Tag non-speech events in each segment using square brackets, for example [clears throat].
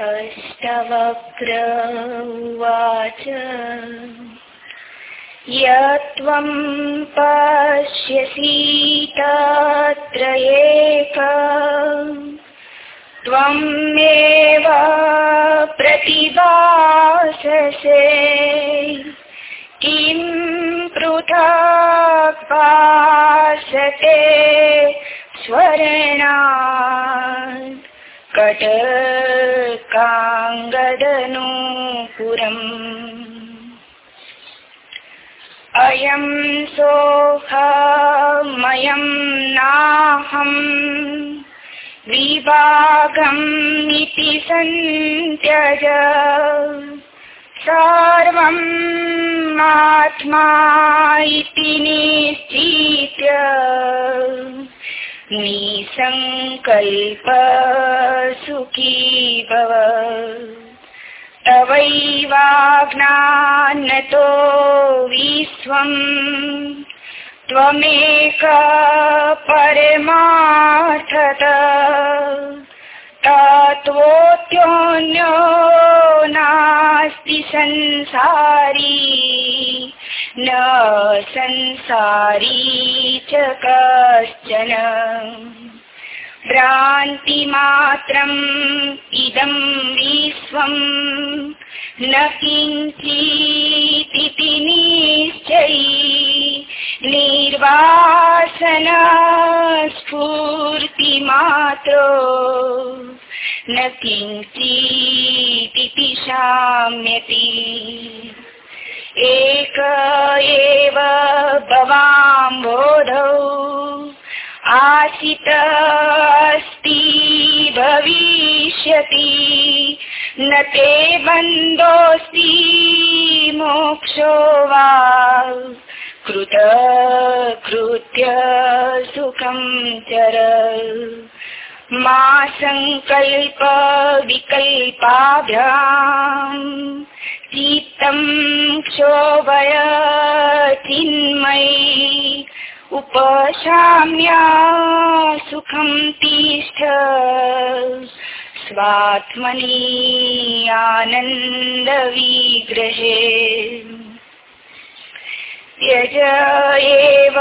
अष्टवक्र उवाच यत्त्वं पश्यसि त्वमेव प्रतिभाससे। किं पृथक् भासते स्वर्णात्। कटकाङ्गदनूपुरम् अयं सोऽहमयं नाहम् विभागम् इति सन्त्यज। सर्वम् आत्मा इति निश्चित्य। निसङ्कल्प सुखी भव। तवैवाज्ञानतो विश्वम्। त्वमेक परमार्थत। तत्त्वोऽन्यो नास्ति संसारी। न संसारी च कश्चन। भ्रान्तिमात्रम् इदं विश्वम् न किञ्चिदिति निश्चयी निर्वासन स्फूर्तिमात्रो न किञ्चिदिति शाम्यति। एक एव भवाम्बोधौ आसित अस्ति भविष्यति। न ते बन्धोऽस्ति मोक्षो वा। कृत कृत्य सुखं चर। मा सङ्कल्प विकल्पाभ्याम् चित्तं क्षोभय चिन्मयी उपशाम्या सुखं तिष्ठ स्वात्मनि आनन्दविग्रहे। त्यज एव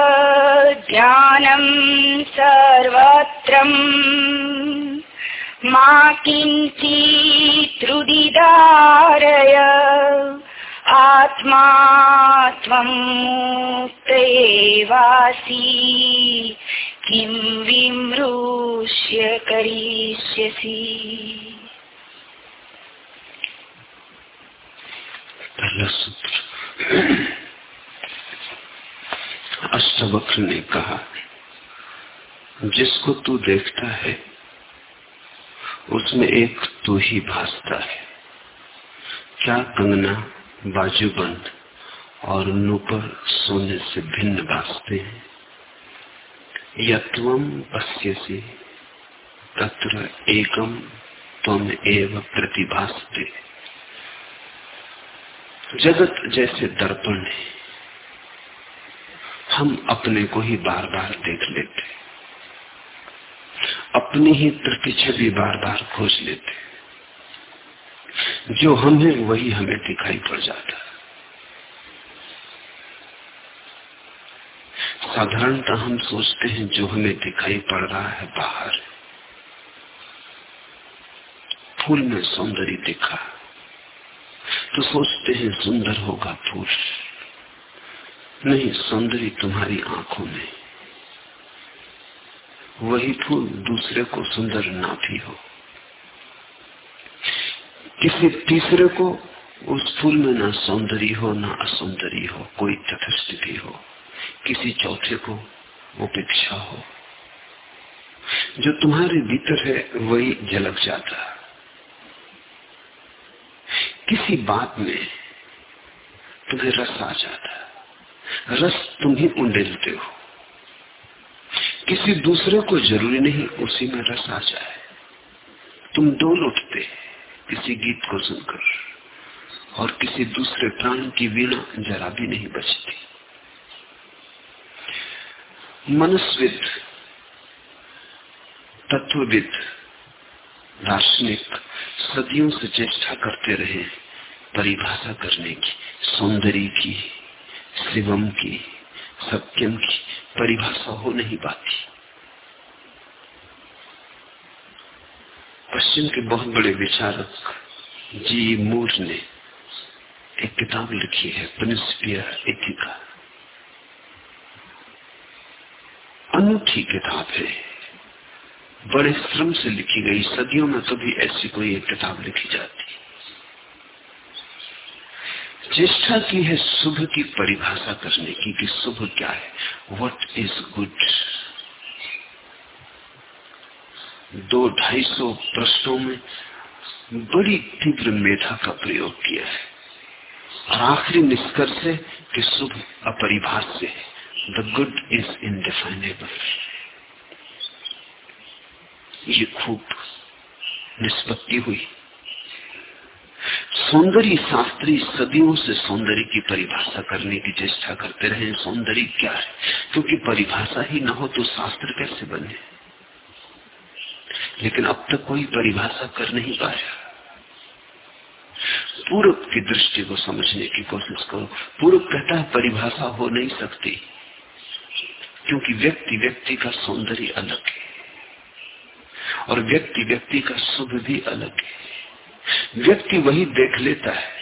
ज्ञानं सर्वत्रम्। मा किञ्चित्रुदिदारय। आत्मा त्वं मुक्तेवासि किं विमृश्य करिष्यसि। पहला सूत्र। अष्टवक्र ने कहा, जिसको तू देखता है, उसमें एक तू ही भासता है। क्या कंगना बाजूबंद और नूपर सोने से भिन्न भासते हैं? यत्वम पश्यसी, तत्र एकम तम एव प्रतिभासते जगत जैसे दर्पण है हम अपने को ही बार बार देख लेते अपनी ही प्रति छवि बार बार खोज लेते जो हम हैं वही हमें दिखाई पड़ जाता साधारणतः हम सोचते हैं, जो हमें दिखाई पड़ रहा है, बाहर फूल में सौंदर्य दिखा। तो सोचते हैं, सुंदर होगा फूल। नहीं सौंदर्य तुम्हारी आँखों में। वही फूल दूसरे को सुंदर ना भी हो। किसी तीसरे को उस फूल में ना सौंदर्य हो, ना असौंदर्य हो, कोई तथस्थिति हो। किसी चौथे को उपेक्षा हो। जो तुम्हारे भीतर है, वही झलक जाता। किसी बात में तुम्हें रस आ जाता। रस तुम ही उंडेलते हो। किसी दूसरे को ज़रूरी नहीं उसी में रस आ जाए। तुम डोल उठते किसी गीत को सुनकर और किसी दूसरे प्राण की वीणा जरा भी नहीं बचती। मनुष्यविद तत्वविद दार्शनिक सदियों से चेष्टा करते रहे परिभाषा करने की, सौंदर्य की। शिवम की, सत्यम की परिभाषा हो नहीं पाती। पश्चिम के बहुत बड़े विचारक जी मूर ने एक किताब लिखी है प्रिंसिपिया एथिका। अनूठी किताब है। बड़े श्रम से लिखी गई सदियों में कभी ऐसी कोई एक किताब लिखी जाती। चेष्टा की है शुभ की परिभाषा करने की कि शुभ क्या है? वट इज़ गुड दो ढाई सौ प्रश्नों में बड़ी तीव्र मेधा का प्रयोग किया है। और आखिरी निष्कर्ष है कि शुभ अपरिभाष्य है। द गुड इज़ इनडिफाइनेबल ये खूब निष्पत्ति हुई। सौंदर्य शास्त्री सदियों से सौंदर्य की परिभाषा करने की चेष्टा करते रहे सौंदर्य क्या है? क्योंकि परिभाषा ही ना हो तो शास्त्र कैसे बने? लेकिन अब तक कोई परिभाषा कर नहीं पाया। पूर्व की दृष्टि को समझने की कोशिश करो। पूर्व कहता है, परिभाषा हो नहीं सकती, क्योंकि व्यक्ति व्यक्ति का सौंदर्य अलग है और व्यक्ति व्यक्ति का शुभ भी अलग है। व्यक्ति वही देख लेता है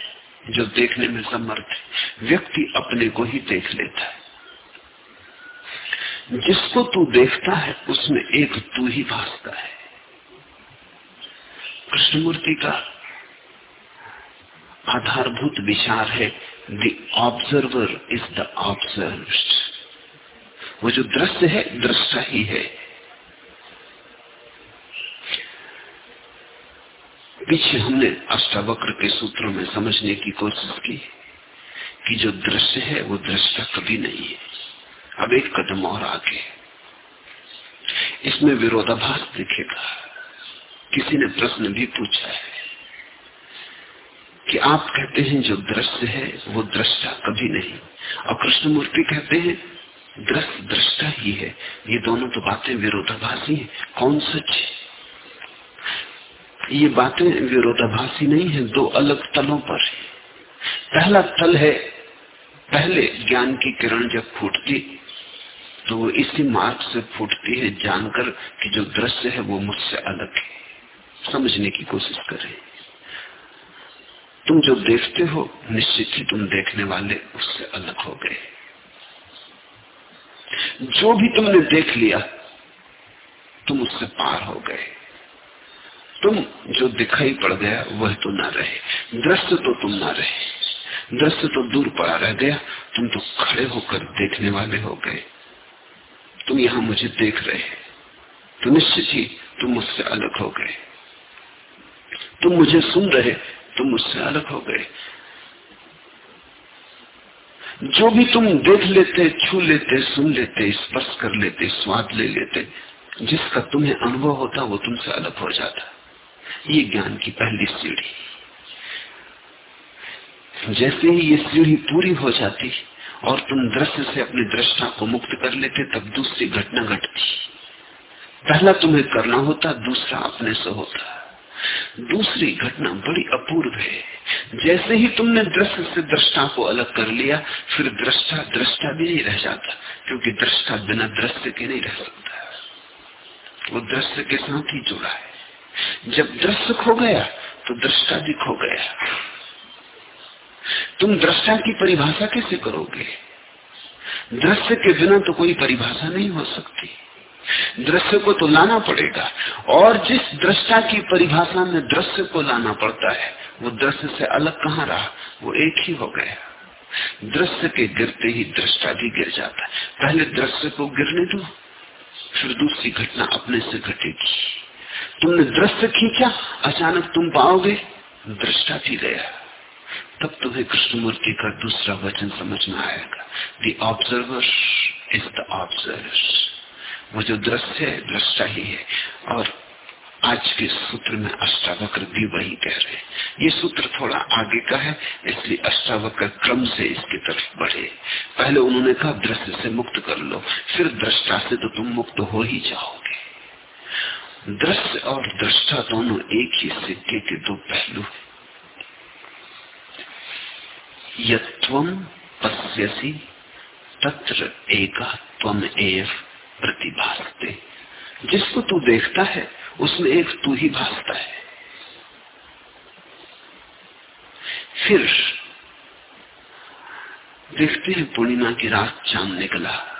जो देखने में समर्थ है। व्यक्ति अपने को ही देख लेता है। जिसको तू देखता है, उसमें एक तू ही भासता है। कृष्णमूर्ति का आधारभूत विचार है the observer is the observe वो जो दृश्य है दृष्टा ही है। पीछे हमने अष्टावक्र के सूत्रों में समझने की कोशिश की कि जो दृश्य है, वो दृष्टा कभी नहीं है। अब एक कदम और आगे। इसमें विरोधाभास दिखेगा। किसी ने प्रश्न भी पूछा है कि आप कहते हैं जो दृश्य है, वो दृष्टा कभी नहीं। और कृष्णमूर्ति कहते हैं, दृश्य दृष्टा ही है। ये दोनों तो बातें विरोधाभासी हैं। कौन सच है? ये बातें विरोधाभासी नहीं है, दो अलग तलों पर है। पहला तल है, पहले ज्ञान की किरण जब फूटती तो वो इसी मार्ग से फूटती है, जानकर कि जो दृश्य है वो मुझसे अलग है। समझने की कोशिश करें। तुम जो देखते हो, निश्चित ही तुम देखने वाले उससे अलग हो गए। जो भी तुमने देख लिया, तुम उससे पार हो गए। तुम जो दिखाई पड़ गया, वह तो ना रहे। दृश्य तो तुम ना रहे। दृश्य तो दूर पड़ा रह गया। तुम तो खड़े होकर देखने वाले हो गए। तुम यहाँ मुझे देख रहे तो निश्चित ही तुम मुझसे अलग हो गए। तुम मुझे सुन रहे, तुम मुझसे अलग हो गए। जो भी तुम देख लेते, छू लेते, सुन लेते, स्पर्श कर लेते, स्वाद ले लेते, जिसका तुम्हें अनुभव होता, वो तुमसे अलग हो जाता। ये ज्ञान की पहली सीढ़ी। जैसे ही ये सीढ़ी पूरी हो जाती और तुम दृश्य से अपनी दृष्टा को मुक्त कर लेते, तब दूसरी घटना घटती। पहला तुम्हें करना होता, दूसरा अपने से होता। दूसरी घटना बड़ी अपूर्व है। जैसे ही तुमने दृश्य से दृष्टा को अलग कर लिया, फिर दृष्टा दृष्टा भी नहीं रह जाता, क्योंकि दृष्टा बिना दृश्य के नहीं रह सकता। वो दृश्य के साथ ही जुड़ा है। जब दृश्य खो गया तो दृष्टा भी खो गया। तुम दृष्टा की परिभाषा कैसे करोगे? दृश्य के बिना तो कोई परिभाषा नहीं हो सकती। दृश्य को तो लाना पड़ेगा, और जिस दृष्टा की परिभाषा में दृश्य को लाना पड़ता है, वो दृश्य से अलग कहाँ रहा? वो एक ही हो गया। दृश्य के गिरते ही दृष्टा भी गिर जाता है। पहले दृश्य को गिरने दो, फिर दूसरी घटना अपने से घटेगी। तुमने दृश्य खींचा अचानक तुम पाओगे? दृष्टा भी गया तब तुम्हें कृष्णमूर्ति का दूसरा वचन समझ में आएगा। The observer is the observer वो जो दृश्य है, दृष्टा ही है। और आज के सूत्र में अष्टावक्र भी वही कह रहे हैं। ये सूत्र थोड़ा आगे का है, इसलिए अष्टावक्र क्रम से इसकी तरफ़ बढ़े। पहले उन्होंने कहा दृश्य से मुक्त कर लो। फिर दृष्टा से तो तुम मुक्त हो ही जाओगे। दृश्य और दृष्टा दोनों एक ही सिक्के के दो पहलू यम पश्यसी, तत्र एका त्वम एव प्रतिभासते। जिसको तू देखता है, उसमें एक तू ही भासता है। फिर देखते हैं पूर्णिमा की रात चाँद निकला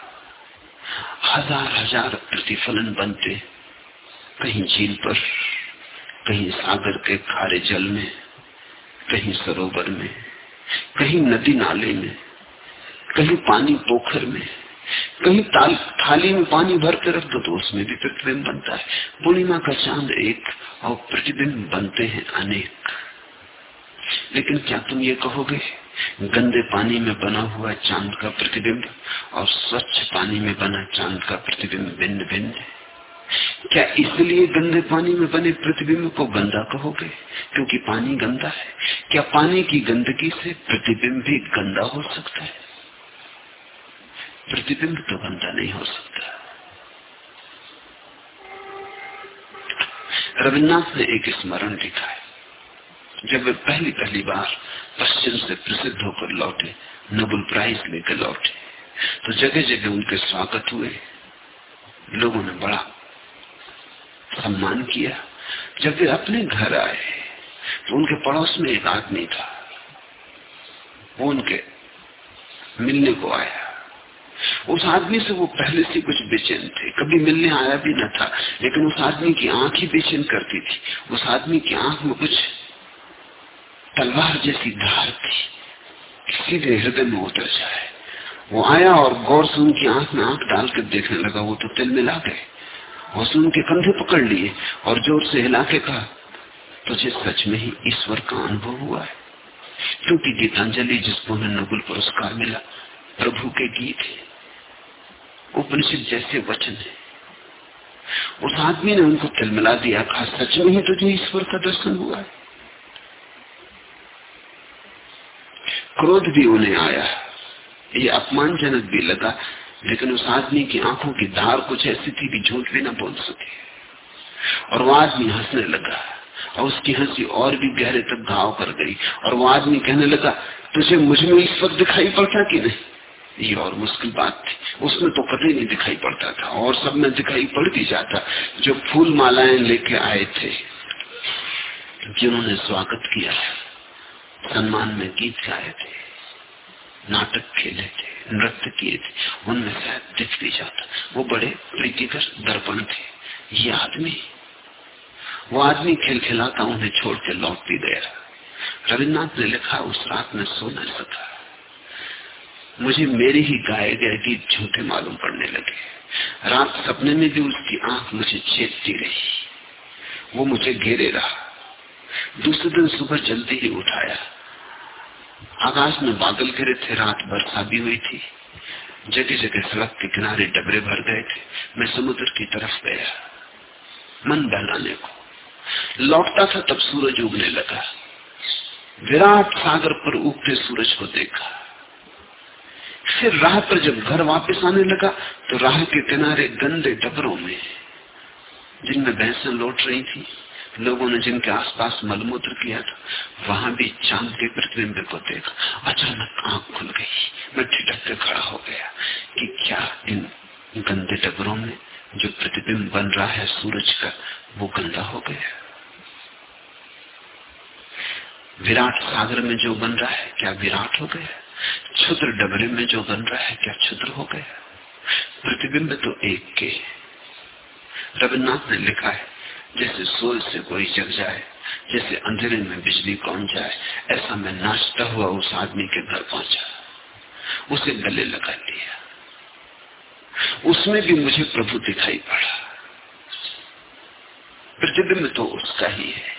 हज़ार हज़ार प्रतिफलन बनते कहीं झील पर, कहीं सागर के खारे जल में, कहीं सरोवर में, कहीं नदी नाले में, कहीं पानी पोखर में, कहीं ताल, थाली में पानी भर के रख दो तो उसमें भी प्रतिबिंब बनता है। पूर्णिमा का चाँद एक और प्रतिबिंब बनते हैं अनेक। लेकिन क्या तुम ये कहोगे? गंदे पानी में बना हुआ चाँद का प्रतिबिंब और स्वच्छ पानी में बना चाँद का प्रतिबिंब भिन्न भिन्न है। क्या इसलिए गंदे पानी में बने प्रतिबिंब को गंदा कहोगे? क्योंकि पानी गंदा है। क्या पानी की गंदगी से प्रतिबिंब भी गंदा हो सकता है? प्रतिबिंब तो गंदा नहीं हो सकता। रविन्द्रनाथ ने एक स्मरण लिखा है। जब वे पहली पहली बार पश्चिम से प्रसिद्ध होकर लौटे, नोबल प्राइज लेकर लौटे तो जगह जगह उनके स्वागत हुए। लोगों ने बड़ा सम्मान किया। जब वे अपने घर आए तो उनके पड़ोस में एक आदमी था। वो उनके मिलने को आया। उस आदमी से वो पहले से कुछ बेचैन थे। कभी मिलने आया भी न था, लेकिन उस आदमी की आँख ही बेचैन करती थी। उस आदमी की आँख में कुछ तलवार जैसी धार थी। सीधे हृदय में उतर जाए। वो आया और गौर से उनकी आँख में आँख डालकर देखने लगा। वो तो तिल मिला गए। उसने उनके कंधे पकड़ लिए और ज़ोर से हिला के कहा, तुझे सच में ही ईश्वर का अनुभव हुआ है। क्योंकि गीतांजलि जिसको हमें नोबल पुरस्कार मिला, प्रभु के गीत है। उपनिषद जैसे वचन है। उस आदमी ने उनको तिलमिला दिया, कहा, सच में ही तुझे ईश्वर का दर्शन हुआ है। क्रोध भी उन्हें आया। ये अपमानजनक भी लगा लेकिन उस आदमी की आँखों की धार कुछ ऐसी थी कि झूठ भी ना बोल सके। और वो आदमी हंसने लगा, और उसकी हँसी और भी गहरे तक घाव कर गई। और वो आदमी कहने लगा, तुझे मुझमें इस वक्त दिखाई पड़ता कि नहीं? ये और मुश्किल बात थी। उसमें तो कभी नहीं दिखाई पड़ता था, और सब में दिखाई पड़ भी जाता, जो फूल मालाएँ लेके आए थे। जिन्होंने स्वागत किया, सम्मान में गीत गाए थे। नाटक खेले थे, नृत्य किए थे, उनमें शायद दिख भी जाता, वो बड़े प्रीतिकर दर्पण थे। ये आदमी, वो आदमी खेल खिलाता, उन्हें छोड़ के लौट भी गया रविन्द्रनाथ ने लिखा, उस रात में सो न सका मुझे मेरे ही गाए गए गीत झूठे मालूम पड़ने लगे। रात सपने में भी उसकी आँख मुझे चेतती रही। वो मुझे घेरे रहा। दूसरे दिन सुबह जल्दी ही उठाया। आकाश में बादल घिरे थे, रात बरसा भी हुई थी। जगह जगह सड़क के किनारे डबरे भर गए थे। मैं समुद्र की तरफ़ गया। मन बहलाने को। लौटता था तब सूरज उगने लगा। विराट सागर पर उगते सूरज को देखा। फिर राह पर जब घर वापस आने लगा तो राह के किनारे गंदे डबरों में, जिनमें भैंसें लौट रही थी लोगों ने जिनके आसपास मलमूत्र किया था, वहाँ भी चाँद के प्रतिबिंब को देखा अचानक आँख खुल गई। मैं ठिठक के खड़ा हो गया कि क्या इन गंदे डबरों में जो प्रतिबिंब बन रहा है सूरज का, वो गंदा हो गया विराट सागर में जो बन रहा है, क्या विराट हो गया क्षुद्र डबरे में जो बन रहा है, क्या क्षुद्र हो गया प्रतिबिंब तो एक के रविन्द्रनाथ ने लिखा है जैसे सोच से कोई जग जाए जैसे अंधेरे में बिजली कौन जाए, ऐसा मैं नाचता हुआ उस आदमी के घर पहुँचा। उसे गले लगा लिया। उसमें भी मुझे प्रभु दिखाई पड़ा। प्रतिबिंब तो उसका ही है।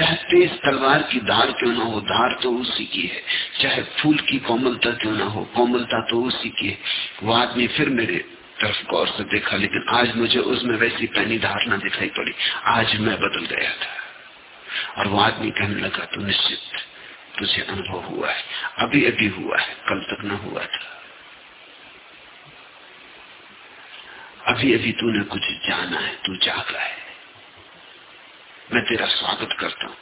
चाहे तेज तलवार की धार क्यों ना हो, धार तो उसी की है। चाहे फूल की कोमलता क्यों ना हो, कोमलता तो उसी की है। वो आदमी फिर मेरे तरफ़ गौर से देखा, लेकिन आज मुझे उसमें वैसी पैनी धारणा दिखाई पड़ी। आज मैं बदल गया था। और वो आदमी कहने लगा तो निश्चित, तुझे अनुभव हुआ है। अभी अभी हुआ है, कल तक न हुआ था। अभी अभी तूने कुछ जाना है, तू जागा है। मैं तेरा स्वागत करता हूँ।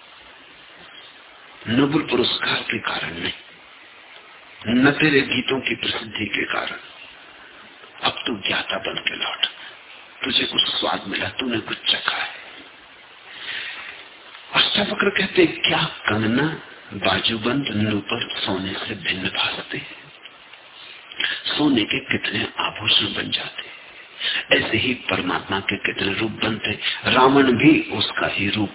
नोबल पुरस्कार के कारण नहीं, न तेरे गीतों की प्रसिद्धि के कारण। अब तू ज्ञाता बन के लौट। तुझे कुछ स्वाद मिला, तूने कुछ चखा है। अष्टावक्र कहते क्या कंगना बाजूबंद नूपर सोने से भिन्न भासते सोने के कितने आभूषण बन जाते ऐसे ही परमात्मा के कितने रूप बनते रावण भी उसका ही रूप।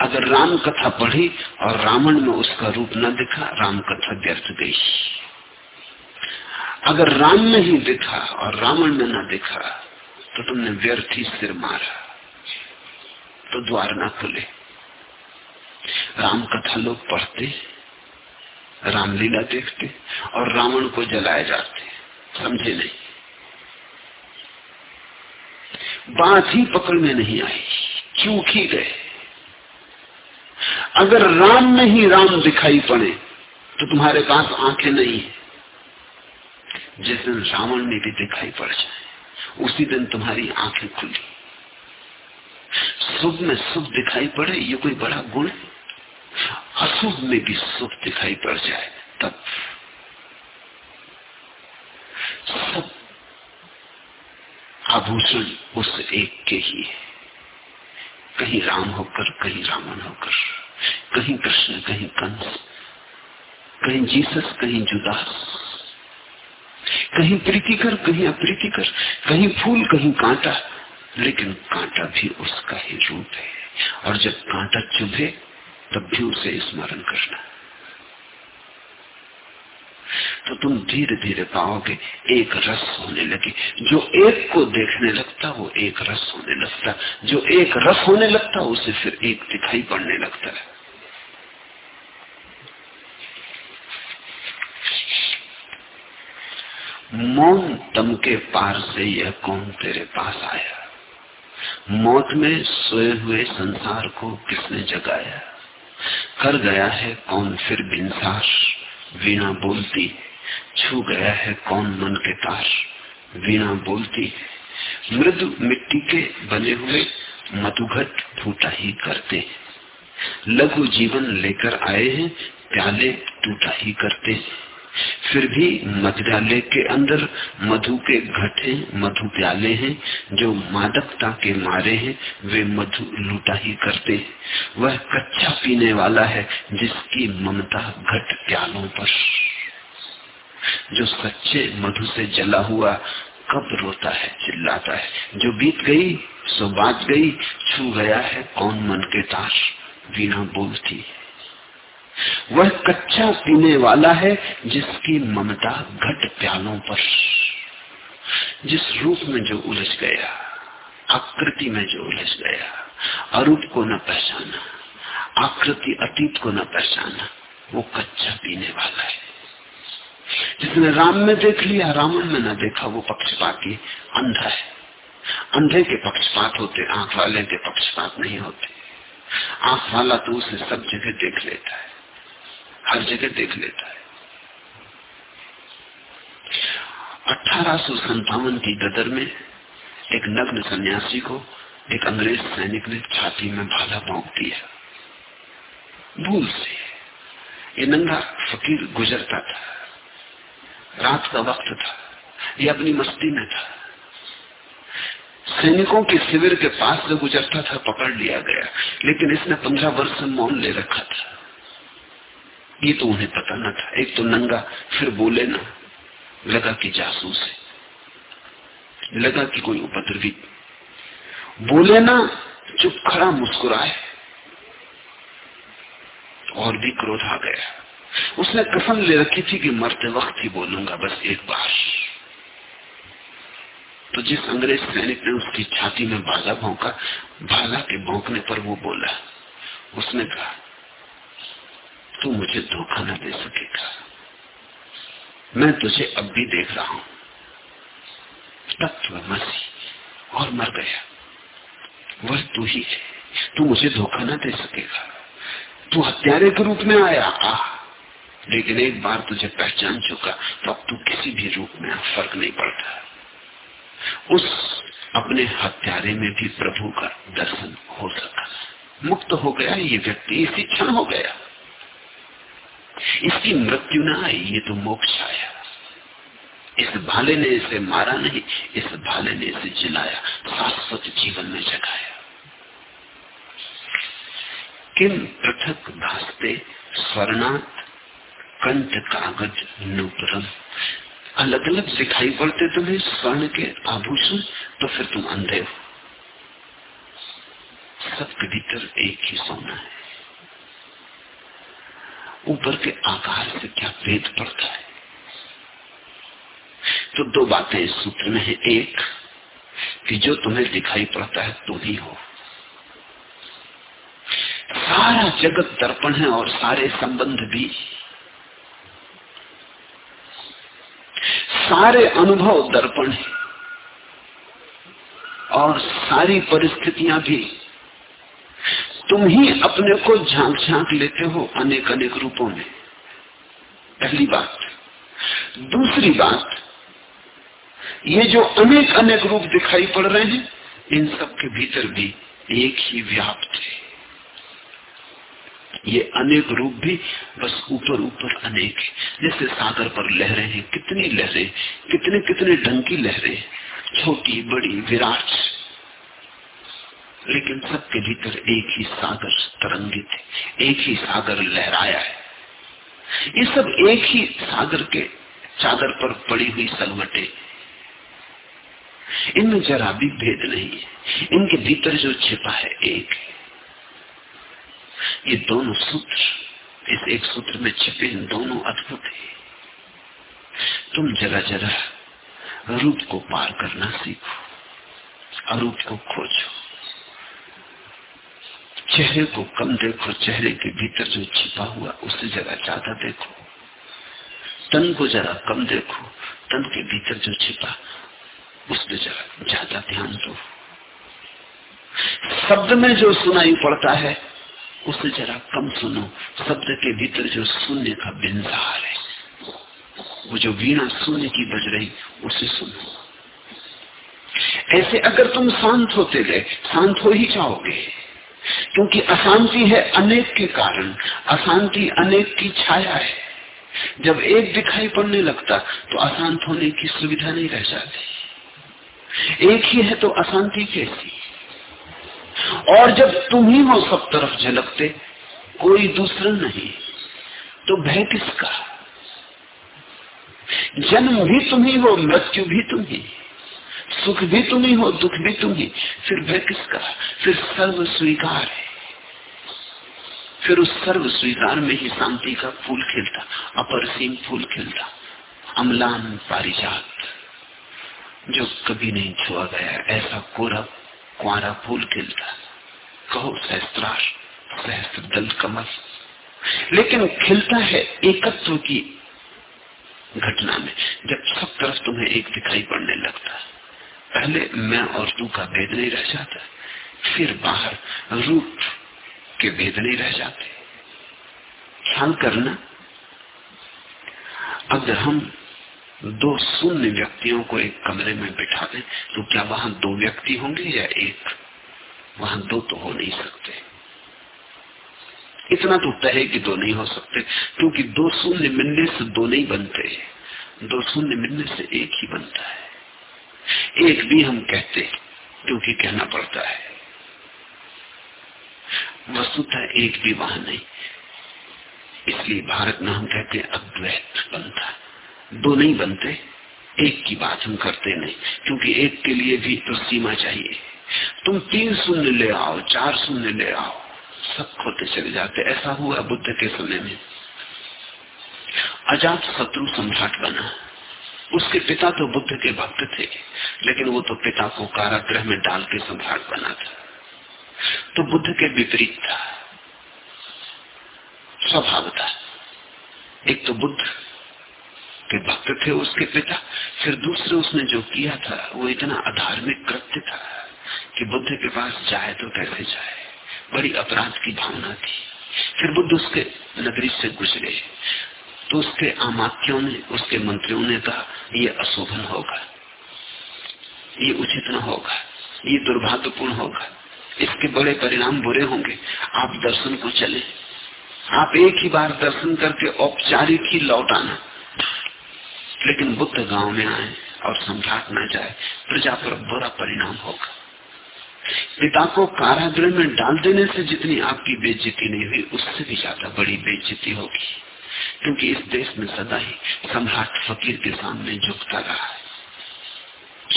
अगर राम कथा पढ़ी और रावण में उसका रूप न दिखा राम कथा व्यर्थ गई। अगर राम में ही दिखा और रावण में ना दिखा तो तुमने व्यर्थ ही सिर मारा। तो द्वार ना खुले। राम कथा लोग पढ़ते, रामलीला देखते और रावण को जलाए जाते। समझे नहीं। बात ही पकड़ में नहीं आई, चूक ही गए। अगर राम में ही राम दिखाई पड़े तो तुम्हारे पास आँखें नहीं है। जिस दिन रावण में भी दिखाई पड़ जाए, उसी दिन तुम्हारी आँखें खुली। शुभ में शुभ दिखाई पड़े, ये कोई बड़ा गुण है। अशुभ में भी शुभ दिखाई पड़ जाए, तब सब आभूषण उस एक के ही है। कहीं राम होकर, कहीं रावण होकर, कहीं कृष्ण, कहीं कंस, कहीं जीसस, कहीं जुदास। कहीं प्रीतिकर कहीं अप्रीतिकर कहीं फूल, कहीं कांटा, लेकिन कांटा भी उसका ही रूप है। और जब कांटा चुभे, तब भी उसे स्मरण करना। तो तुम धीरे धीरे पाओगे, एक रस होने लगे। जो एक को देखने लगता, वो एक रस होने लगता। जो एक रस होने लगता, उसे फिर एक दिखाई पड़ने लगता है। मौन तम के पार से यह कौन तेरे पास आया? मौत में सोए हुए संसार को किसने जगाया? कर गया है कौन फिर बिनसार? वीणा बोलती, छू गया है कौन मन के तार? वीणा बोलती, मृदु मिट्टी के बने हुए मधुघट फूटा ही करते। लघु जीवन लेकर आए हैं, प्याले टूटा ही करते। फिर भी मदिरालय के अंदर मधु के घटे मधु प्याले हैं, जो मादकता के मारे हैं, वे मधु लूटा ही करते हैं। वह कच्चा पीने वाला है, जिसकी ममता घट प्यालों पर। जो सच्चे मधु से जला हुआ कब रोता है, चिल्लाता है। जो बीत गई, सो बात गई, छू गया है कौन मन के तार? बिना बोलती वह कच्चा पीने वाला है जिसकी ममता घट प्यालों पर। जिस रूप में जो उलझ गया, आकृति में जो उलझ गया, अरूप को न पहचाना, आकृति अतीत को न पहचाना, वो कच्चा पीने वाला है। जिसने राम में देख लिया, रावण में न देखा, वो पक्षपाती अंधा है। अंधे के पक्षपात होते, आँख वाले के पक्षपात नहीं होते। आँख वाला तो उसे सब जगह देख लेता है। हर जगह देख लेता है। अठारह की गदर में एक नग्न सन्यासी को एक अंग्रेज़ सैनिक ने छाती में भाला भोंक दिया। भूल से ये नंगा फकीर गुजरता था। रात का वक्त था, ये अपनी मस्ती में था। सैनिकों के शिविर के पास से गुजरता था, पकड़ लिया गया, लेकिन इसने पंद्रह वर्ष मौन ले रखा था। ये तो उन्हें पता ना था। एक तो नंगा, फिर बोले ना, लगा कि जासूस है। लगा कि कोई उपद्रवी। बोले ना, चुप खड़ा मुस्कुराए। और भी क्रोध आ गया। उसने कसम ले रखी थी कि मरते वक्त ही बोलूँगा, बस एक बार। तो जिस अंग्रेज़ सैनिक ने उसकी छाती में भाला भोंका भाला के भोंकने पर वो बोला, उसने कहा तू मुझे धोखा न दे सकेगा। मैं तुझे अब भी देख रहा हूँ। तत्व मसी और मर गया। वह तू ही है। तू मुझे धोखा न दे सकेगा। तू हत्यारे के रूप में आया। आ। लेकिन एक बार तुझे पहचान चुका तो अब तू किसी भी रूप में फ़र्क नहीं पड़ता। उस अपने हत्यारे में भी प्रभु का दर्शन हो सका। मुक्त हो गया ये व्यक्ति। इसी क्षण हो गया। इसकी मृत्यु ना आई, ये तो मोक्ष आया। इस भाले ने इसे मारा नहीं, इस भाले ने इसे जिलाया, शाश्वत जीवन में जगाया। किम पृथक भास्ते स्वर्णात, कंठ कागज़ नुपुरम। अलग अलग दिखाई पड़ते तुम्हें स्वर्ण के आभूषण तो फिर तुम अंधे हो। सबके भीतर एक ही सोना है। ऊपर के आकार से क्या भेद पड़ता है? तो दो बातें इस सूत्र में है। एक, कि जो तुम्हें दिखाई पड़ता है, तुम ही हो। सारा जगत दर्पण है और सारे संबंध भी। सारे अनुभव दर्पण है और सारी परिस्थितियाँ भी। तुम ही अपने को झाँक झाँक लेते हो अनेक अनेक रूपों में। पहली बात। दूसरी बात, ये जो अनेक अनेक रूप दिखाई पड़ रहे हैं, इन सब के भीतर भी एक ही व्याप्त है। ये अनेक रूप भी बस ऊपर ऊपर अनेक है। जैसे सागर पर लहरें हैं, कितनी लहरें, कितने कितने ढंग की लहरें, छोटी, बड़ी, विराट। लेकिन सबके भीतर एक ही सागर तरंगित है एक ही सागर लहराया है। ये सब एक ही सागर के चादर पर पड़ी हुई सलवटे। इनमें जरा भी भेद नहीं है। इनके भीतर जो छिपा है, एक है। ये दोनों सूत्र, इस एक सूत्र में छिपे इन दोनों अद्भुत है। तुम जरा जरा रूप को पार करना सीखो, अरूप को खोजो। चेहरे को कम देखो, चेहरे के भीतर जो छिपा हुआ, उसे जरा ज़्यादा देखो। तन को जरा कम देखो, तन के भीतर जो छिपा उस पर जरा ज़्यादा ध्यान दो। शब्द में जो सुनाई पड़ता है, उसे जरा कम सुनो। शब्द के भीतर जो शून्य का बिंजार है, वो जो वीणा शून्य की बज रही, उसे सुनो। ऐसे अगर तुम शांत होते गए शांत हो ही जाओगे। क्योंकि अशांति है अनेक के कारण। अशांति अनेक की छाया है। जब एक दिखाई पड़ने लगता तो अशांत होने की सुविधा नहीं रह जाती। एक ही है तो अशांति कैसी? और जब तुम ही हो सब तरफ़ झलकते, कोई दूसरा नहीं। तो भय किसका? जन्म भी तुम ही हो मृत्यु भी तुम ही सुख भी तुम ही हो, दुख भी तुम ही फिर भय किसका? फिर सर्व स्वीकार है। फिर उस सर्व स्वीकार में ही शांति का फूल खिलता अपरसीम फूल खिलता, अमलान पारिजात, जो कभी नहीं छुआ गया। ऐसा कोरा कुआरा फूल खिलता। कहो, सहस्त्रार, सहस्त्र दल कमल। लेकिन खिलता है एकत्व की घटना में, जब सब तरफ़ तुम्हें एक दिखाई पड़ने लगता पहले मैं और तू का भेद नहीं रह जाता। फिर बाहर रूप के भेद नहीं रह जाते। ख्याल करना, अगर हम दो शून्य व्यक्तियों को एक कमरे में बिठा दें तो क्या वहाँ दो व्यक्ति होंगे या एक? वहाँ दो तो हो नहीं सकते। इतना तो तय है कि दो नहीं हो सकते, क्योंकि दो शून्य मिलने से दो नहीं बनते। दो शून्य मिलने से एक ही बनता है। एक भी हम कहते क्योंकि कहना पड़ता है। वस्तुतः एक भी वहाँ नहीं। इसलिए भारत में हम कहते हैं अद्वैत बनता दो नहीं बनते, एक की बात हम करते नहीं, क्योंकि एक के लिए भी तो सीमा चाहिए। तुम तीन शून्य ले आओ, चार शून्य ले आओ, सब खोते चले जाते। ऐसा हुआ बुद्ध के समय में। अजात शत्रु सम्राट बना। उसके पिता तो बुद्ध के भक्त थे, लेकिन वो तो पिता को कारागृह में डाल के सम्राट बना था। तो बुद्ध के विपरीत था। स्वभाव था। एक तो बुद्ध के भक्त थे उसके पिता, फिर दूसरे उसने जो किया था, वो इतना अधार्मिक कृत्य था कि बुद्ध के पास जाए तो कैसे जाए? बड़ी अपराध की भावना थी। फिर बुद्ध उसके नगरी से गुजरे। तो उसके आमात्यों ने, उसके मंत्रियों ने कहा, ये अशोभन होगा। ये उचित न होगा। ये दुर्भाग्यपूर्ण होगा। इसके बड़े परिणाम बुरे होंगे। आप दर्शन को चले। आप एक ही बार दर्शन करके औपचारिक ही लौट आना। लेकिन बुद्ध गाँव में आए और सम्राट न जाए, प्रजा पर बुरा परिणाम होगा। पिता को कारागृह में डाल देने से जितनी आपकी बेइज्जती नहीं हुई, उससे भी ज़्यादा बड़ी बेइज्जती होगी। क्योंकि इस देश में सदा ही सम्राट फकीर के सामने झुकता रहा है।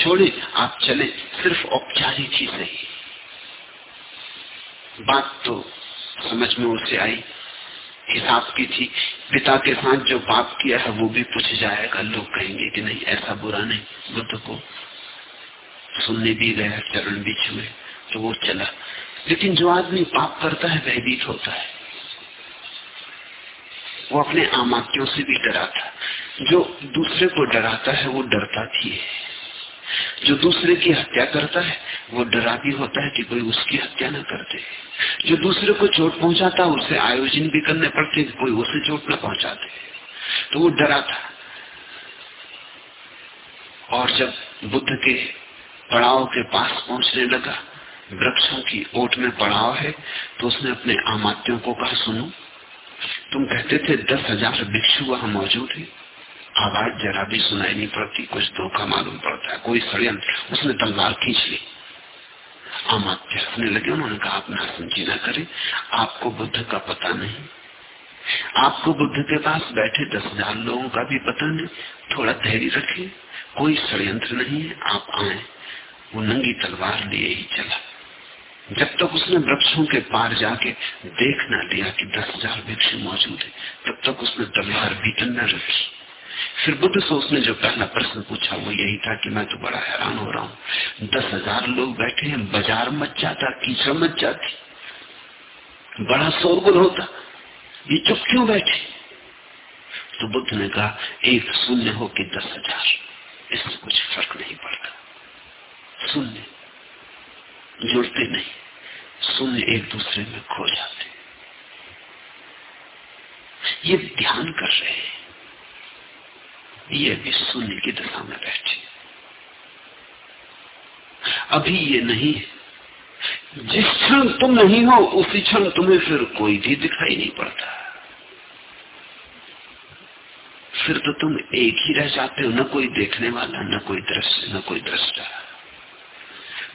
छोड़े, आप चले, सिर्फ़ औपचारिक ही सही बात तो समझ में उसे आई। हिसाब की थी। पिता के साथ जो पाप किया है, वो भी पूछ जाएगा। लोग कहेंगे कि नहीं, ऐसा बुरा नहीं। बुद्ध को सुनने भी गया, चरण भी छुए तो वो चला। लेकिन जो आदमी पाप करता है, भयभीत होता है। वो अपने आमाक्यों से भी डराता। जो दूसरे को डराता है, वो डरता थी है। जो दूसरे की हत्या करता है, वो डरा भी होता है कि कोई उसकी हत्या न करते जो दूसरे को चोट पहुंचाता है उसे आयोजन भी करने पड़ते कि कोई उसे चोट न पहुंचाते तो वो डरा था और जब बुद्ध के पड़ाव के पास पहुँचने लगा, वृक्षों की ओट में पड़ाव है तो उसने अपने आमात्यों को कहा, सुनो तुम कहते थे, दस हज़ार भिक्षु वहाँ मौजूद है। आवाज़ जरा भी सुनाई नहीं पड़ती, कुछ धोखा मालूम पड़ता है, कोई षडयंत्र। उसने तलवार खींच ली। अमात्य हंसने लगे, उन्होंने कहा, आप ना समझी ना करें, आपको बुद्ध का पता नहीं। आपको बुद्ध के पास बैठे दस हज़ार लोगों का भी पता नहीं। थोड़ा धैर्य रखे, कोई षडयंत्र नहीं है, आप आए। वो नंगी तलवार लिए ही चला। जब तक उसने वृक्षों के पार जाके देख ना लिया कि दस हज़ार वृक्ष मौजूद है, तब तक उसने तलवार भीतर न रखी। फिर बुद्ध से उसने जो पहला प्रश्न पूछा, वो यही था कि मैं तो बड़ा हैरान हो रहा हूँ। दस हज़ार लोग बैठे हैं, बाज़ार मच जाता, कीचड़ मच जाती। बड़ा शोरगुल होता, ये चुप क्यों बैठे? तो बुद्ध ने कहा, एक शून्य हो के दस हज़ार, इससे कुछ फ़र्क नहीं पड़ता। शून्य, जुड़ते नहीं। शून्य एक दूसरे में खो जाते ये ध्यान कर रहे हैं। ये भी शून्य की दशा में बैठे अभी ये नहीं है। जिस क्षण तुम नहीं हो, उसी क्षण तुम्हें फिर कोई भी दिखाई नहीं पड़ता। फिर तो तुम एक ही रह जाते हो, न कोई देखने वाला, न कोई दृश्य, न कोई दृष्टा।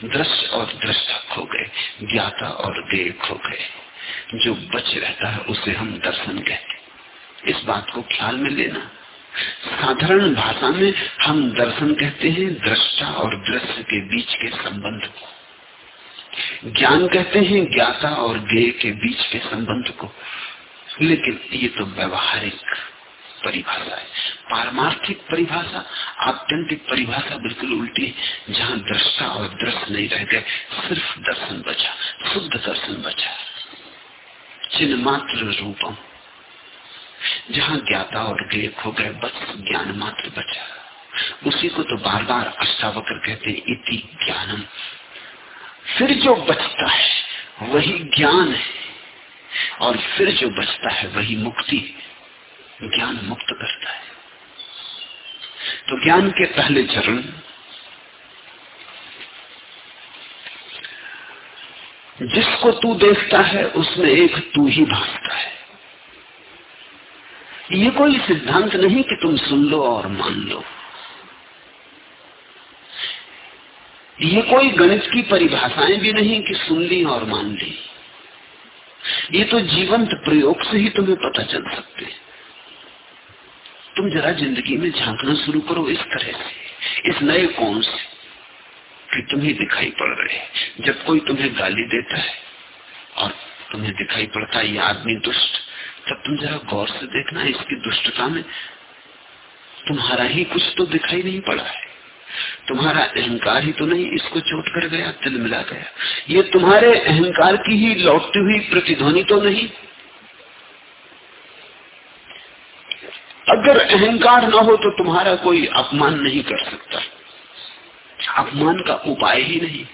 दृश्य और दृष्टा खो गए, ज्ञाता और देह खो गए। जो बच रहता है, उसे हम दर्शन कहते इस बात को ख्याल में लेना। साधारण भाषा में हम दर्शन कहते हैं दृष्टा और दृश्य के बीच के संबंध को। ज्ञान कहते हैं ज्ञाता और ज्ञेय के बीच के संबंध को। लेकिन ये तो व्यवहारिक परिभाषा है। पारमार्थिक परिभाषा, आत्यंतिक परिभाषा बिल्कुल उल्टी दृश्य नहीं रह गए सिर्फ़ दर्शन बचा, शुद्ध दर्शन बचा। चिन्ह मात्र रूपम। जहाँ ज्ञाता और ज्ञ खो गए, बस ज्ञान मात्र बचा। उसी को तो बार बार अष्टावक्र कहते इति ज्ञानम। फिर जो बचता है, वही ज्ञान है। और फिर जो बचता है, वही मुक्ति। ज्ञान मुक्त करता है। तो ज्ञान के पहले चरण जिसको तू देखता है, उसमें एक तू ही भासता है। ये कोई सिद्धांत नहीं कि तुम सुन लो और मान लो। ये कोई गणित की परिभाषाएँ भी नहीं कि सुन ली और मान ली। ये तो जीवंत प्रयोग से ही तुम्हें पता चल सकते तुम जरा ज़िंदगी में झांकना शुरू करो इस तरह से, इस नए कौन से। कि तुम्हें दिखाई पड़ रहे जब कोई तुम्हें गाली देता है और तुम्हें दिखाई पड़ता है, ये आदमी दुष्ट, तब तुम जरा गौर से देखना, इसकी दुष्टता में तुम्हारा ही कुछ तो दिखाई नहीं पड़ा है। तुम्हारा अहंकार ही तो नहीं, इसको चोट कर गया, तिल मिला गया। ये तुम्हारे अहंकार की ही लौटती हुई प्रतिध्वनि तो नहीं। अगर अहंकार ना हो तो तुम्हारा कोई अपमान नहीं कर सकता। अपमान का उपाय ही नहीं।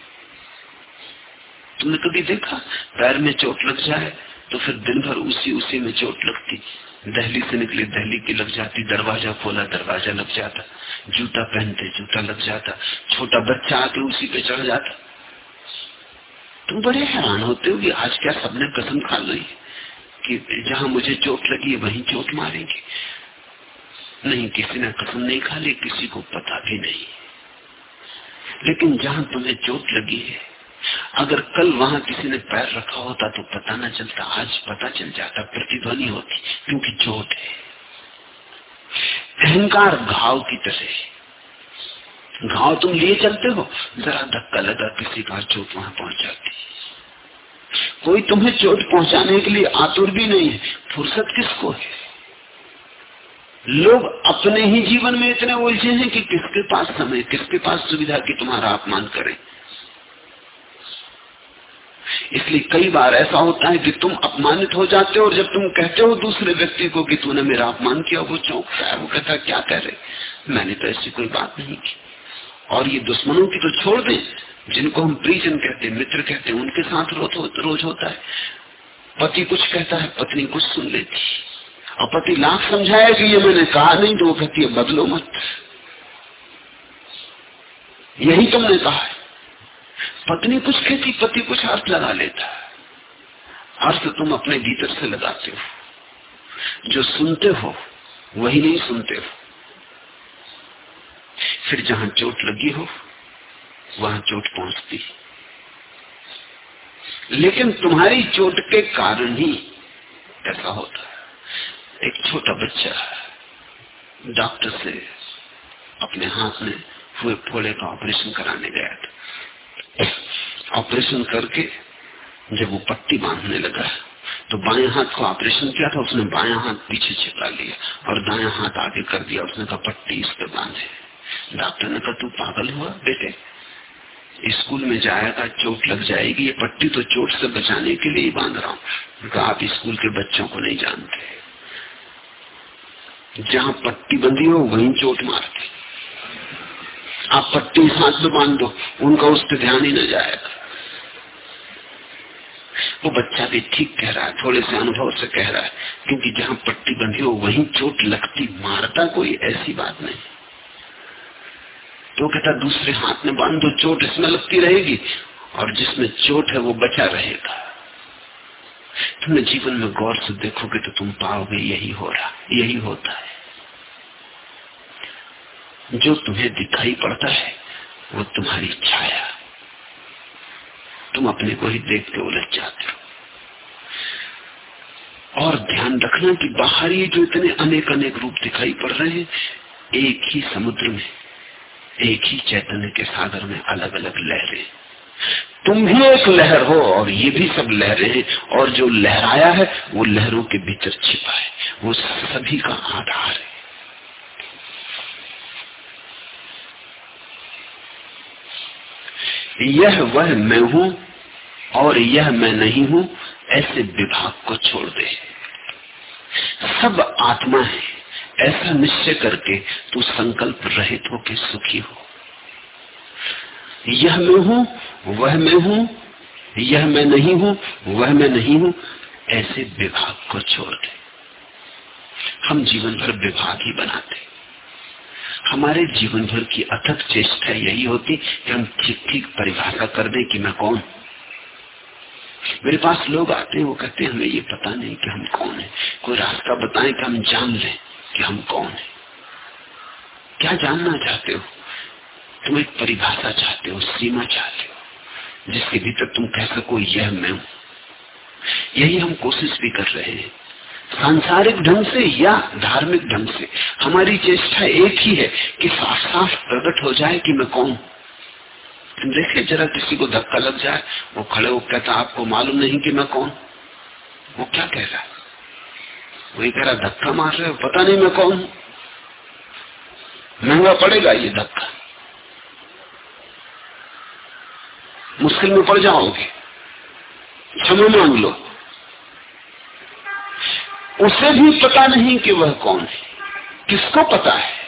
तुमने कभी देखा? पैर में चोट लग जाए तो फिर दिन भर उसी उसी में चोट लगती। दहली से निकली, दहली की लग जाती, दरवाज़ा खोला, दरवाज़ा लग जाता। जूता पहनते, जूता लग जाता। छोटा बच्चा आके उसी पे चढ़ जाता। तुम बड़े हैरान होते हो कि आज क्या सबने कसम खा ली? कि जहाँ मुझे चोट लगी वहीं चोट मारेंगे। नहीं, किसी ने कसम नहीं खा ली, किसी को पता भी नहीं। लेकिन जहाँ तुम्हें चोट लगी है। अगर कल वहाँ किसी ने पैर रखा होता तो पता न चलता, आज पता चल जाता प्रतिध्वनि होती, क्योंकि चोट है। अहंकार घाव की तरह घाव तुम लिए चलते हो, जरा धक्का लगा किसी का चोट वहाँ पहुँच जाती कोई तुम्हें चोट पहुँचाने के लिए आतुर भी नहीं है, फुर्सत किसको है? लोग अपने ही जीवन में इतने उलझे हैं कि किसके पास समय किसके पास सुविधा की तुम्हारा अपमान करें? इसलिए कई बार ऐसा होता है कि तुम अपमानित हो जाते हो और जब तुम कहते हो दूसरे व्यक्ति को कि तूने मेरा अपमान किया वो चौंकता है वो कहता क्या कह रहे मैंने तो ऐसी कोई बात नहीं की। और ये दुश्मनों की तो छोड़ दें जिनको हम प्रिजन कहते हैं मित्र कहते हैं उनके साथ रोज, होता है। पति कुछ कहता है पत्नी कुछ सुन लेती और पति लाख समझाया कि ये मैंने कहा नहीं तो वो कहती है, बदलो मत। यही तुमने कहा पत्नी कुछ कहती, पति कुछ अर्थ लगा लेता अर्थ तुम अपने भीतर से लगाते हो। जो सुनते हो, वही नहीं सुनते हो। फिर जहाँ चोट लगी हो, वहाँ चोट पहुँचती। लेकिन तुम्हारी चोट के कारण ही ऐसा होता एक छोटा बच्चा डॉक्टर से अपने हाथ में हुए फोड़े का ऑपरेशन कराने गया था। ऑपरेशन करके जब वो पट्टी बांधने लगा तो बाएँ हाथ को ऑपरेशन किया था, उसने बाया हाथ पीछे छिपा लिया और दाया हाथ आगे कर दिया, उसने कहा, पट्टी इस पे बांधे। डॉक्टर ने कहा, तू पागल हुआ बेटे? स्कूल में जाएगा चोट लग जाएगी, ये पट्टी तो चोट से बचाने के लिए ही बाँध रहा हूँ। आप स्कूल के बच्चों को नहीं जानते। जहाँ पट्टी बंधी हो, वहीं चोट मारती। आप पट्टी हाथ में बाँध दो, उनका उस पर ध्यान ही न जाएगा। वो बच्चा भी ठीक कह रहा है, थोड़े से अनुभव से कह रहा है, क्योंकि जहाँ पट्टी बंधी हो, वहीं चोट लगती, मारता कोई ऐसी बात नहीं। तो कहता, दूसरे हाथ में बाँध दो, चोट इसमें लगती रहेगी, और जिसमें चोट है, वो बचा रहेगा। तुमने जीवन में गौर से देखोगे तो तुम पाओगे यही हो रहा, यही होता है। जो तुम्हें दिखाई पड़ता है, वो तुम्हारी छाया। तुम अपने को ही देख के उलझ जाते हो। और ध्यान रखना कि बाहर ये जो इतने अनेक अनेक रूप दिखाई पड़ रहे हैं, एक ही समुद्र में, एक ही चैतन्य के सागर में अलग अलग लहरें। तुम भी एक लहर हो और ये भी सब लहरें और जो लहराया है, वो लहरों के भीतर छिपा है। वो सभी का आधार है। यह वह मैं हूँ और यह मैं नहीं हूँ, ऐसे विभाग को छोड़ दे। सब आत्मा है। ऐसा निश्चय करके तू संकल्प रहित होके सुखी हो। यह मैं हूँ वह मैं हूँ, यह मैं नहीं हूँ, वह मैं नहीं हूँ, ऐसे विभाग को छोड़ दे। हम जीवन भर विभाग ही बनाते। हमारे जीवन भर की अथक चेष्टा यही होती कि हम ठीक ठीक परिभाषा कर दें कि मैं कौन। मेरे पास लोग आते हैं, वो कहते हैं, हमें ये पता नहीं कि हम कौन है। कोई रास्ता बताएँ कि हम जान लें कि हम कौन है। क्या जानना चाहते हो? तुम एक परिभाषा चाहते हो, सीमा चाहते हो। जिसके भीतर तुम कह सको यह मैं हूँ। यही हम कोशिश भी कर रहे हैं। सांसारिक ढंग से या धार्मिक ढंग से, हमारी चेष्टा एक ही है कि साफ़ साफ़ प्रकट हो जाए कि मैं कौन तुम देखे जरा किसी को धक्का लग जाए, वो खड़े हो कहता, आपको मालूम नहीं कि मैं कौन वो क्या कह रहा है? वही कह रहा धक्का मार रहे हो, पता नहीं मैं कौन महँगा पड़ेगा ये धक्का। मुश्किल में पड़ जाओगे। क्षमा मांग लो। उसे भी पता नहीं कि वह कौन है। किसको पता है?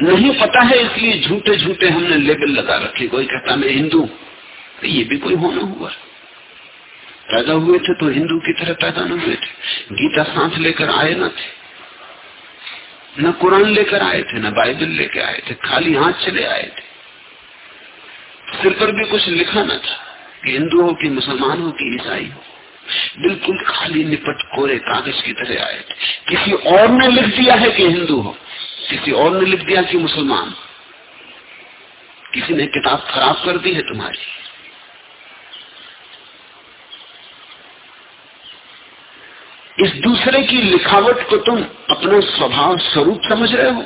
नहीं पता है इसलिए झूठे झूठे हमने लेबल लगा रखे। कोई कहता, मैं हिंदू तो ये भी कोई होना हुआ। पैदा हुए थे तो हिंदू की तरह पैदा न हुए थे। गीता सांस लेकर आए ना थे। न कुरान लेकर आए थे, न बाइबल लेकर आए थे। खाली हाथ चले आए थे। सिर पर भी कुछ लिखा न था कि हिंदू हो कि मुसलमान हो कि ईसाई हो। बिल्कुल खाली निपट कोरे कागज़ की तरह आए थे। किसी और ने लिख दिया है कि हिंदू हो, किसी और ने लिख दिया कि मुसलमान किसी ने किताब खराब कर दी है तुम्हारी। इस दूसरे की लिखावट को तुम अपना स्वभाव स्वरूप समझ रहे हो?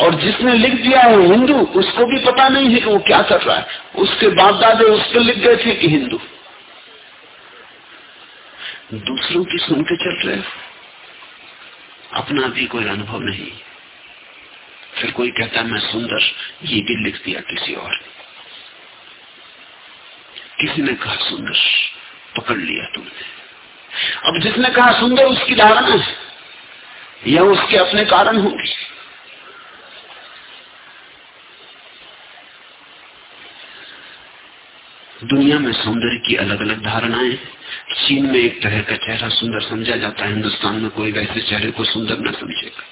और जिसने लिख दिया है हिंदू, उसको भी पता नहीं है कि वो क्या कर रहा है। उसके बाप दादे उस पर लिख गए थे कि हिंदू। दूसरों की सुन के चल रहे अपना भी कोई अनुभव नहीं। फिर कोई कहता, मैं सुंदर, ये भी लिख दिया किसी और किसी ने कहा, सुंदर, पकड़ लिया तुमने। अब जिसने कहा, सुंदर, उसकी धारणा है। या उसके अपने कारण होंगे? दुनिया में सौंदर्य की अलग अलग धारणाएँ चीन में एक तरह का चेहरा सुंदर समझा जाता है। हिंदुस्तान में कोई वैसे चेहरे को सुंदर न समझेगा।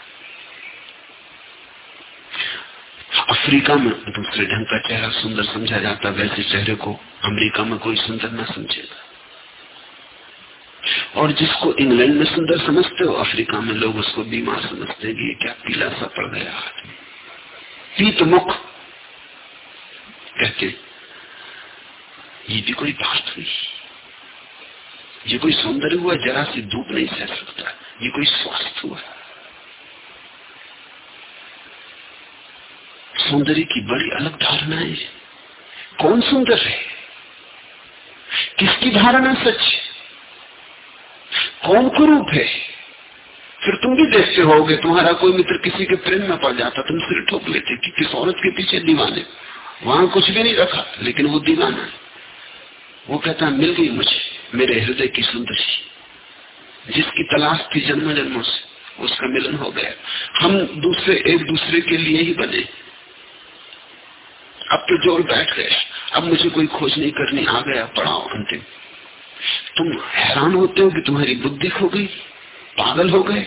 अफ्रीका में दूसरे ढंग का चेहरा सुंदर समझा जाता है। वैसे चेहरे को अमेरिका में कोई सुंदर न समझेगा। और जिसको इंग्लैंड में सुंदर समझते हो, अफ्रीका में लोग उसको बीमार समझते हैं कि क्या पीला सा पड़ गया पीत मुख कहते ये भी कोई बात नहीं। ये कोई सौंदर्य हुआ, जरा सी धूप नहीं सह सकता। ये कोई स्वास्थ्य हुआ। सौंदर्य की बड़ी अलग धारणाएँ कौन सुंदर है? किसकी धारणा सच? कौन कुरूप है? फिर तुम भी देखते होगे, तुम्हारा कोई मित्र किसी के प्रेम में पड़ जाता, तुम सिर ठोक लेते कि किस औरत के पीछे दीवाने। वहाँ कुछ भी नहीं रखा, लेकिन वो दीवाना है। वो कहता है मिल गई मुझे, मेरे हृदय की सुंदरी। जिसकी तलाश थी जन्म जन्मों से, उसका मिलन हो गया। हम दूसरे, एक दूसरे के लिए ही बने। अब तो ज़ोर बैठ गए। अब मुझे कोई खोज नहीं करनी। आ गया पड़ाओ अंतिम। तुम हैरान होते हो कि तुम्हारी बुद्धि खो गई, पागल हो गए।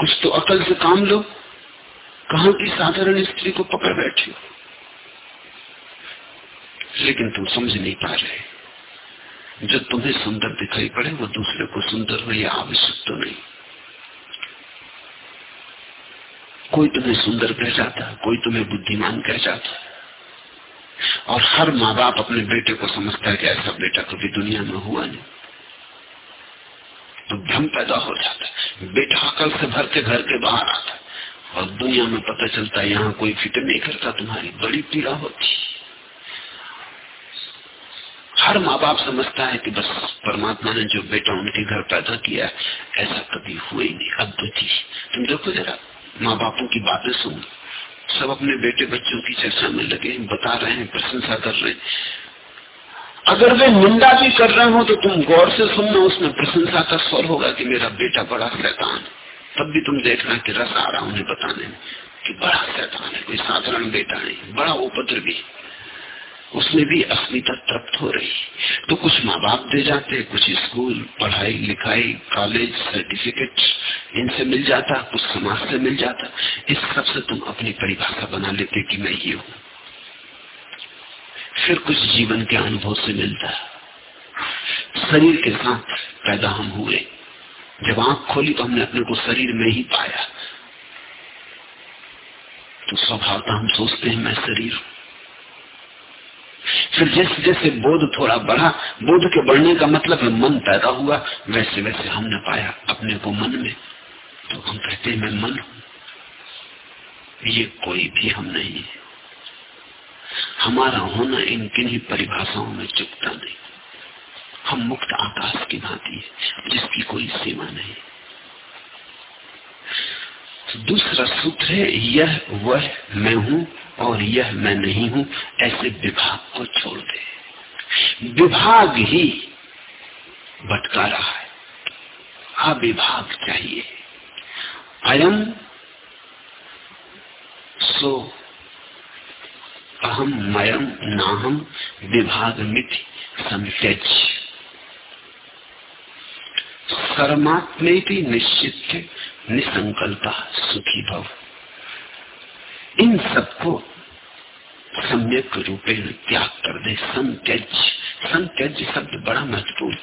कुछ तो अकल से काम लो। कहा की साधारण स्त्री को पकड़ बैठी हो? लेकिन तुम समझ नहीं पा रहे। जो तुम्हें सुंदर दिखाई पड़े, वो दूसरे को सुंदर हो यह आवश्यक तो नहीं। कोई तुम्हें सुंदर कह जाता, कोई तुम्हें बुद्धिमान कह जाता। और हर माँ बाप अपने बेटे को समझता है कि ऐसा बेटा कभी दुनिया में हुआ नहीं। तो भ्रम पैदा हो जाता बेटा अकल से भर के घर के बाहर आता और दुनिया में पता चलता यहाँ कोई फ़िक्र नहीं करता, तुम्हारी बड़ी पीड़ा होती हर माँ बाप समझता है कि बस परमात्मा ने जो बेटा उनके घर पैदा किया ऐसा कभी हुआ ही नहीं। अद्भुत तुम देखो जरा माँ बापों की बातें सुन। सब अपने बेटे बच्चों की चर्चा में लगे बता रहे हैं, प्रशंसा कर रहे हैं। अगर वे निंदा भी कर रहे हो तो तुम गौर से सुनना, उसमें प्रशंसा का स्वर होगा कि मेरा बेटा बड़ा शैतान तब भी तुम देखना कि रस आ रहा उन्हें बताने में कि बड़ा शैतान है, कोई साधारण बेटा नहीं, बड़ा उपद्रवी उसमें भी अस्मिता तृप्त हो रही। तो कुछ माँ बाप दे जाते, कुछ स्कूल, पढ़ाई, लिखाई कॉलेज सर्टिफिकेट इनसे मिल जाता, कुछ समाज से मिल जाता। इस सबसे तुम अपनी परिभाषा बना लेते कि मैं ये हूँ। फिर कुछ जीवन के अनुभव से मिलता। शरीर के साथ पैदा हम हुए। जब आँख खोली तो हमने अपने को शरीर में ही पाया। तो स्वभावता हम सोचते हैं, मैं शरीर हूँ। फिर जैसे जैसे बोध थोड़ा बढ़ा, बोध के बढ़ने का मतलब है मन पैदा हुआ, वैसे वैसे हमने पाया अपने को मन में। तो हम कहते हैं, मैं मन हूँ। ये कोई भी हम नहीं है। हमारा होना इन किन्हीं परिभाषाओं में चुपता नहीं। हम मुक्त आकाश की भांति है, जिसकी कोई सीमा नहीं। दूसरा सूत्र है, यह वह मैं हूँ और यह मैं नहीं हूँ, ऐसे विभाग को छोड़ दे। विभाग ही भटका रहा है। अविभाग चाहिए। अयम सो अहम मयम नाहम विभाग मिथि संत्यज कर्मात्मे भी निश्चित निसंकल्पा सुखी भव। इन सबको सम्यक रूपेण त्याग कर दे। संत्यज संत्यज शब्द बड़ा महत्वपूर्ण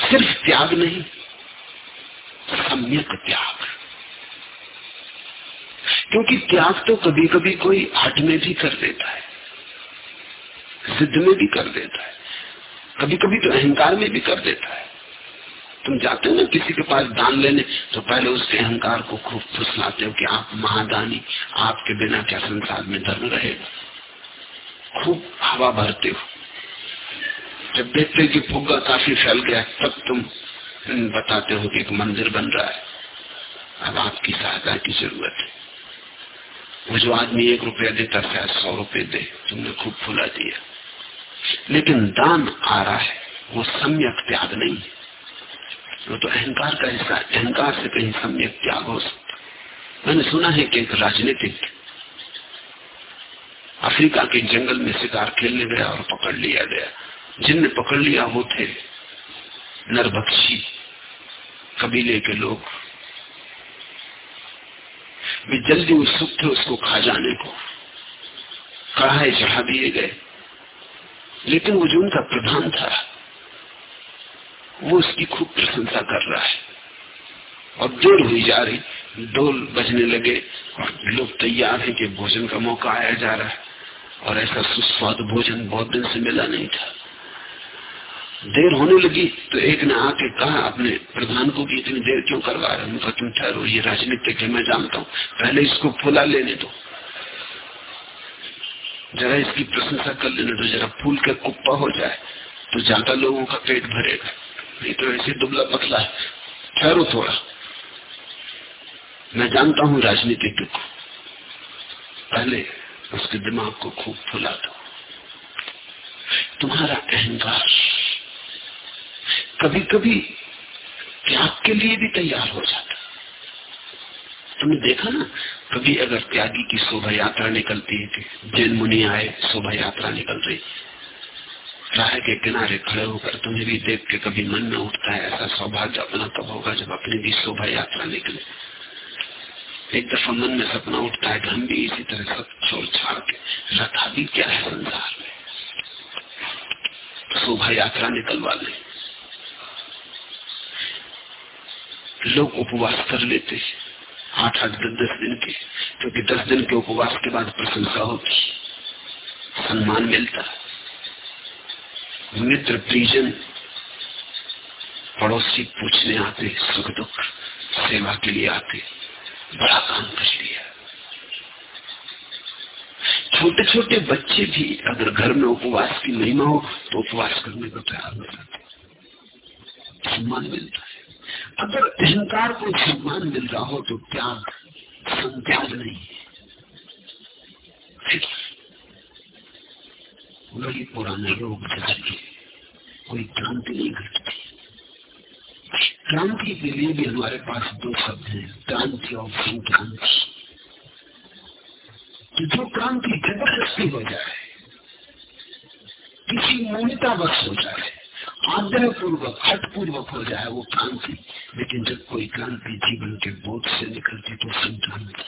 सिर्फ़ त्याग नहीं, सम्यक त्याग। क्योंकि त्याग तो कभी कभी कोई हट में भी कर देता है सिद्ध में भी कर देता है। कभी कभी तो अहंकार में भी कर देता है। तुम जाते हो ना किसी के पास दान लेने तो पहले उसके अहंकार को खूब फुसलाते हो कि आप महादानी, आपके बिना क्या संसार में धर्म रहेगा? खूब हवा भरते हो। जब देखते कि फुग्गा काफ़ी फैल गया, तब तुम बताते हो कि एक मंदिर बन रहा है। अब आपकी सहायता की ज़रूरत है। वो जो आदमी एक रुपया देता शायद सौ रुपये दे, तुमने खूब फुला दिया। लेकिन दान आ रहा है, वो सम्यक त्याग नहीं है। वो तो अहंकार का हिस्सा अहंकार से कहीं सम्यक त्याग हो सकता मैंने सुना है कि एक राजनीतिक अफ्रीका के जंगल में शिकार खेलने गया और पकड़ लिया गया। जिनने पकड़ लिया वो थे नरभक्षी, कबीले के लोग। वे जल्दी उत्सुक थे उसको खा जाने को। कढ़ाई चढ़ा दिए गए। लेकिन वो जो उनका प्रधान था वो उसकी खूब प्रशंसा कर रहा है। और देर हुई जा रही डोल बजने लगे और लोग तैयार हैं कि भोजन का मौका आया जा रहा है। और ऐसा सुस्वाद भोजन बहुत दिन से मिला नहीं था। देर होने लगी तो एक ने आके कहा, अपने प्रधान को कि इतनी देर क्यों करवा रहे उनका, तुम ठहरो, ये राजनीतिक है, मैं जानता हूँ। पहले इसको फुला लेने दो। जरा इसकी प्रशंसा कर लेने दो, जरा फूल का कुप्पा हो जाए तो ज़्यादा लोगों का पेट भरेगा। नहीं तो ऐसे दुबला पतला है। ठहरो थोड़ा। मैं जानता हूँ राजनीतिज्ञ को पहले उसके दिमाग को खूब फुला दो। तुम्हारा अहंकार कभी कभी त्याग के लिए भी तैयार हो जाता तुमने देखा ना, कभी अगर त्यागी की शोभा यात्रा निकलती है जैन मुनि आए, शोभा यात्रा निकल रही। राह के किनारे खड़े होकर तुम्हें भी देख के कभी मन में उठता है। ऐसा सौभाग्य अपना तब होगा जब अपनी भी शोभा यात्रा निकले। एक दफ़ा मन में सपना उठता है हम भी इसी तरह सब छोड़ छाड़ के। रथा भी क्या है संसार में? शोभा यात्रा निकलवा ले। लोग उपवास कर लेते आठ आठ, दस दस दिन के, क्योंकि दस दिन के उपवास के बाद प्रशंसा होती सम्मान मिलता है। मित्र परिजन पड़ोसी पूछने आते, सुख दुख, सेवा के लिए आते, बड़ा काम कर लिया। छोटे छोटे बच्चे भी अगर घर में उपवास की महिमा हो तो उपवास करने को तैयार हो जाते सम्मान मिलता है। अगर अहंकार को सम्मान मिल रहा हो तो त्याग संत्याग नहीं है वही पुराने लोग जाके कोई क्रांति नहीं घटती क्रांति के लिए भी हमारे पास दो शब्द हैं, क्रांति और संक्रांति। जो क्रांति ज़बरदस्ती हो जाए, किसी मूलता बस हो जाए आग्रह पूर्वक हट पूर्वक हो जाए वो क्रांति, लेकिन जब कोई क्रांति जीवन के बोध से निकलती तो संक्रांति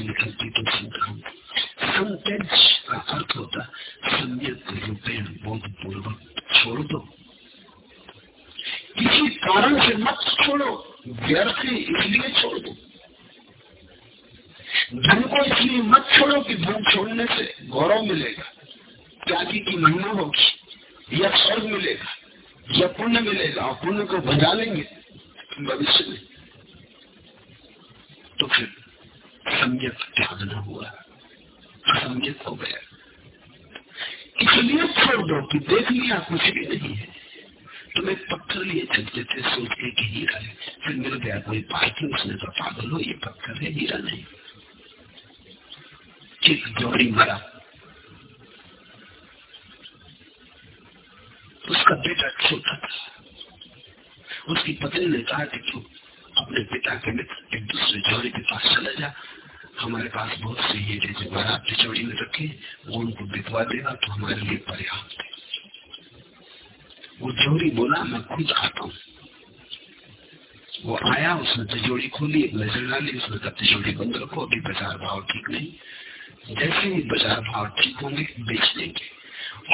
निकलती तो संक्रांति। संत्यज का अर्थ होता सम्यक रूपेण बोध पूर्वक छोड़ दो किसी कारण से मत छोड़ो व्यर्थ इसलिए छोड़ दो धन को इसलिए मत छोड़ो कि धन छोड़ने से गौरव मिलेगा त्यागी की महिमा होगी या स्वर्ग मिलेगा या पुण्य मिलेगा और पुण्य को बजा लेंगे भविष्य में तो फिर सम्यक त्याग न हुआ। असंज्ञत हो गया इसलिए छोड़ दो कि देख लिया कुछ भी नहीं है तुम एक पत्थर लिए चलते थे सोचते कि हीरा है फिर मिल गया कोई पार्किंग उसने तो पागल हो ये पत्थर है हीरा नहीं चित गौरी मरा उसका बेटा छोटा था उसकी पत्नी ने कहा कि तू अपने पिता के मित्र एक दूसरे जौहरी के पास चला जा। हमारे पास बहुत से हीरे जो बारात तिचौड़ी में रखे, वो उनको बिकवा देगा तो हमारे लिए पर्याप्त है। वो जोड़ी बोला, मैं खुद आता हूँ। वो आया, उसने तिजोड़ी खोली, एक नज़र डाली, उसने कहा तिजोड़ी बंद रखो, अभी बाज़ार भाव ठीक नहीं। जैसे ही बाज़ार भाव ठीक होंगे, बेच देंगे।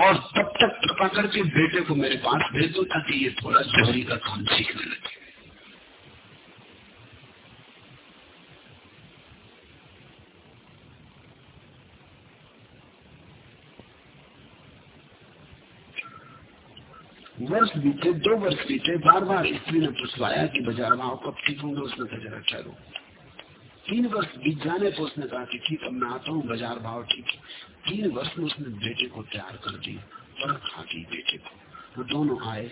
और तब तक कृपा करके बेटे को मेरे पास भेज दो, ताकि ये थोड़ा जोड़ी का काम सीखने लगे। वर्ष बीते, दो वर्ष बीते, बार बार स्त्री ने पूछवाया कि बाज़ार भाव कब ठीक होंगे उसने कहा, जरा ठहरो। तीन वर्ष बीत जाने पर उसने कहा कि ठीक, अब मैं आता हूँ, बाज़ार भाव ठीक तीन वर्ष में उसने बेटे को तैयार कर दी पर खा दी बेटे को। वो दोनों आए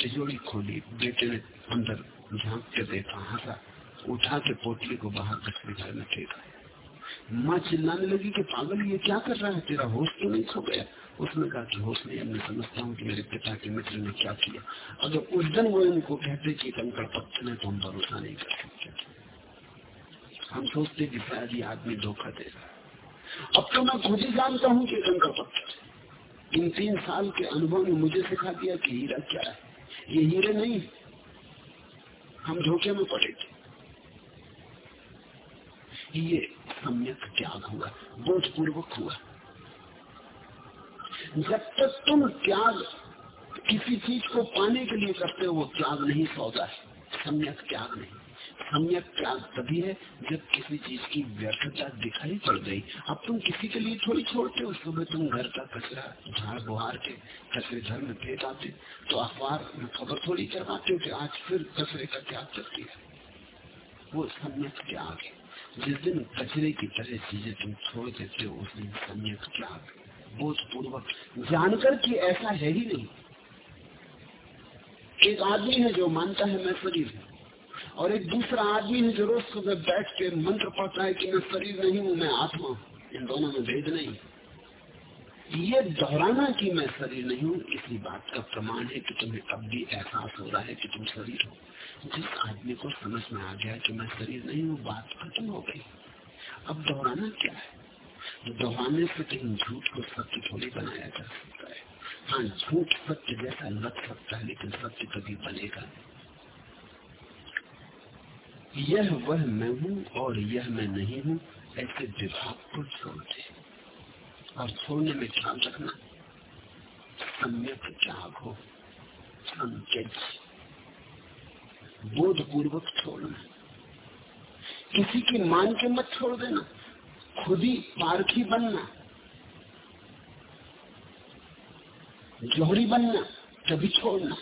तिजोड़ी खोली, बेटे ने अंदर झाँक के देखा, हंसा, उठा के पोटली को बाहर घर में फेंका माँ चिल्लाने लगी कि पागल, ये क्या कर रहा है? तेरा होश तो नहीं खो गया। उसने कहा कि होश नहीं, मैं समझता हूँ कि मेरे पिता के मित्र ने क्या किया। अगर उस दिन वो इनको कहते कि कंकड़ पत्थर है तो हम भरोसा नहीं कर सकते। हम सोचते कि शायद ये आदमी धोखा दे रहा अब तो मैं खुद ही जानता हूँ कि कंकड़ पत्थर इन तीन साल के अनुभव ने मुझे सिखा दिया कि हीरा क्या है। ये हीरे नहीं, हम धोखे में पड़े थे। ये सम्यक त्याग हुआ बोधपूर्वक हुआ। जब तक तुम त्याग किसी चीज़ को पाने के लिए करते हो, वो त्याग नहीं सौदा है। सम्यक त्याग नहीं। सम्यक त्याग तभी है जब किसी चीज़ की व्यर्थता दिखाई पड़ गई। अब तुम किसी के लिए थोड़ी छोड़ते हो। सुबह तुम घर का कचरा, झाड़ बुहार के कचरे घर में फेंक आते तो अखबार में खबर थोड़ी करवाते हो कि आज फिर कचरे का त्याग करती है। वो सम्यक त्याग है। जिस दिन कचरे की तरह चीज़ें तुम छोड़ देते हो उस दिन सम्यक त्याग बोधपूर्वक जानकर कि ऐसा है ही नहीं। एक आदमी है जो मानता है मैं शरीर हूँ, और एक दूसरा आदमी है जो रोज सुबह बैठ के मंत्र पढ़ता है कि मैं शरीर नहीं हूँ, मैं आत्मा इन दोनों में भेद नहीं। ये दोहराना कि मैं शरीर नहीं हूँ, इसी बात का प्रमाण है कि तुम्हें अब भी एहसास हो रहा है कि तुम शरीर हो। जिस आदमी को समझ में आ गया कि मैं शरीर नहीं हूँ, बात खत्म हो गई। अब दोहराना क्या है? दोहराने से कहीं झूठ को सत्य थोड़ी बनाया जा सकता है। हाँ झूठ सत्य जैसा लग सकता है, लेकिन सत्य कभी बनेगा यह वह मैं हूँ और यह मैं नहीं हूँ, ऐसे विभाग को छोड़ दे। और छोड़ने में ख्याल रखना। सम्यक त्याग हो संकेत। बोध पूर्वक छोड़ना किसी की मान के मत छोड़ देना। खुद ही पारखी बनना। जोहरी बनना, तभी छोड़ना।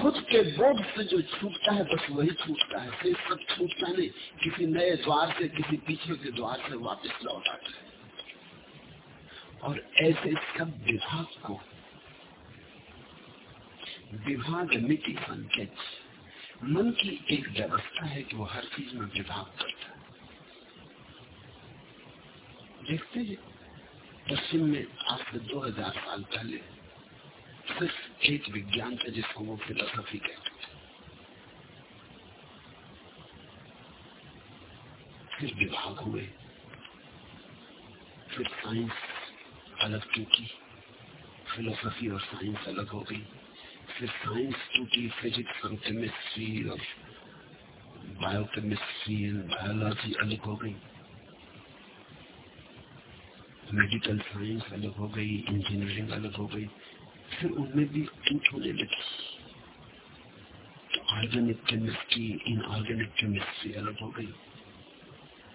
खुद के बोध से जो छूटता है, बस वही छूटता है। फिर सब छूटता नहीं। किसी नए द्वार से, किसी पीछे के द्वार से वापस लौट आता है। और ऐसे सब विभाग को विभाग मिति संकेत मन की एक व्यवस्था है कि वो हर चीज़ में विभाग करता है। देखते हैं, पश्चिम में आज से 2000 साल पहले सिर्फ़ एक विज्ञान था जिसको वो फिलोसफी कहते थे। फिर विभाग हुए, फिर साइंस अलग टूटी फिलोसफी और साइंस अलग हो गई फिर साइंस टूटी फिजिक्स और केमिस्ट्री और बायोकेमिस्ट्री एंड बायोलॉजी अलग हो गई मेडिकल साइंस अलग हो गई इंजीनियरिंग अलग हो गई फिर उनमें भी टूट होने लगी ऑर्गेनिक केमिस्ट्री इनऑर्गेनिक केमिस्ट्री अलग हो गई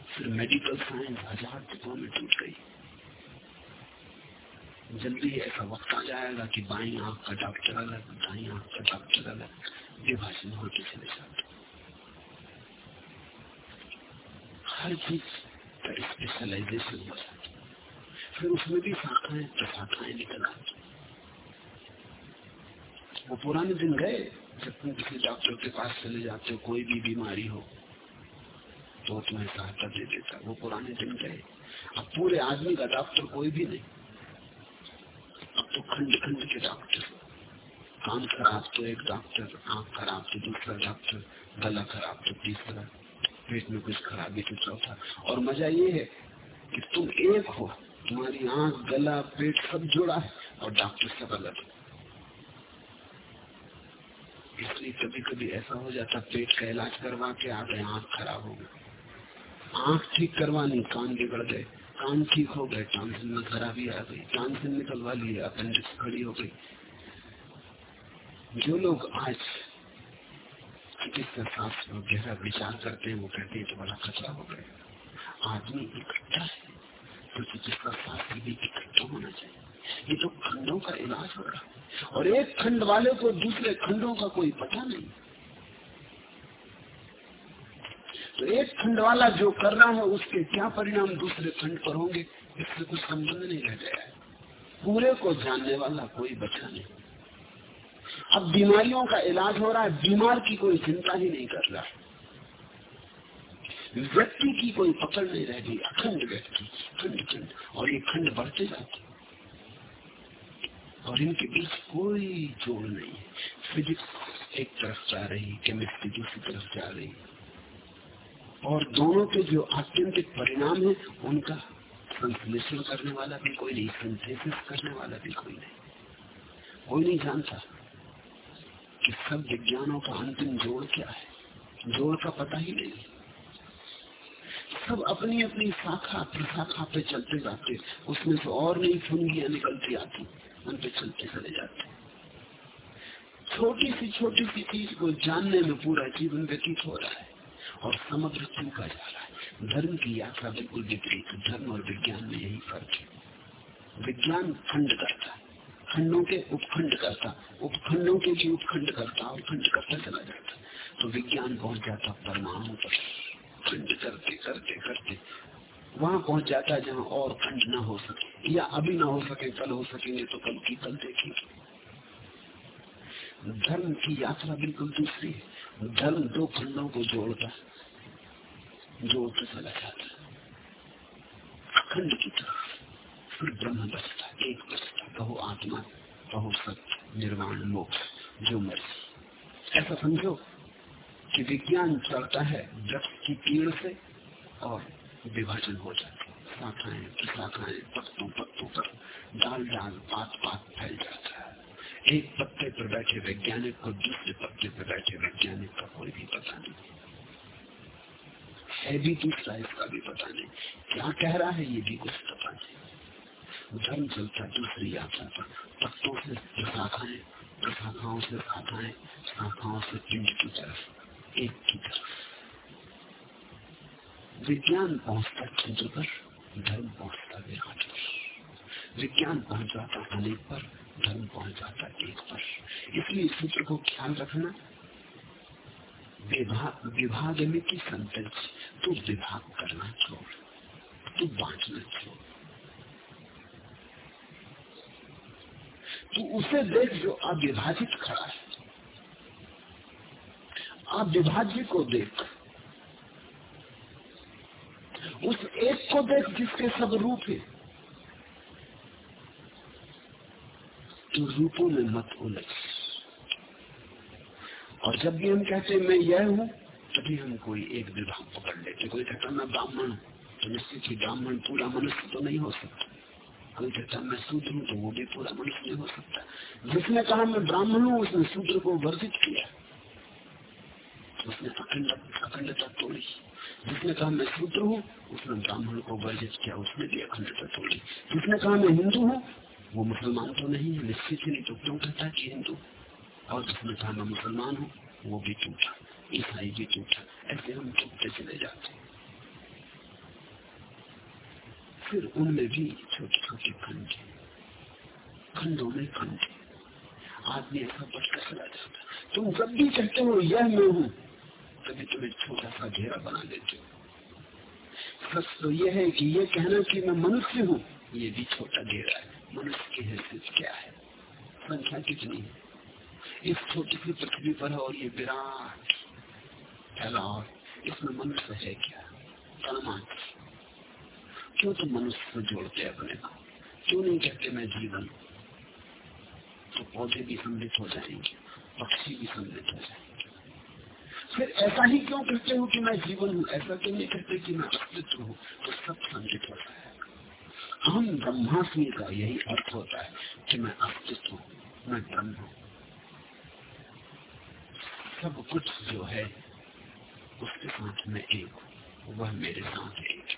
फिर मेडिकल साइंस हज़ार टुकड़ों में टूट गई जल्दी ऐसा वक्त आ जाएगा कि बाई आँख का डॉक्टर अलग, दाई आँख का डॉक्टर अलग। विभाजन होते चले जाते हर चीज़ का स्पेशलाइजेशन हो जाता फिर उसमें भी शाखाएँ प्रशाखाएँ निकल आती वो पुराने दिन गए, जब तुम किसी डॉक्टर के पास चले जाते हो, कोई भी बीमारी हो तो तुम्हें सहायता दे देता वो पुराने दिन गए। अब पूरे आदमी का डॉक्टर कोई भी नहीं। तो खंड खंड के डॉक्टर कान खराब तो एक डॉक्टर आँख खराब तो दूसरा डॉक्टर गला खराब तो तीसरा पेट में कुछ खराबी तो चौथा और मज़ा ये है कि तुम एक हो, तुम्हारी आँख, गला, पेट सब जुड़ा है और डॉक्टर सब अलग इसलिए कभी कभी ऐसा हो जाता, पेट का इलाज करवा के आ गए, आँख खराब हो गई। आँख ठीक करवानी, कान बिगड़ गए। कान ठीक हो गए टांसिल में खराबी आ गई टांसिल निकलवा लिए अपेंडिक्स खड़ी हो गई। जो लोग आज चिकित्सा शास्त्र में गहरा विचार करते हैं, वो कहते हैं तो बड़ा खतरा हो गया। आदमी इकट्ठा है तो चिकित्सा शास्त्र भी इकट्ठा होना चाहिए। ये तो खंडों का इलाज हो रहा है। और एक खंड वाले को दूसरे खंडों का कोई पता नहीं। तो एक खंड वाला जो कर रहा है, उसके क्या परिणाम दूसरे खंड पर होंगे, इससे कुछ संबंध नहीं रह गया है। पूरे को जानने वाला कोई बचा नहीं। अब बीमारियों का इलाज हो रहा है, बीमार की कोई चिंता ही नहीं कर रहा। व्यक्ति की कोई पकड़ नहीं रह गई, अखंड व्यक्ति खंड खंड और ये खंड बढ़ते जाते और इनके बीच कोई जोड़ नहीं है। फिजिक्स एक तरफ़ जा रही, केमिस्ट्री दूसरी तरफ़ जा रही। और दोनों के जो आत्यंतिक परिणाम है, उनका संश्लेषण करने वाला भी कोई नहीं संश्लेषित करने वाला भी कोई नहीं। कोई नहीं जानता कि सब विज्ञानों का अंतिम जोड़ क्या है। जोड़ का पता ही नहीं। सब अपनी अपनी शाखा, प्रशाखा पे चलते जाते उसमें से और नई फुनगियाँ निकलती आती उन पे चलते चले जाते छोटी सी छोटी सी चीज़ को जानने में पूरा जीवन व्यतीत हो रहा है। और समग्र चूका जा रहा है। धर्म की यात्रा बिल्कुल विपरीत धर्म और विज्ञान में यही फ़र्क है। विज्ञान खंड करता है। खंडों के उपखंड करता उपखंडों के भी उपखंड करता और खंड करता चला जाता तो विज्ञान पहुँच जाता परमाणु पर। खंड करते करते करते। वहाँ पहुँच जाता है जहाँ और खंड ना हो सके। या अभी ना हो सके, कल हो सकेंगे तो कल की, कल देखेंगे। धर्म की यात्रा बिल्कुल दूसरी है। धर्म दो खंडों को जोड़ता जोड़ता चला जाता अखंड की तरफ़ फिर ब्रह्म बचता एक बचता कहो आत्मा कहो सत्य निर्वाण, मोक्ष, जो मर्ज़ी। ऐसा समझो कि विज्ञान चलता है वृक्ष की पीड़ से और विभाजन हो जाता है। शाखाएँ, प्रशाखाएँ, पत्तों पत्तों पर डाल डाल, पात पात फैल जाता है। एक पत्ते पर बैठे वैज्ञानिक को दूसरे पत्ते पर बैठे वैज्ञानिक का कोई भी पता नहीं। है भी दूसरा इसका भी पता नहीं। क्या कह रहा है, ये भी कुछ पता नहीं। धर्म चलता, दूसरी यात्रा पर। पत्तों से प्रशाखाएँ प्रशाखाओं से शाखाएँ शाखाओं से पिंड की तरफ़, एक की तरफ़। विज्ञान पहुँचता चंद्र पर, धर्म पहुँचता विराट पर। विज्ञान पहुँच जाता अनेक पर, धर्म पहुँच जाता एक पर। इसलिए सूत्र को ख्याल रखना। विभाग में की संतज तू विभाग करना छोड़, तू बांटना छोड़। तू उसे देख जो अविभाजित खड़ा है। अविभाज्य को देख। उस एक को देख जिसके सब रूप है। तो रूपों में मत उलझ। और जब भी हम कहते हैं, मैं यह हूँ तभी हम कोई एक विभाग पकड़ लेते कोई कहता, मैं ब्राह्मण तो निश्चित ही ब्राह्मण, पूरा मनुष्य तो नहीं हो सकता। कोई कहता, मैं सूत्र हूँ तो वो भी पूरा मनुष्य नहीं हो सकता। जिसने कहा, मैं ब्राह्मण हूँ, उसने सूत्र को वर्जित किया। उसने अखंड, अखंडता तोड़ी। जिसने कहा, मैं सूत्र हूँ, उसने ब्राह्मण को वर्जित किया, उसने भी अखंडता तोड़ी। जिसने कहा, मैं हिंदू हूँ, वो मुसलमान तो नहीं है, निश्चित ही नहीं। तो क्यों कहता कि हिंदू? और जिसने कहा, मैं मुसलमान हूँ, वो भी टूटा। ईसाई भी टूटा ऐसे हम टूटते चले जाते हैं फिर उनमें भी छोटे छोटे खंड खंडों में खंड आदमी ऐसा बढ़ता चला जाता तुम जब भी कहते हो यह मैं हूँ तभी तुम एक छोटा सा घेरा बना लेते हो सच तो यह है कि यह कहना कि मैं मनुष्य हूँ। ये भी छोटा घेरा है। मनुष्य की हैसियत क्या है संख्या कितनी है। इस छोटी सी पृथ्वी पर है और ये विराट फैलाव इसमें मनुष्य है क्या? परमात्मा क्यों तुम तो मनुष्य से जोड़ते अपने को क्यों नहीं कहते मैं जीवन? तो पौधे भी सम्मिलित हो जाएँगे, पक्षी भी सम्मिलित हो जाएँगे। फिर ऐसा ही क्यों कहते हो कि मैं जीवन हूँ? ऐसा क्यों नहीं कहते कि मैं अस्तित्व हूँ? तो सब सम्मिलित है। हम ब्रह्मास्मि का यही अर्थ होता है कि मैं अस्तित्व हूँ, मैं ब्रह्म हूँ। सब कुछ जो है उसके साथ में एक हूँ वह मेरे साथ एक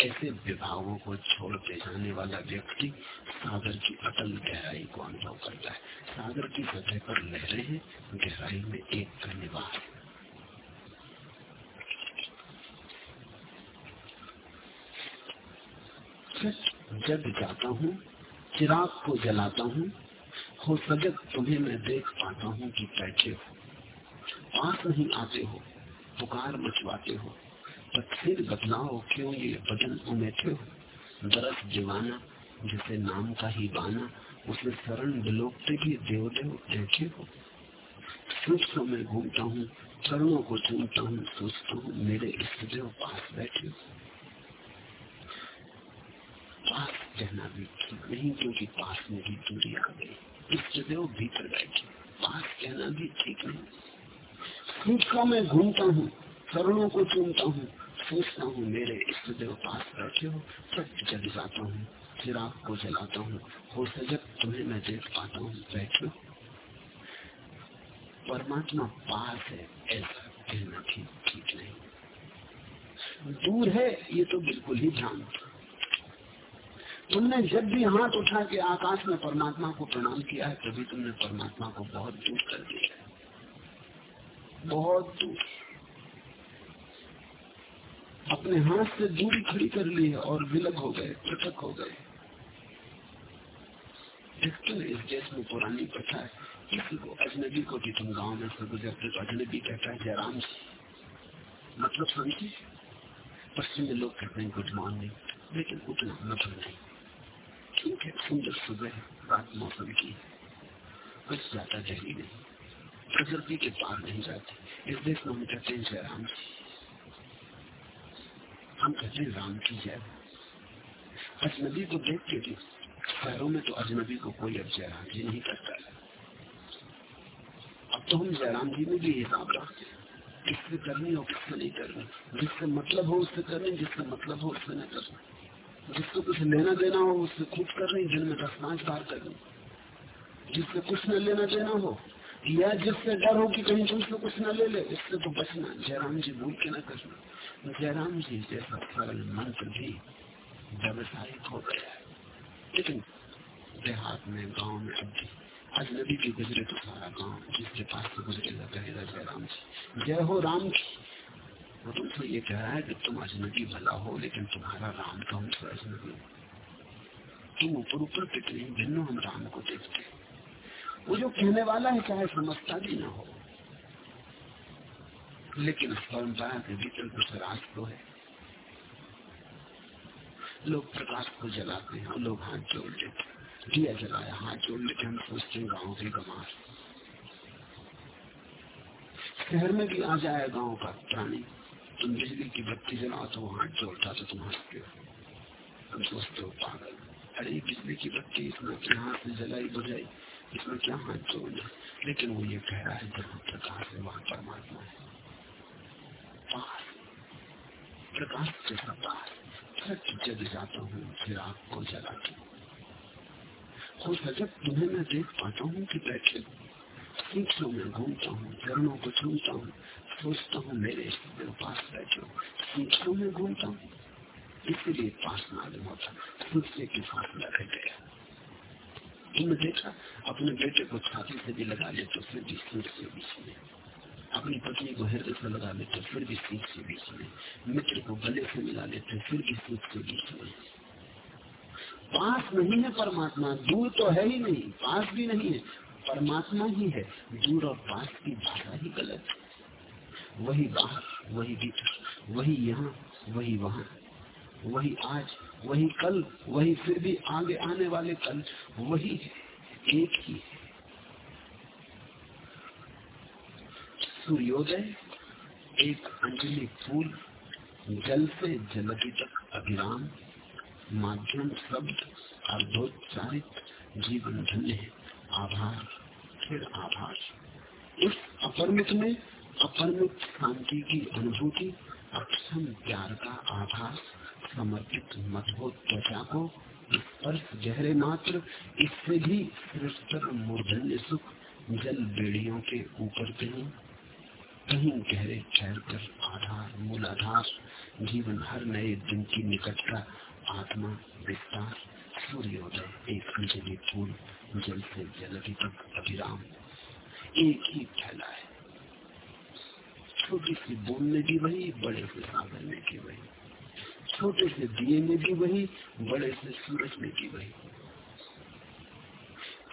ऐसे विभागों को छोड़ छोड़ते जाने वाला व्यक्ति सागर की अटल गहराई को अनुभव करता है सागर की सतह पर लहरें हैं गहराई में एक का निवास सच जब जाता हूँ चिराग को जलाता हूँ हो सजग तुम्हें मैं देख पाता हूँ कि बैठे हो पास नहीं आते हो। पुकार मचवाते हो। फिर बदलाव क्यों ये बदन उमेटे हो? दरस दीवाना जिसे नाम का ही बाना उसे शरण बिलोकते भी देव देव देखे हो। सोचता मैं घूमता हूँ, चरणों को चूमता हूँ, सोचता हूँ, मेरे इष्ट देव पास बैठे हो। पास कहना भी ठीक नहीं, क्योंकि पास में भी दूरी आ गई। इष्ट देव भीतर बैठे पास कहना भी ठीक नहीं। सूचना में घूमता हूँ, चरणों को चुनता हूँ, सोचता हूँ, मेरे इष्ट देव पास बैठे हो सत्य जल जाता हूँ, चिराग को जलाता हूँ, हो सजग तुम्हें मैं देख पाता हूँ, बैठे परमात्मा पास है, ऐसा कहना ठीक ठीक नहीं। दूर है, ये तो बिल्कुल ही भ्रांत तुमने जब भी हाथ उठा के आकाश में परमात्मा को प्रणाम किया है, तभी तुमने परमात्मा को बहुत दूर कर दिया है। बहुत दूर। अपने हाथ से दूरी खड़ी कर ली और विलग हो गए, पृथक हो गए। देखते इस देश में पुरानी प्रथा है, किसी को अजनबी को भी तुम गाँव में से गुजरते तो अजनबी कहता है जयराम जी। मतलब समझे? पश्चिम में लोग कहते हैं गुड मॉर्निंग, लेकिन उतना मतलब नहीं। है सुंदर सुबह, रात मौसम की कुछ ज़्यादा जहरी नहीं। प्रकृति के पार नहीं जाते। इस देश में हम कहते हैं जय राम हम कहते हैं राम की जय। अजनबी को देख के भी, शहरों में तो अजनबी को कोई अब जयराम जी नहीं करता है। अब तो हम जयराम जी में भी हिसाब रखते किससे करनी और किससे नहीं करनी? जिससे मतलब हो, उससे करनी, जिससे मतलब हो, उससे नहीं करनी। जिसको कुछ लेना देना हो, उससे खुद कर रही दिन में दस पाँच बार कर रही जिससे कुछ न लेना देना हो या जिससे डर हो कि कहीं तुमसे कुछ न ले ले, इससे तो बचना, जयराम जी भूल के न करना। जयराम जी जैसा सरल मंत्र भी व्यवसायिक हो गया है। लेकिन देहात में, गाँव में अब भी अजनबी की गुजरे तो सारा गाँव जिसके पास से गुजरेगा, कहेगा जयराम जी, जय हो राम की वो तुमसे ये कह रहा है कि तुम अजनबी भला हो, लेकिन तुम्हारा राम तो हमसे अजनबी तुम ऊपर ऊपर कितने भिन्न हम राम को देखते वो जो कहने वाला है, चाहे समझता भी ना हो। लेकिन परंपरा के भीतर कुछ राज तो है। लोग प्रकाश को जलाते हैं, लोग हाथ जोड़ लेते दिया जलाया, हाथ जोड़ लेते हम सोचते हैं गाँव के गमार शहर में भी आ जाए गाँव का प्राणी। तुम बिजली की बत्ती जलाओ तो हाथ जोड़ता तो तुम हँसते हो। तुम सोचते हो, पागल। अरे, बिजली की बत्ती इतना हाथ से जलाई बुझाई इसमें क्या हाथ जोड़ना लेकिन वो ये कह रहा है जहाँ प्रकाश है वहाँ परमात्मा है। प्रकाश जैसा पास सच जग जाता हूँ, फिर आपको जलाता हूँ। हो सजग तुम्हें मैं देख पाता हूँ कि बैठे सीखों में घूमता हूँ, चरणों को छूता हूँ, सोचता हूँ मेरे मेरे पास बैठो सीखों में घूमता हूँ, इसीलिए पास मालूम होता खुद से की फासला रह गया। तुमने देखा अपने बेटे को छाती से भी लगा ले तो फिर भी सीट से बीच में अपनी पत्नी को हृदय से लगा लेते, फिर भी सीट से बीच में मित्र को गले से मिला लेते, फिर भी सीट से बीच में पास नहीं है परमात्मा, दूर तो है ही नहीं, पास भी नहीं है। परमात्मा ही है, दूर और पास की भाषा ही गलत है। वही बाहर, वही भीतर, वही यहाँ, वही वहाँ, वही आज वही कल, वही फिर भी आगे आने वाले कल, वही है एक ही है। सूर्योदय, एक अंजलि फूल, जल से जलती तक अभिराम, माध्यम शब्द, अर्धोच्चारित जीवन धन्य आभार, फिर आभार। इस अपरमित में, अपरमित शांति की अनुभूति, अक्षम प्यार का आभास। समर्पित मज़बूत त्वचा को स्पर्श गहरे मात्र इससे भी श्रेष्ठ मूर्धन्य सुख जल बेड़ियों के ऊपर कहीं कहीं गहरे ठहर कर आधार मूलाधार, जीवन हर नए दिन की निकटता आत्मा विस्तार। सूर्योदय एक अंजलि फूल, जल से जल तक अभिराम। एक ही फैला है। छोटी सी बूंद में भी वही, बड़े सागर में भी वही। छोटे से दिए में भी वही, बड़े से सूरज में भी वही।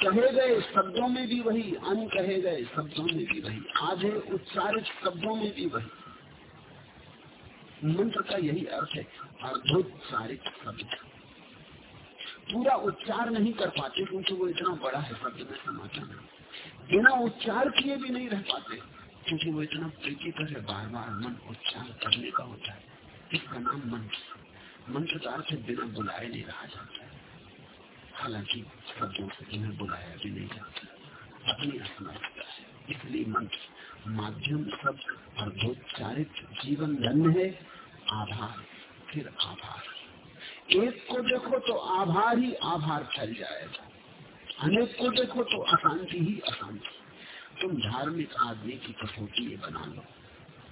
कहे गए शब्दों में भी वही अन कहे गए शब्दों में भी वही आधे उच्चारित शब्दों में भी वही। मंत्र का यही अर्थ है, अर्धोच्चारित शब्द। पूरा उच्चार नहीं कर पाते क्योंकि वो इतना बड़ा है शब्द में समाचार। बिना उच्चार किए भी नहीं रह पाते, क्योंकि वो इतना प्रीतिकर है बार बार मन उच्चार करने का होता है। इसका नाम मंत्र मंत्र का अर्थ बिना बुलाए नहीं रहा जाता है। हालाँकि शब्दों से इन्हें बुलाया भी नहीं जाता अपनी असमर्थता है। इसलिए मंत्र, माध्यम शब्द अर्धोच्चारित जीवन धन्य है। आभार, फिर आभार। एक को देखो तो आभार ही आभार फैल जाएगा। अनेक को देखो तो अशांति ही अशांति। तुम धार्मिक आदमी की कसौटी बना लो।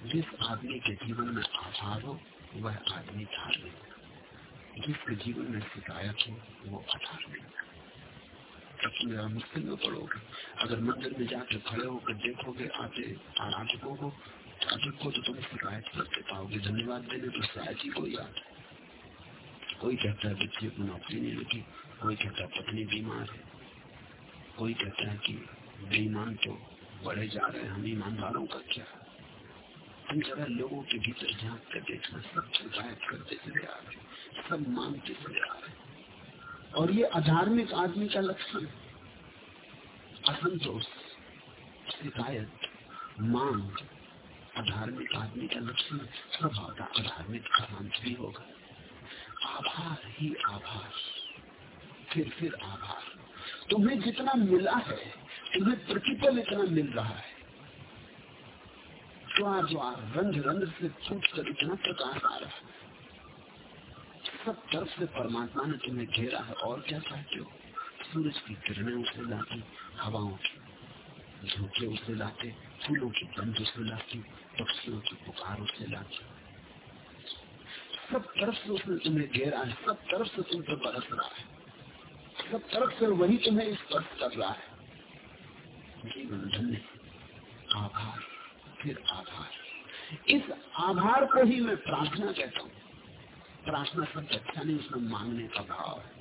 जिस आदमी के जीवन में आभार हो वह आदमी धार्मिक जिसके जीवन में शिकायत हो वो अधार्मिक सबसे ज़्यादा मुश्किल में पड़ोगे अगर मंदिर में जाके खड़े होकर देखोगे आते आराधकों को आराधक को तो तुम शिकायत करते पाओगे धन्यवाद देने तो शायद ही कोई आता है कोई कहता है बच्चे को नौकरी नहीं लगी कोई कहता है पत्नी बीमार है कोई कहता है कि बेईमान तो बढ़े जा रहे हैं, हम ईमानदारों का क्या हम जरा लोगों के भीतर झाँक कर देखना सब शिकायत करते चले आ रहे सब मानते चले आ रहे और ये अधार्मिक आदमी का लक्षण असंतोष, शिकायत, मांग अधार्मिक आदमी का लक्षण स्वभाव का अधार्मिक अशांत भी होगा। आभार ही आभार, फिर फिर आभार। तुम्हें जितना मिला है, तुम्हें प्रतिपल इतना मिल रहा है। द्वार द्वार रंध रंध से छूट कर इतना प्रकाश आ रहा है? सब तरफ़ से परमात्मा ने तुम्हें घेरा है, और क्या चाहते हो? सूरज की किरणें उसे लाती, हवाओं की झोंके उसे लाते, फूलों की गंध उसे लाती, पक्षियों की पुकार उसे लाती। सब तरफ़ से उसने तुम्हें घेरा है, सब तरफ़ से तुम पर बरस रहा है। सब तरफ़ से वही तुम्हें स्पर्श कर रहा है। जीवन धन्य, आभार। फिर आभार इस आधार को ही मैं प्रार्थना कहता हूँ। प्रार्थना शब्द अच्छा नहीं, उसमें मांगने का भाव है।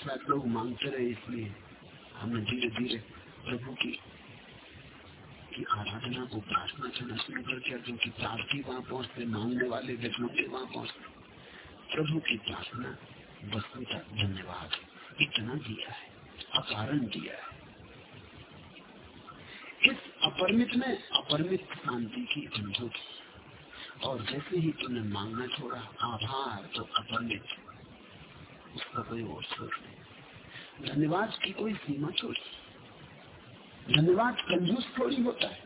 शायद लोग मांगते रहे, इसलिए हमने धीरे धीरे प्रभु की की आराधना को प्रार्थना करना शुरू कर दिया, क्योंकि प्रार्थी वहाँ पहुँचते, मांगने वाले व्यक्ति वहाँ पहुँचते। प्रभु की प्रार्थना वस्तुता धन्यवाद। इतना दिया है, अकारण दिया है। अपरिमित में, अपरमित शांति की अनुभूति। और जैसे ही तुमने मांगना छोड़ा, आभार तो अपरिमित। उसका कोई और सोच नहीं। धन्यवाद की कोई सीमा छोड़ी धन्यवाद कंजूस थोड़ी होता है।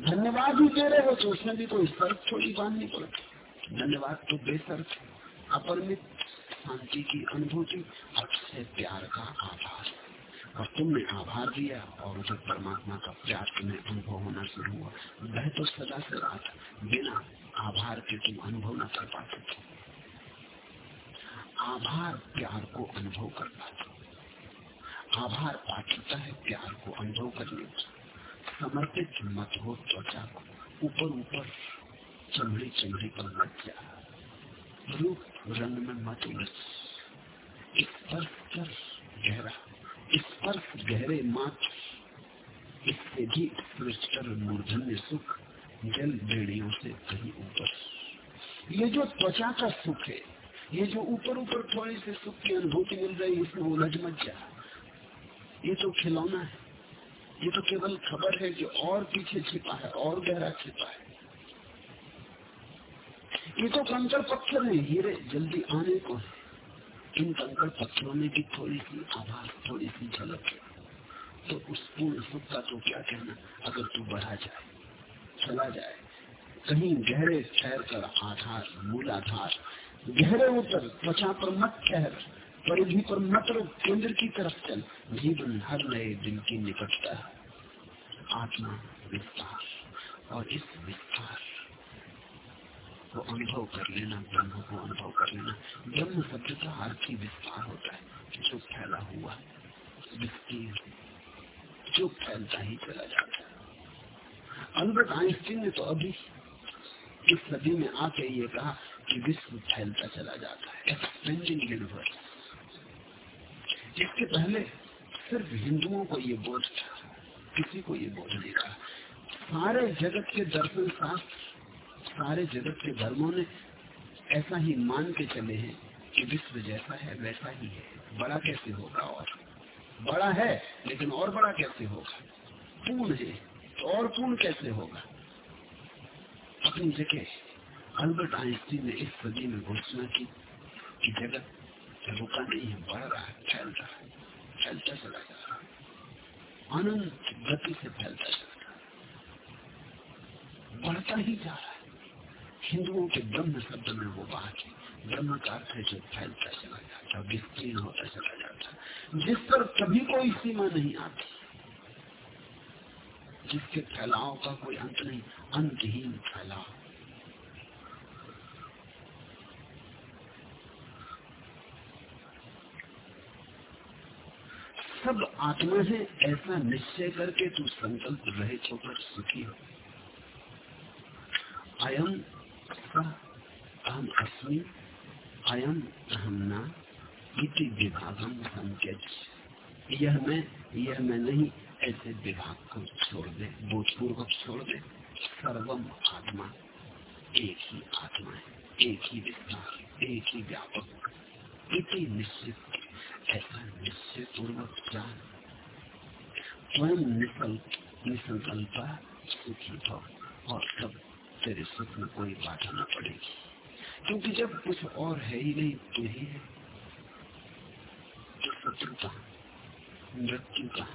धन्यवाद ही दे रहे हो तो उसमें भी कोई शर्त थोड़ी बांधनी पड़ती। धन्यवाद तो बेसर्त अपरमित शांति की अनुभूति अक्षय प्यार का आभार। और तुमने आभार दिया और उधर परमात्मा का प्यार तुम्हें अनुभव होना शुरू हुआ, वह तो सदा से रहा था, बिना आभार के तुम अनुभव न कर पाते थे। आभार प्यार को अनुभव कर पाते आभार पात्रता है प्यार को अनुभव करने का। समर्पित मत हो त्वचा को, ऊपर ऊपर, चमड़ी चमड़ी पर मत जा। रूप रंग में मत उलझ। स्पर्श कर गहरा स्पर्श गहरे मात्र इससे भी उत्कृष्टर मूर्धन्य सुख, जल बेड़ियों से कहीं ऊपर। ये जो त्वचा का सुख है, ये जो ऊपर ऊपर थोड़ी से सुख की अनुभूति मिल रही है, इसमें उलझ मत जा। ये तो खिलौना है, ये तो केवल खबर है जो और पीछे छिपा है, और गहरा छिपा है। ये तो कंकड़ पत्थर है, हीरे जल्दी आने को इन कंकड़ पत्थरों में भी थोड़ी सी आभास थोड़ी सी झलक तो उस पूर्ण सुख का तो क्या कहना अगर तू बढ़ा जाए चला जाए कहीं गहरे ठहर कर आधार मूलाधार गहरे उतर त्वचा पर मत ठहर परिधि पर मत रुक केंद्र की तरफ़ चल जीवन हर नए दिन की निकटता आत्मा विस्तार और इस विस्तार को अनुभव कर लेना, ब्रह्म को अनुभव कर लेना। ब्रह्म शब्द का अर्थ ही विस्तार होता है, जो फैला हुआ विस्तीर्ण, जो फैलता ही चला जाता है। अल्बर्ट आइंस्टीन ने तो अभी इस सदी में आके ये कहा कि विश्व फैलता चला जाता है। एक्सपेंडिंग यूनिवर्स इसके पहले सिर्फ़ हिंदुओं को ये बोध था, किसी को ये बोध नहीं था। सारे जगत के दर्शन शास्त्र सारे जगत के धर्मों ने ऐसा ही मान के चले हैं कि विश्व जैसा है, वैसा ही है। बड़ा कैसे होगा और? बड़ा है, लेकिन और बड़ा कैसे होगा? पूर्ण है तो और पूर्ण कैसे होगा? अपनी जगह अल्बर्ट आइंस्टीन ने इस सदी में घोषणा की कि जगत रुका नहीं है, बढ़ रहा है फैल रहा है, फैलता चला जा रहा अनंत गति से फैलता चला बढ़ता ही जा रहा है। हिंदुओं के ब्रह्म शब्द में वो बात है। ब्रह्म का अर्थ है जो फैलता चला जाता विस्तीर्ण होता चला जाता जिस पर कभी कोई सीमा नहीं आती। जिसके फैलाव का कोई अंत नहीं, अंतहीन फैलाव। सब आत्मा है, ऐसा निश्चय करके तू संकल्प रहे होकर सुखी हो। अयम अहम अस्मि अयम अहम ना इति विभागम संकेत। यह मैं यह मैं नहीं, ऐसे विभाग को छोड़ दे, बोधपूर्वक छोड़ दे। सर्वम आत्मा, एक ही आत्मा है, एक ही विस्तार एक ही व्यापक। इति निश्चित, ऐसा निश्चय पूर्वक जान स्वयं निकल्प निसंकल्पा, सुखी हो, और तब तेरे सुख में कोई बाधा न पड़ेगी क्योंकि जब कुछ और है ही नहीं तो ही है। तो शत्रु का मृत्यु का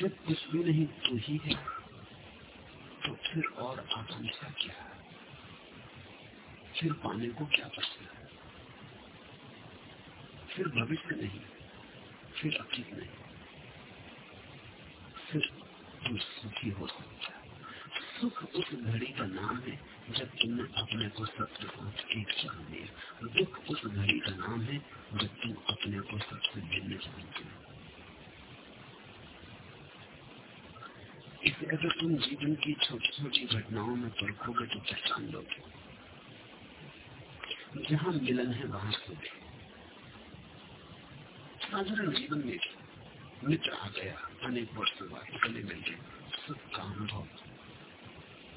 जब कुछ भी नहीं तो ही है। तो फिर और आकांक्षा क्या फिर पाने को क्या पसंद है? फिर भविष्य नहीं, फिर अतीत नहीं, फिर तू सुखी हो सकता सुख उस घड़ी का नाम है। जब तुमने अपने को सत्य साथ एक जान लिया दुख उस घड़ी का नाम है जब तुम अपने को सबसे भिन्न जानते हो इसे अगर तुम जीवन की छोटी छोटी घटनाओं में परखोगे तो पहचान लोगे जहाँ मिलन है वहाँ सुख साधारण जीवन में मित्र आ गया, अनेक वर्षों बाद गले मिल गए, सुख का अनुभव।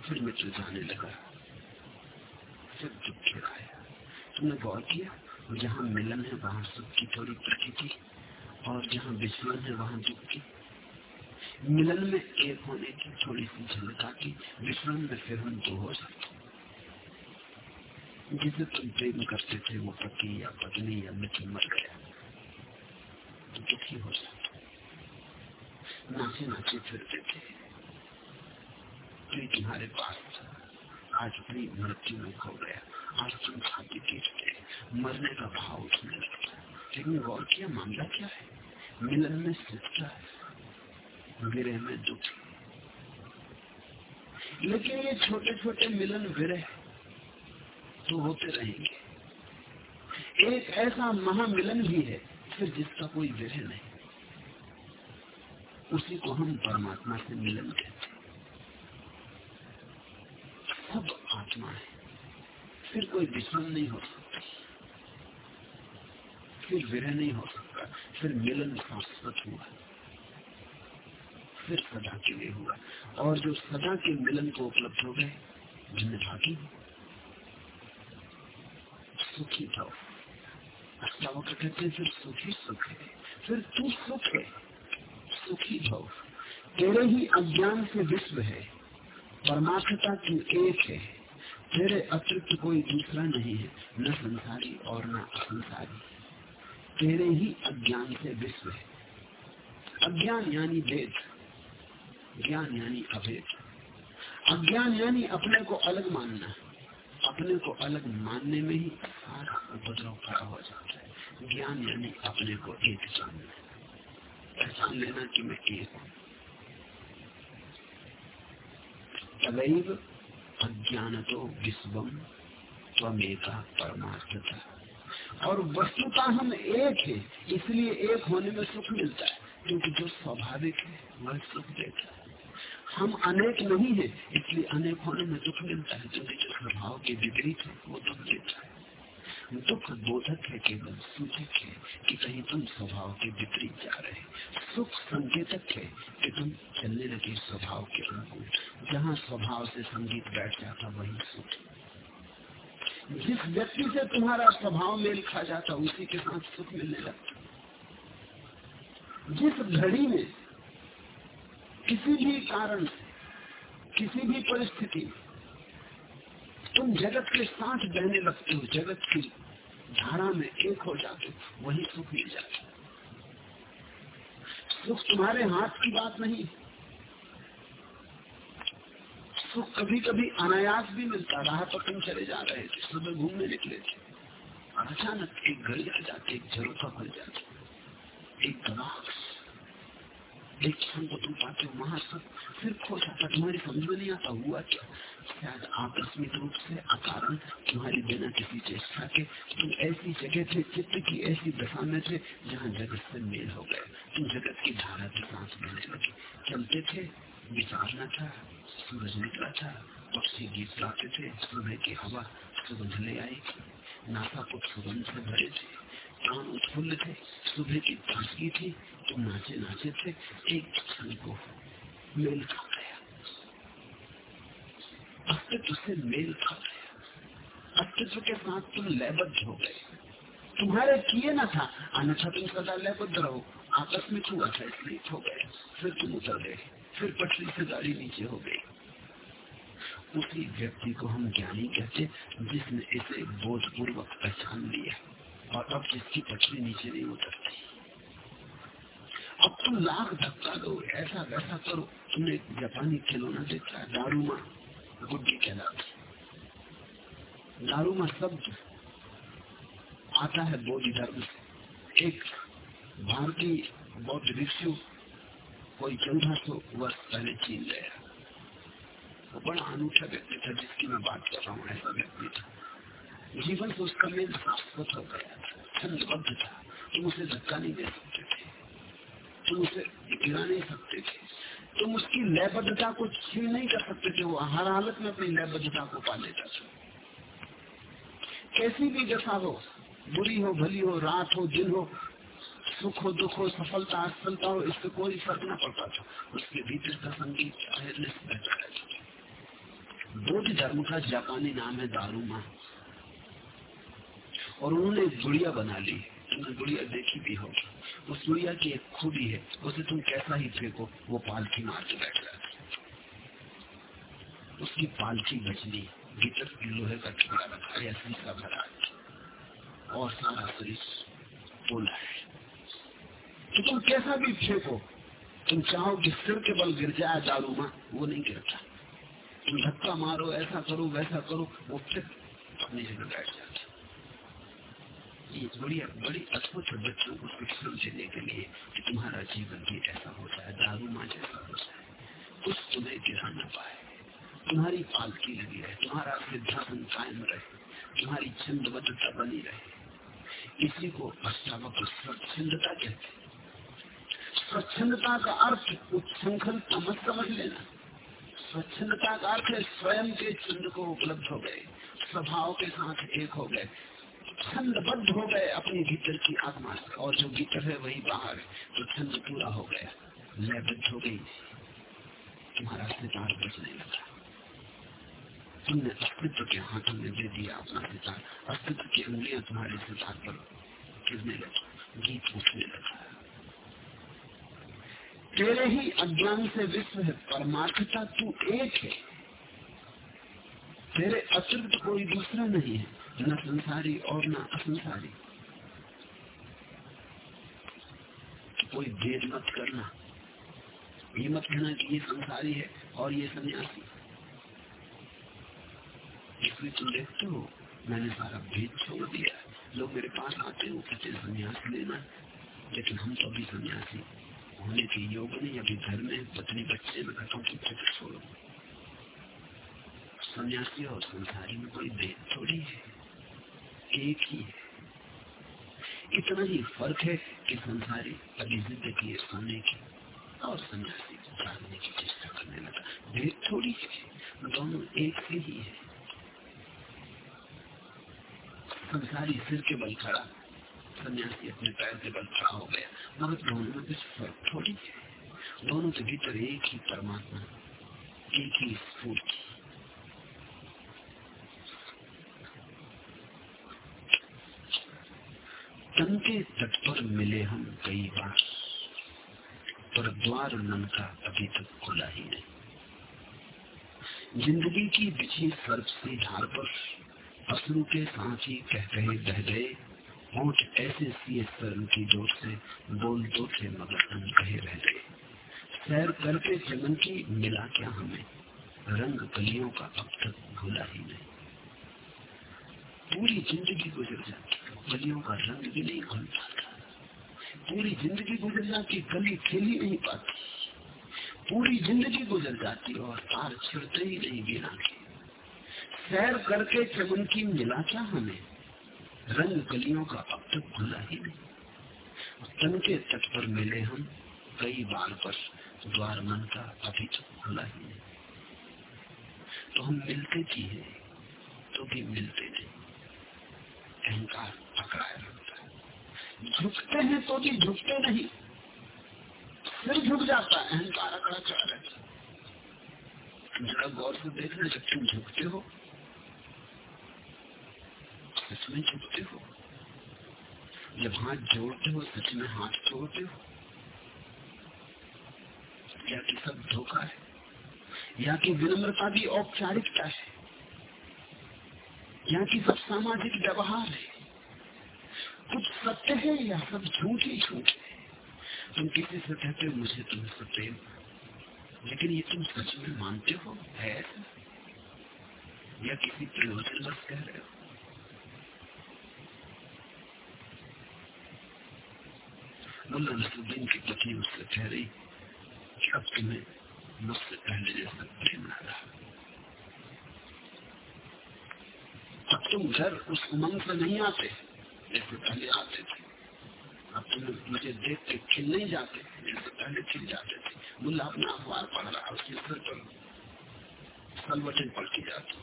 फिर मित्र जाने लगा। फिर फिर आया, तुमने गौर किया? जहाँ मिलन है, वहाँ सुख की थोड़ी प्रकृति, और जहाँ विचलन है, वहाँ दुख की। मिलन में एक होने की थोड़ी सी झलक आती विचलन में फिर हम दो हो सकते जिसे तुम प्रेम करते थे, वो पति या पत्नी या मित्र मर गया तो दुखी हो जाते। नाचे नाचे फिरते थे प्रिय तुम्हारे पास आज प्रिय मृत्यु में खो गया। आज तुम छाती पीटते मरने का भाव उठने लगता लेकिन गौर किया, मामला क्या है? मिलन में सुखता है? विरह में दुख। लेकिन ये छोटे छोटे मिलन विरह तो होते रहेंगे। एक ऐसा महामिलन भी है, फिर जिसका कोई विरह नहीं। उसी को हम परमात्मा से मिलन कहते सब आत्मा है। फिर कोई विषम नहीं हो सकता। फिर विरह नहीं हो सकता। फिर मिलन शाश्वत हुआ। फिर सदा के लिए हुआ। और जो सदा के मिलन को उपलब्ध हो गए जिन्हें भागी सुखी था अष्टावक्र कहते हैं, फिर सुखी सुख है। फिर तू सुख है। सुखी भव तेरे ही अज्ञान से विश्व है। परमात्मता की एक है तेरे अतिरिक्त कोई दूसरा नहीं है, न संसारी और न असंसारी। तेरे ही अज्ञान से विश्व है। अज्ञान यानी भेद, ज्ञान यानी अभेद। अज्ञान यानी अपने को अलग मानना, अपने को अलग मानने में ही सारा उपद्रव खड़ा हो जाता है। ज्ञान यानी अपने को एक जानना, पहचान लेना कि मैं एक हूँ। तदैव अज्ञान तो विश्वम त्वमेका परमार्थता। और वस्तुता हम एक है, इसलिए एक होने में सुख मिलता है, क्योंकि जो स्वाभाविक है, वह सुख देता है। हम अनेक नहीं है, इसलिए अनेक होने में दुख मिलता है, क्योंकि जो स्वभाव के विपरीत है, वो दुख देता है। दुख बोधक है केवल सूचक है कि कहीं तुम स्वभाव के विपरीत जा रहे सुख संकेतक है कि तुम चलने लगे स्वभाव के अनुकूल। जहाँ स्वभाव से संगीत बैठ जाता, वही सुख। जिस व्यक्ति से तुम्हारा स्वभाव मेल खा जाता, उसी के साथ सुख मिलने लगता। जिस घड़ी में किसी भी कारण से, किसी भी परिस्थिति तुम जगत के साथ बहने लगते हो, जगत की धारा में एक हो जाते वही सुख मिल जाता सुख तुम्हारे हाथ की बात नहीं। सुख कभी कभी अनायास भी मिलता। रहा पर तुम चले जा रहे थे सुबह घूमने निकले थे। अचानक एक आ जाती एक झरोखा खुल जाती। एक तलाश को तुम पाते हो वहाँ सब फिर खो जाता तुम्हारी समझ में नहीं आता हुआ क्या शायद आकस्मिक रूप से अकारण तुम्हारी बिना किसी चेष्टा के तुम ऐसी जगह थे चित्त की ऐसी दशा में थे जहाँ जगत से मेल हो गए तुम जगत की धारा के सांस लेने लगे चलते थे विचारना था सूरज निकला था पक्षी गीत गाते थे सुबह की हवा सुगंध ले आई नासापुट सुगंध से भरे थे प्राण उत्फुल्ल थे सुबह की ताजगी थी तुम नाचे नाचे थे एक क्षण को मेल खा गया। अस्तित्व से मेल खा गया। अस्तित्व के साथ तुम लयबद्ध हो गए। तुम्हारे किए ना था, अन्यथा तुम सदा लयबद्ध रहो। आकस्मिक हुआ था इसलिए हो गए। फिर तुम उतर गए। फिर पटरी से गाड़ी नीचे हो गई। उसी व्यक्ति को हम ज्ञानी कहते जिसने इसे बोधपूर्वक पहचान लिया। और अब जिसकी पटरी नीचे नहीं उतरती। अब तुम लाख धक्का दो, ऐसा वैसा करो। तुमने जापानी खिलौना देखा? दारूमा गुड्डी कहलाती दारूमा शब्द आता है बौद्ध धर्म से। एक भारतीय बौद्ध भिक्षु कोई चौदह सौ वर्ष पहले चीन गया। वो बड़ा अनूठा व्यक्ति था, जिसकी मैं बात कर रहा हूँ, ऐसा व्यक्ति था। जीवन से उसका मेल शाश्वत हो गया छंदबद्ध था। तुम उसे धक्का नहीं दे सकते थे। तुम उसे गिरा नहीं सकते थे। तुम उसकी लयबद्धता को छीन नहीं कर सकते थे, वो हर हालत में अपनी लयबद्धता को पा लेता था कैसी भी दशा हो, बुरी हो, भली हो, रात हो, दिन हो, सुख हो, दुख हो, सफलता, असफलता हो, इससे कोई फ़र्क न पड़ता था। उसके भीतर का संगीत बौद्ध धर्म का जापानी नाम है दारूमा। और उन्होंने गुड़िया बना ली, तुमने गुड़िया देखी भी होगी। उस गुड़िया की एक खूबी है, उसे तुम कैसा ही फेंको वो पालथी मार के बैठ जाती उसकी पालथी बचली भीतर लोहे का टुकड़ा रखा है शीशा भरा और सारा शरीर बोला है। तो तुम कैसा भी फेंको तुम चाहो कि सिर के बल गिर जाए, दारू माँ, वो नहीं गिरता। तुम धक्का मारो, ऐसा करो, वैसा करो, वो फिर अपनी जगह बैठ ये बड़ी बड़ी अद्भुत है बच्चों को शिक्षण देने के लिए कि तुम्हारा जीवन भी ऐसा होता है, दारू माँ जैसा होता है। कुछ तुम्हें गिरा न पाए। तुम्हारी पालकी लगी रहे, तुम्हारा सिद्धांत कायम रहे, तुम्हारी छंदबद्धता बनी रहे। इसी को अष्टावक स्वच्छंदता कहते स्वच्छंदता का अर्थ उच्छृंखलता मत समझ लेना। स्वच्छंदता का अर्थ स्वयं के छंद को उपलब्ध हो गए, स्वभाव के साथ एक हो गए छंदबद्ध हो गए अपने भीतर की आत्मा से। और जो भीतर है, वही बाहर है। तो छंद पूरा हो गया लयबद्ध हो गई, तुम्हारा सितार बचने लगा। तुमने अस्तित्व के हाथों में दे दिया अपना सितार। अस्तित्व की उंगलियाँ तुम्हारे सितार पर गिरने लगी, गीत उठने लगा। तेरे ही अज्ञान से विश्व है, परमार्थता तू एक है। तेरे अतिरिक्त कोई दूसरा नहीं है। न संसारी और न असंसारी। कोई भेद मत करना। ये मत कहना कि ये संसारी है और ये सन्यासी। इसलिए तुम देखते हो, मैंने सारा भेद छोड़ दिया लोग मेरे पास आते हो कहते संन्यास लेना लेकिन हम तो अभी सन्यासी। होने के योग नहीं, अभी घर में पत्नी बच्चे में कहता हूँ छोड़ो। सन्यासी और संसारी में कोई भेद थोड़ी है। एक ही है। इतना ही फ़र्क है कि संसारी अभी ज़िंदगी सोने की और सन्यासी जानने की चेष्टा करने लगा। भेद थोड़ी है, दोनों एक से ही है। संसारी सिर के बल खड़ा, सन्यासी अपने पैर के बल खड़ा हो गया, मगर दोनों में कुछ फ़र्क थोड़ी है। दोनों के भीतर एक ही परमात्मा, एक ही स्फूर्ति। तन के तट पर मिले हम कई बार। पर द्वार मन का अभी तक खुला ही नहीं। ज़िंदगी की बिछी सर्प सी धार पर पशु के सांची कह कहे बह गए, होठ ऐसे सिए शर्म की ज़ोर से, बोल दो थे मगर हम कहे रह गए। सैर करके चमन की मिला क्या हमें? रंग कलियों का अब तक भूला ही नहीं। पूरी ज़िंदगी गुजर जाती। गलियों का रंग भी नहीं घुल पाता पूरी ज़िंदगी गुजर जाती, गली खेली नहीं पाती। पूरी ज़िंदगी गुजर जाती और तार छिड़ते ही नहीं के सैर करके चमन की मिला क्या हमें, रंग गलियों का अब तक खुला ही नहीं। तन के तट पर मिले हम, कई बार पर द्वार मन का अभी तक खुला ही नहीं। तो हम मिलते है तो भी मिलते नहीं। अहंकार है झुकते हैं तो भी झुकते नहीं। फिर झुक जाता है। अहंकार अकड़ा चढ़ा रहता जरा गौर से देख रहे जब तुम झुकते हो सच में झुकते हो। जब हाथ जोड़ते हो सच में हाथ जोड़ते हो। या कि सब धोखा है, या कि विनम्रता भी औपचारिकता है, या कि सब सामाजिक व्यवहार है। कुछ सत्य है या सब झूठ ही झूठ है? तुम किसी से कहते हो मुझे तुमसे प्रेम। लेकिन ये तुम सच में मानते हो, है या किसी प्रयोजन बस कह रहे हो? मुल्ला की पत्नी मुझसे कह रही, कि अब तुम्हें मुझसे पहले जैसा प्रेम ना रहा। अब तुम घर उस उमंग से नहीं आते। जैसे पहले आते थे अब तुम मुझे देख के खिल नहीं जाते जैसे पहले खिल जाते थे। मुल्ला अपना अखबार पढ़ रहा, उसके सिर पर सलवटें पलटी जाती।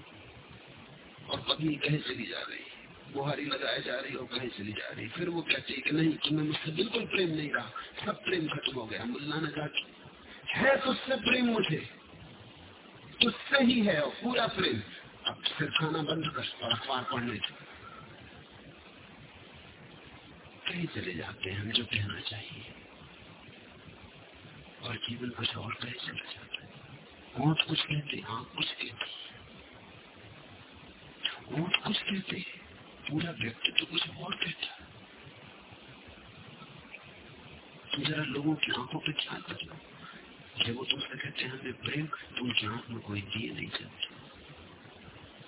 और पत्नी कहीं चली जा रही, बुहारी लगाए जा रही और कहीं चली जा रही। फिर वो कहती है कि नहीं तुम्हें मुझसे बिल्कुल प्रेम नहीं रहा, सब प्रेम खत्म हो गया। मुल्ला ने कहा है तुझसे प्रेम मुझे, तुझसे ही है और पूरा प्रेम। अब फिर खाना बंद कर, और अखबार पढ़ने थे कहीं चले जाते हैं जो कहना चाहिए। और जीवन कुछ और कहीं चला जाता है। होठ कुछ कहते आँख कुछ कहती होठ कुछ कहते पूरा व्यक्ति तो कुछ और कहता तुम जरा लोगों की आँखों पर ख्याल कर लो। जब वो तुमसे कहते हैं, हमें प्रेम तो उनकी आँख में कोई दिए नहीं चलते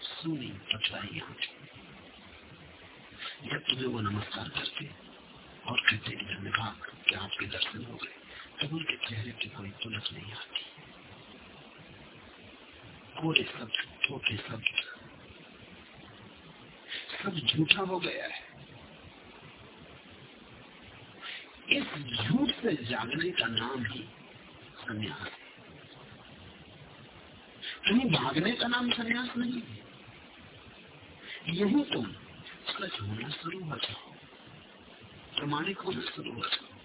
सुनी पथराई आँख। जब तुम्हें वो नमस्कार करते और कहते हैं धन्यवाद कि आपके दर्शन हो गए? तब उनके चेहरे की कोई तुलक नहीं आती। कोरे शब्द छोटे शब्द सब झूठा हो गया है। इस झूठ से जागने का नाम ही संन्यास है। कहीं भागने का नाम संन्यास नहीं है। यही तुम सच होना शुरू हो जाओ। प्रमाणिक होना शुरू हो। जाओ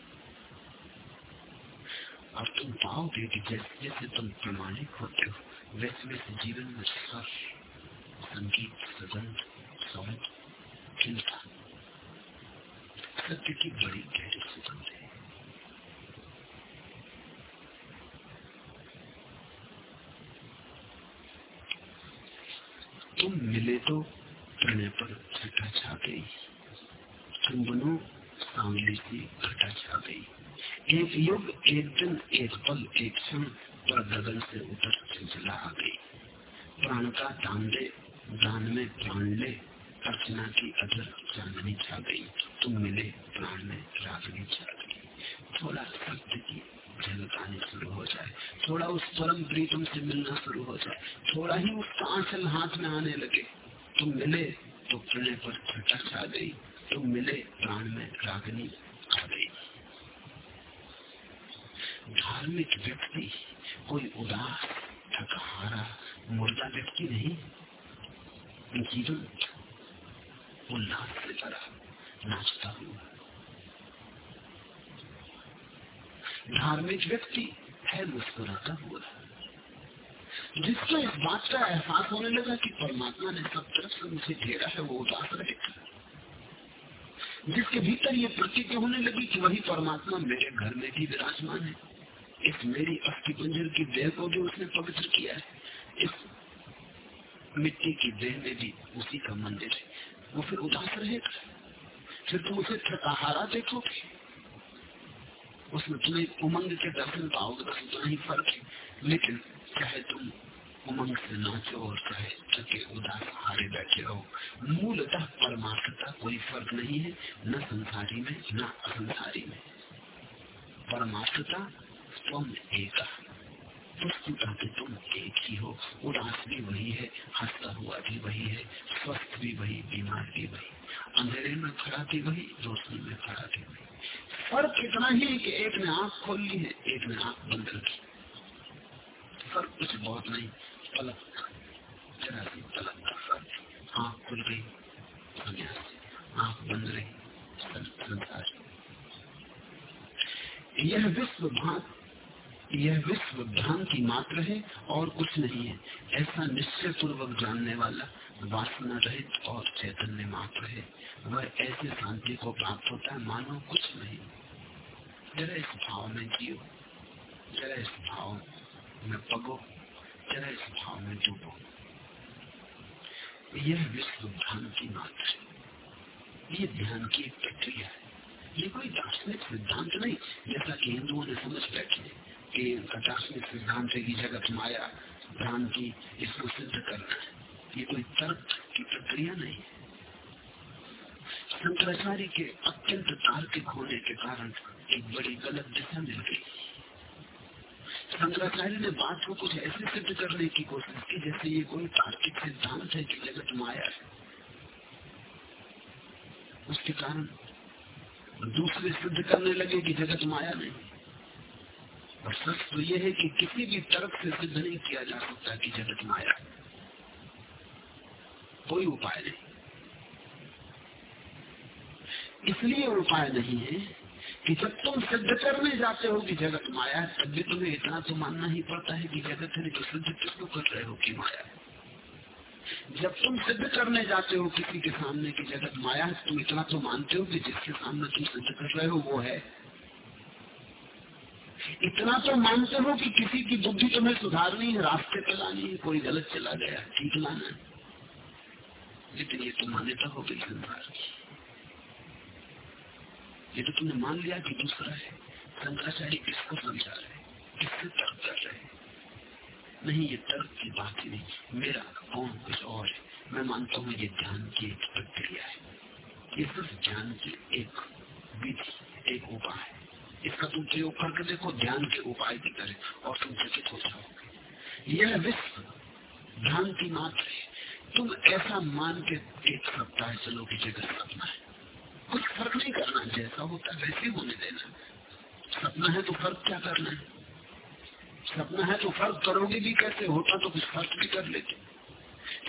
और तुम पाओगे कि जैसे जैसे तुम प्रमाणिक होते हो, वैसे वैसे जीवन में स्वर संगीत सुगंध सौंद खिलता सत्य की बड़ी गहरी सुगंध है। तुम मिले तो प्रणय पर छटा छा गई। तुम बनो सांवली सी घटा छा गई। एक युग एक दिन एक पल एक क्षण पर गगन से उतर चंचला आ गई। प्राण का दान दे दान में प्राण ले अर्चना की अदर चांदनी छा गई। तुम मिले प्राण में रागनी छा गई। थोड़ा सत्य की झलक आनी शुरू हो जाए। थोड़ा उस परम प्रीतम से मिलना शुरू हो जाए। थोड़ा ही उसका आंचल हाथ में आने लगे। तुम मिले तो प्रणय पर छटा छा गई। तुम मिले प्राण में रागनी आ गई। धार्मिक व्यक्ति कोई उदास थकहारा मुर्दा व्यक्ति नहीं। जीवन उल्लास से भरा नाचता हुआ। धार्मिक व्यक्ति है मुस्कुराता हुआ। जिसको इस बात का एहसास होने लगा कि परमात्मा ने सब तरफ़ से मुझे घेरा है, वो उदास रहेगा जिसके भीतर ये प्रतिज्ञा होने लगी कि वही परमात्मा मेरे घर में भी विराजमान है। इस मेरी अस्थि पंजर की देह को भी उसने पवित्र किया है। इस मिट्टी की देह में भी उसी का मंदिर है। वो फिर उदास रहेगा। फिर तुम उसे थकाहारा देखोगे। उसमें तुम्हें उमंग के दर्शन पाओगे, बस उतना ही फ़र्क है। लेकिन चाहे तुम उमंग से नाचो और चाहे थके उदास हारे बैठे रहो मूलतः परमार्थता कोई फ़र्क नहीं है न संसारी में न असंसारी में परमार्थता तुम एक के तुम एक ही हो उदास भी वही है हंसता हुआ भी वही है स्वस्थ भी वही बीमार भी वही अंधेरे में खड़ा भी वही रोशनी में खड़ा भी वही फ़र्क इतना ही है कि एक ने आँख खोल ली है एक ने आँख बंद रखी फ़र्क कुछ बहुत नहीं खुल गई बंद रही संसार यह विश्व भांत यह विश्व भ्रांति मात्र है और कुछ नहीं है। ऐसा निश्चय पूर्वक जानने वाला वासना रहित और चैतन्य मात्र है। वह ऐसे शांति को प्राप्त होता है, मानो कुछ नहीं। जरा इस भाव में जियो, जरा इस भाव में पगो। जरा इस भाव में डूबो यह विश्व ध्यान की मात्र ये ध्यान की एक प्रक्रिया है ये कोई दार्शनिक सिद्धांत नहीं जैसा कि हिंदुओं ने समझ बैठे कि दार्शनिक सिद्धांत है कि जगत माया भ्रांति इसको सिद्ध करना है ये कोई तर्क की प्रक्रिया नहीं। है शंकराचार्य के अत्यंत तार्किक होने के कारण एक बड़ी गलत दिशा मिल गई। शंकराचार्य ने बात को कुछ ऐसे सिद्ध करने की कोशिश की जैसे ये कोई तार्किक सिद्धांत है कि जगत माया है। उसके कारण दूसरे सिद्ध करने लगे कि जगत माया नहीं। और सच तो यह है कि किसी भी तर्क से सिद्ध नहीं किया जा सकता कि जगत माया कोई उपाय नहीं। इसलिए उपाय नहीं है कि जब तुम सिद्ध करने जाते हो कि जगत माया है, तब भी तुम्हें इतना तो मानना ही पड़ता है कि जगत है तो सिद्ध किसको कर रहे हो कि माया जब तुम सिद्ध करने जाते हो किसी के सामने की जगत माया है, तुम इतना तो मानते हो कि जिसके सामने तुम सिद्ध कर रहे हो, वो है। इतना तो मानते हो कि किसी की बुद्धि तुम्हें सुधारनी है, रास्ते पर लानी है, कोई गलत चला गया, ठीक लाना है। लेकिन ये तो मान्यता हो गई संसार की। ये तो तुमने मान लिया कि दूसरा है शंकराचार्य किसको समझा रहे किससे तर्क कर रहे नहीं, ये तर्क की बात ही नहीं। मेरा कौन कुछ और है? मैं मानता हूँ ये ध्यान की एक प्रक्रिया है। ये सिर्फ़ ज्ञान की एक विधि, एक उपाय है। इसका तुम प्रयोग करके देखो ध्यान के उपाय की तरह, और तुम चकित हो जाओगे। यह विश्व भ्रांति मात्र है। तुम ऐसा मान के एक सप्ताह चलो कि जगत सपना है। कुछ फ़र्क नहीं करना जैसा होता है वैसे होने देना सपना है तो फ़र्क क्या करना है सपना है तो फ़र्क करोगे भी कैसे होता तो कुछ फ़र्क भी कर लेते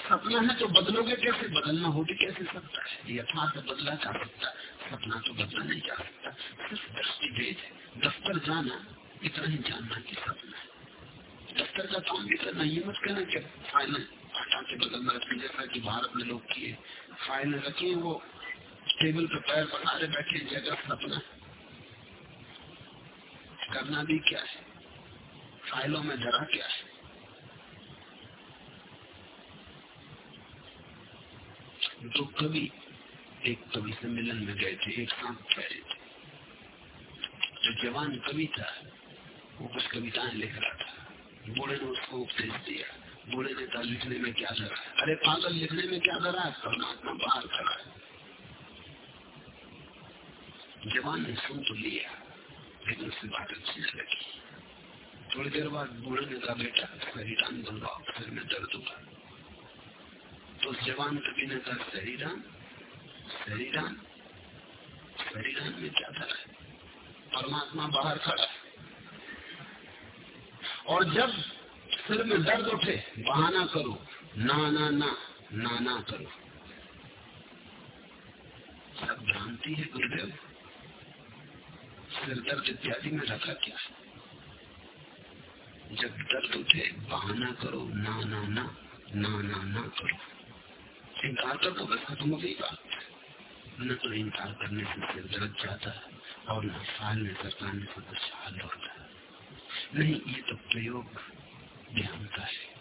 सपना है तो बदलोगे कैसे बदलना हो भी कैसे सकता है यथार्थ बदला जा सकता सपना तो बदला नहीं जा सकता सिर्फ़ दृष्टि भेद है दफ्तर जाना इतना ही जानना की सपना है दफ्तर का काम भी करना ये मत कहना कि फाइनल हटा के बदलना जैसा कि भारत में लोग किए फाइनल रखे वो टेबल पर पैर पसारे बैठे जगह सपना करना भी क्या है? फाइलों में धरा क्या है? तो कवि एक कवि सम्मेलन में गए थे, एक साथ ठहरे थे। जो जवान कवि था, वो कुछ कविताएँ लिख रहा था। बूढ़े ने उसको उपदेश दिया। बूढ़े नेता लिखने में क्या है? अरे पागल, लिखने में क्या डरा है? परमात्मा बाहर खड़ा है। जवान ने सुन तो लिया, लेकिन उससे बात अच्छी लगी थोड़ी देर बाद बूढ़े ने कहा, बेटा शरीरान बनवाओ, फिर में दर्द होगा तो जवान कवि ने कहा शरीरान शरीरान शरीरान में क्या है? परमात्मा बाहर खड़ा और जब सिर में दर्द उठे, बहाना करो, ना ना ना ना ना करो। सब भ्रांति है गुरुदेव? सिर दर्द इत्यादि में रखा क्या जब दर्द उठे, बहाना करो, ना ना ना ना ना ना करो। इनकार कर दो बस खत्म हो गई बात। न तो इनकार करने से सिर दर्द जाता है और न साल में सरकारने से कुछ हाल होता है। नहीं, ये तो प्रयोग ध्यान का है।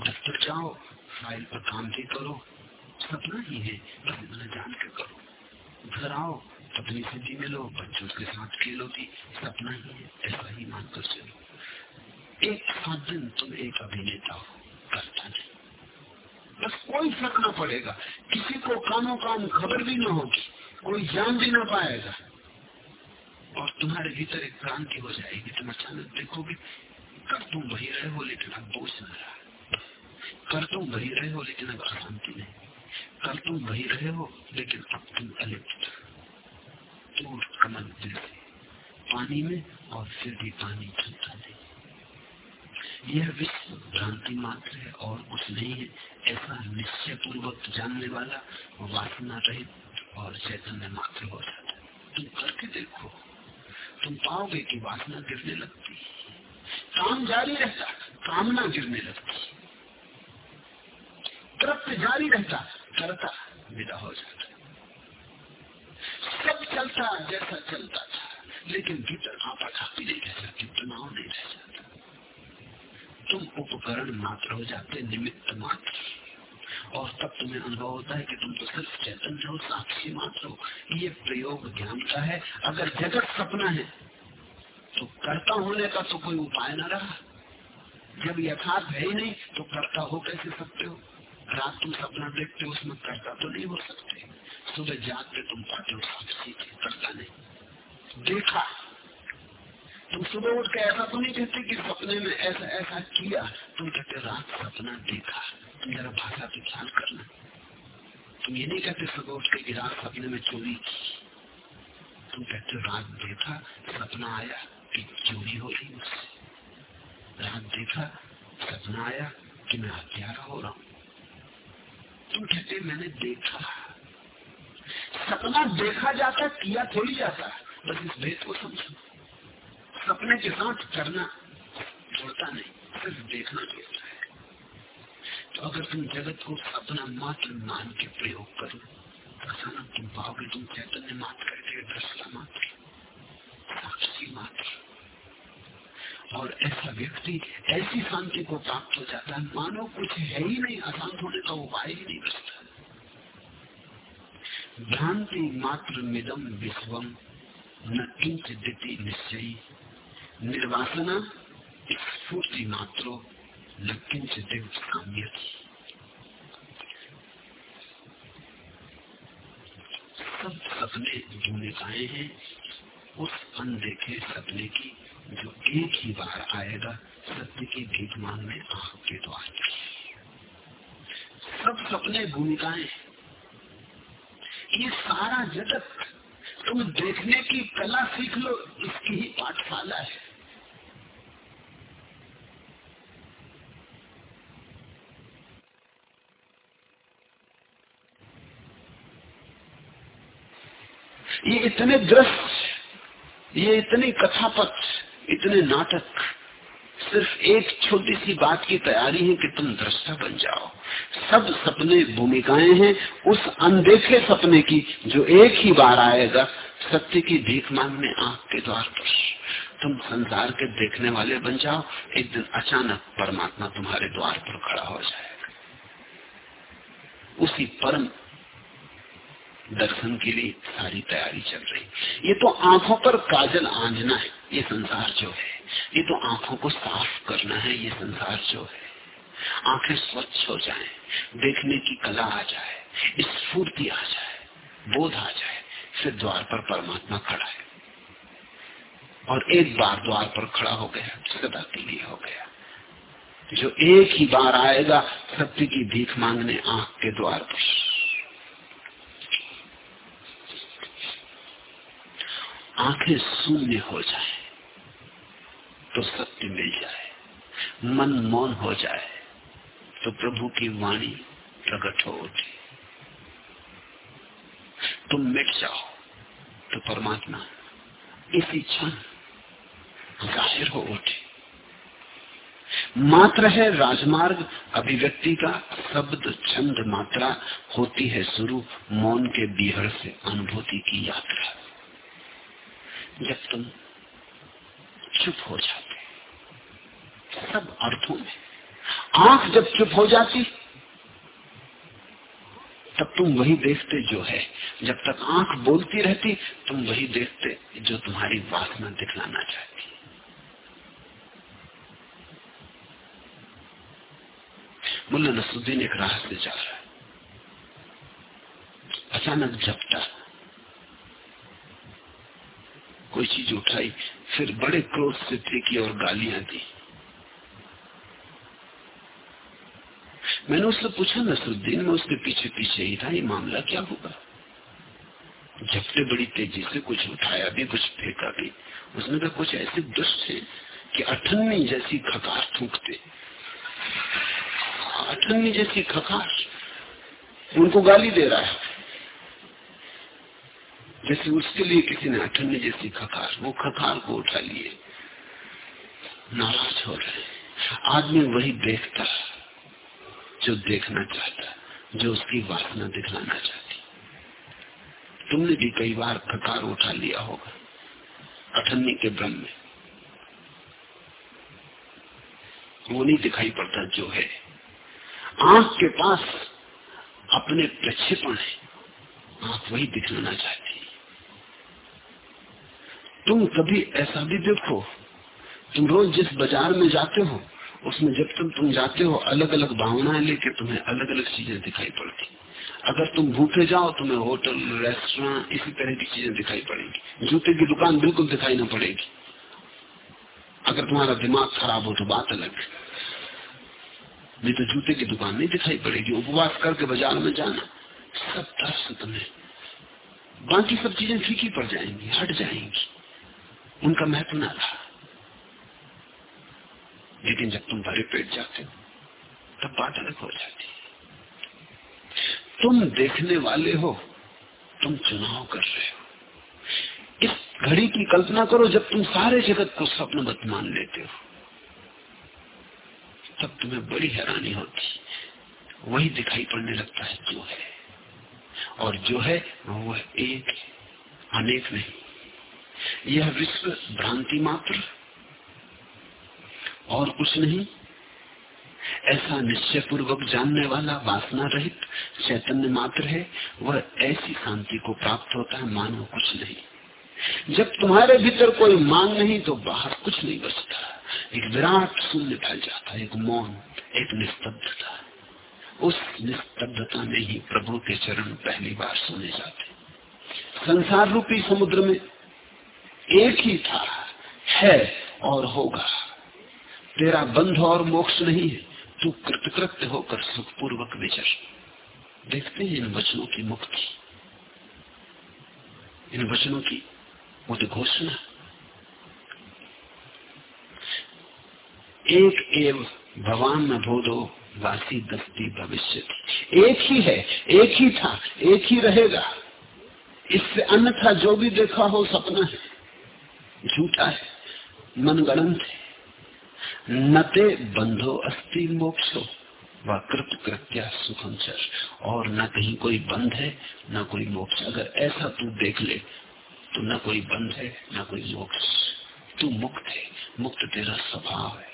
दफ्तर जाओ, फ़ाइल पर काम भी करो, सपना ही है इतना जान के करो। घर आओ पत्नी से भी मिलो बच्चों के साथ खेलो भी सपना ही है, ऐसा ही मानकर चलो। एक सात दिन तुम एक अभिनेता हो, करता नहीं। बस कोई फ़र्क ना पड़ेगा, किसी को कानों काम खबर भी ना होगी, कोई जान भी ना पाएगा। और तुम्हारे भीतर एक क्रांति हो जाएगी, तुम अचानक देखोगे, कर तुम वही रहे हो, लेकिन अब बोझ न रहा। कर तुम वही रहे हो, लेकिन अब अशांति नहीं। कर तुम वही रहे हो, लेकिन अब तुम अलिप्त दूर कमल से, पानी में और फिर भी पानी चलता नहीं यह विश्व भ्रांति मात्र है और कुछ नहीं है। ऐसा निश्चय पूर्वक जानने वाला वासना रहित और चैतन्य मात्र हो जाता है। तुम करके देखो, तुम पाओगे कि वासना गिरने लगती काम जारी रहता, कामना गिरने लगती तृप्त जारी रहता करता विदा हो जाता सब चलता जैसा चलता था। लेकिन भीतर आपा खापी नहीं रह जाती तनाव नहीं रह जाता तुम उपकरण मात्र हो जाते, निमित्त मात्र। और तब तुम्हें अनुभव होता है कि तुम तो सिर्फ़ चैतन्य हो, साक्षी मात्र हो। ये प्रयोग ज्ञान का है। अगर जगत सपना है तो करता होने का तो कोई उपाय न रहा। जब यथार्थ है ही नहीं तो करता हो कैसे सकते हो? रात तुम सपना देखते हो, उसमें करता तो नहीं हो सकते। सुबह जागते तुम पाते हो साक्षी थे कर्ता नहीं। देखा? तुम सुबह उठ के ऐसा तो नहीं कहते कि सपने में ऐसा ऐसा किया? तुम कहते रात सपना देखा। तुम जरा भाषा पे ख्याल करना। तुम ये नहीं कहते सुबह उठ के रात सपने में चोरी की। तुम कहते रात देखा, सपना आया कि चोरी हो रही मुझसे। रात देखा, सपना आया कि मैं हत्यारा हो रहा हूँ। तुम कहते, मैंने देखा। सपना देखा जाता है किया थोड़ी जाता है बस इस भेद को समझो। सपने के साथ करना जोड़ता नहीं, सिर्फ़ देखना जोड़ता है। तो अगर तुम जगत को सपना मात्र मान के प्रयोग करो तो अचानक तुम पाओगे तुम चैतन्य मात्र कहते दृष्टा मात्र साक्षी मात्र और ऐसा व्यक्ति, ऐसी शांति को प्राप्त हो जाता है, मानो कुछ है ही नहीं, अशांत होने का उपाय ही नहीं बचता। भ्रांति मात्र मिदम विश्वम, न किंच दिति निश्चयी। निर्वासना स्फूर्ति मात्रो, न किंच दिव काम्य सब सपने भूमिकाएँ हैं, उस अनदेखे सपने की जो एक ही बार आएगा, सत्य की भीख मांगने आँख के। द्वार सब सपने भूमिकाएँ ये सारा जगत तुम देखने की कला सीख लो, इसकी ही पाठशाला है। ये इतने दृश्य, ये इतनी कथापथ इतने नाटक सिर्फ़ एक छोटी सी बात की तैयारी है कि तुम दृष्टा बन जाओ। सब सपने भूमिकाएँ हैं, उस अनदेखे सपने की जो एक ही बार आएगा, सत्य की भीख मांगने आँख के द्वार पर। तुम संसार के देखने वाले बन जाओ, एक दिन अचानक परमात्मा तुम्हारे द्वार पर खड़ा हो जाएगा। उसी परम दर्शन के लिए सारी तैयारी चल रही। ये तो आँखों पर काजल आंजना है ये संसार जो है। ये तो आँखों को साफ़ करना है ये संसार जो है। आँखें स्वच्छ हो जाएँ, देखने की कला आ जाए स्फूर्ति आ जाए बोध आ जाए फिर द्वार पर परमात्मा खड़ा है। और एक बार द्वार पर खड़ा हो गया सदा के लिए हो गया। जो एक ही बार आएगा सत्य की भीख मांगने आँख के द्वार पर। आँखें शून्य हो जाए तो सत्य मिल जाए, मन मौन हो जाए तो प्रभु की वाणी प्रकट हो उठे। तुम मिट जाओ तो परमात्मा इसी क्षण ज़ाहिर हो उठे। मात्र है राजमार्ग अभिव्यक्ति का शब्द छंद मात्रा होती है शुरू मौन के बिहड़ से अनुभूति की यात्रा। जब तुम चुप हो जाते सब अर्थों में। आँख जब चुप हो जाती, तब तुम वही देखते जो है। जब तक आँख बोलती रहती, तुम वही देखते जो तुम्हारी वासना दिखलाना चाहती। मुल्ला नसुद्दीन एक राह से जा रहा है। अचानक झपटा कोई चीज़ उठाई, फिर बड़े क्रोध से फेंकी और गालियाँ दी। मैंने उससे पूछा, नसरुद्दीन, में उसके पीछे पीछे ही था, ये मामला क्या होगा झपटे बड़ी तेज़ी से कुछ उठाया भी, कुछ फेंका भी। उसने कहा, कुछ ऐसे दुष्ट थे कि अठन्नी जैसी खकार थूकते। अठन्नी जैसी खकार, उनको गाली दे रहा है। जैसे उसके लिए किसी ने अठन्नी जैसी खकार, वो खकार को उठा लिए। नाराज़ हो रहे आदमी वही देखता जो देखना चाहता जो उसकी वासना दिखलाना चाहती तुमने भी कई बार खकार उठा लिया होगा, अठन्नी के ब्रह्म में। वो नहीं दिखाई पड़ता जो है। आँख के पास अपने प्रक्षेपण है आँख वही दिखलाना चाहती तुम कभी ऐसा भी देखो, तुम रोज जिस बाज़ार में जाते हो, उसमें जब तक तुम जाते हो अलग अलग भावनाएँ लेके तुम्हें अलग अलग चीज़ें दिखाई पड़ती। अगर तुम भूखे जाओ, तुम्हें होटल, रेस्टोरेंट, इसी तरह की चीज़ें दिखाई पड़ेंगी। जूते की दुकान बिल्कुल दिखाई ना पड़ेगी। अगर तुम्हारा दिमाग खराब हो तो बात अलग नहीं तो जूते की दुकान नहीं दिखाई पड़ेगी। उपवास करके बाज़ार में जाना, सबसे तुम्हें। बाकी सब चीज़ें फीकी पड़ जाएँगी, हट जाएँगी। उनका महत्व ना रहा लेकिन जब तुम भरे पेट जाते हो, तब बात अलग हो जाती तुम देखने वाले हो, तुम चुनाव कर रहे हो। इस घड़ी की कल्पना करो, जब तुम सारे जगत को स्वप्न मत मान लेते हो, तब तुम्हें बड़ी हैरानी होती वही दिखाई पड़ने लगता है, जो है। और जो है वह एक अनेक नहीं। यह विश्व भ्रांति मात्र? और कुछ नहीं। ऐसा निश्चय पूर्वक जानने वाला वासना रहित चैतन्य मात्र है, वह ऐसी शांति को प्राप्त होता है, मानो कुछ नहीं। जब तुम्हारे भीतर कोई मांग नहीं तो बाहर कुछ नहीं बचता। एक विराट शून्य फैल जाता है, एक मौन, एक निस्तब्धता। उस निस्तब्धता में ही प्रभु के चरण पहली बार सुने जाते। संसार रूपी समुद्र में एक ही था, है और होगा। तेरा बंध और मोक्ष नहीं है, तू कृतकृत्य होकर सुखपूर्वक विचर। देखते हैं इन वचनों की मुक्ति। इन वचनों की उद्घोषणा एक एव भगवान न भोदो वासी दस्ती भविष्य। एक ही है, एक ही था, एक ही रहेगा। इससे अन्यथा जो भी देखा हो सपना है। झूठा है, मनगणंत है। नते बंधो अस्थि मोक्षो, व कृत कृत्या सुखम चर। और न कहीं कोई बंध है, न कोई मोक्ष। अगर ऐसा तू देख ले तो न कोई बंध है, न कोई मोक्ष। तू मुक्त है, मुक्त तेरा स्वभाव है।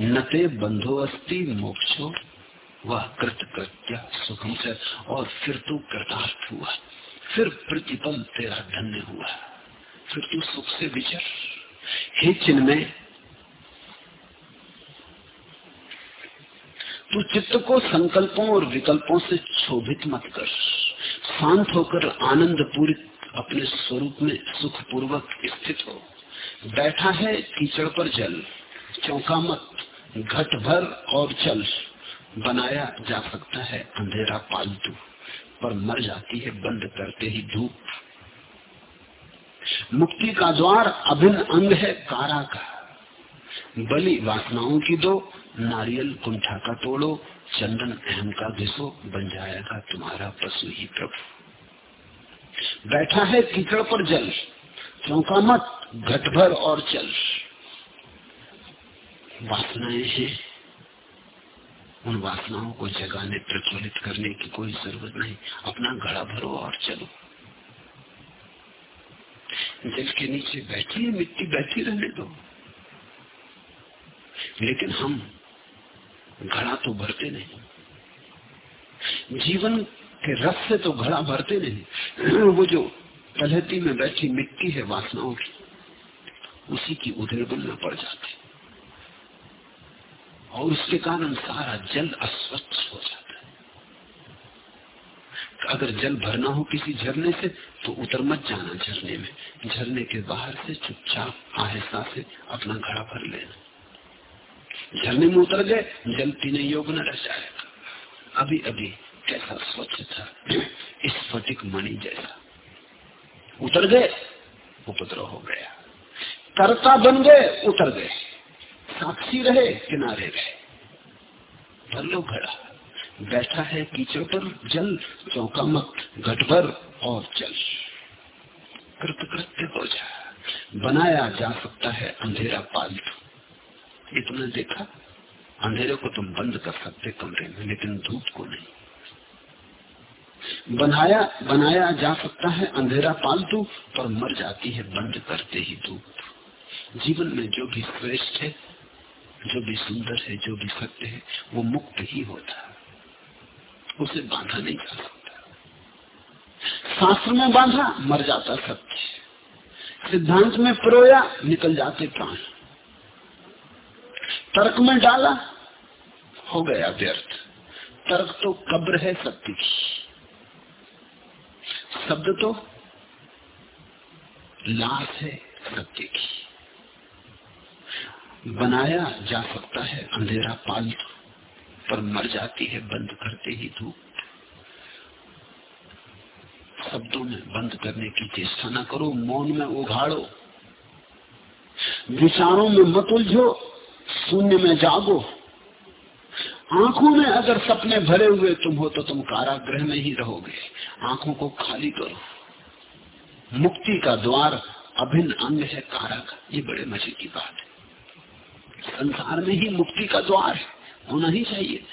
नते बंधो अस्थि मोक्षो वह कृत कृत्या सुखम चर। और फिर तू कृतार्थ हुआ, फिर प्रतिपल तेरा धन्य हुआ। फिर तू सुख से विचर हे चिन्मय तू चित्त को संकल्पों और विकल्पों से क्षोभित मत कर। शांत होकर आनंद पूरी अपने स्वरूप में सुख पूर्वक स्थित हो। बैठा है कीचड़ पर जल। चौका मत। घट भर और चल। बनाया जा सकता है अंधेरा पालतू। पर मर जाती है बंद करते ही धूप। मुक्ति का द्वार अभिन्न अंग है कारा का बलि वासनाओं की दो, नारियल कुंठा का तोड़ो, चंदन अहम का घिसो, बन जाएगा तुम्हारा पशु ही प्रभु। बैठा है कीचड़ पर जल, चौका मत घट भर और चल। वासनाएँ हैं, उन वासनाओं को जगाने, प्रज्वलित करने की कोई ज़रूरत नहीं। अपना घड़ा भरो और चलो। जल के नीचे बैठी है, मिट्टी बैठी रहने दो। लेकिन हम घड़ा तो भरते नहीं। जीवन के रस से तो घड़ा भरते नहीं। वो जो तलहती में बैठी मिट्टी है वासनाओं की, उसी की उधेड़बुल में पड़ जाती। और उसके कारण सारा जल अस्वच्छ हो जाता। अगर जल भरना हो किसी झरने से तो उतर मत जाना झरने में। झरने के बाहर से चुपचाप आहिस्ता से अपना घड़ा भर लेना। झरने में उतर गए, जल पीने योग न रह जाएगा। अभी अभी कैसा स्वच्छ था [clears throat] स्फटिक मणि जैसा। उतर गए, उपद्रव हो गया। कर्ता बन गए, उतर गए। साक्षी रहे, किनारे रहे। भर लो घड़ा। बैठा है कीचड़ पर, जल चौका मत घटभर और जल। कृत कृत्य हो जा, बनाया जा सकता है अंधेरा पालतू। ये तुमने देखा? अंधेरे को तुम बंद कर सकते कमरे में, लेकिन धूप को नहीं। बनाया बनाया जा सकता है अंधेरा पालतू, पर मर जाती है बंद करते ही धूप। जीवन में जो भी श्रेष्ठ है, जो भी सुंदर है, जो भी सत्य है, वो मुक्त ही होता है। उसे बांधा नहीं जा सकता। शास्त्र में बांधा, मर जाता सत्य सिद्धांत में प्रोया, निकल जाते प्राण। तर्क में डाला, हो गया व्यर्थ। तर्क तो कब्र है सत्य की। शब्द तो लाश है सत्य की। बनाया जा सकता है, अंधेरा पालतू। पर मर जाती है, बंद करते ही धूप शब्दों में बंद करने की चेष्टा न करो, मौन में उघाड़ो। विचारों में मत उलझो, शून्य में जागो। आँखों में अगर सपने भरे हुए तुम हो तो तुम कारागृह में ही रहोगे। आँखों को खाली करो। मुक्ति का द्वार अभिन्न अंग है कारा का ये बड़े मज़े की बात है। संसार में ही मुक्ति का द्वार है। होना ही चाहिए।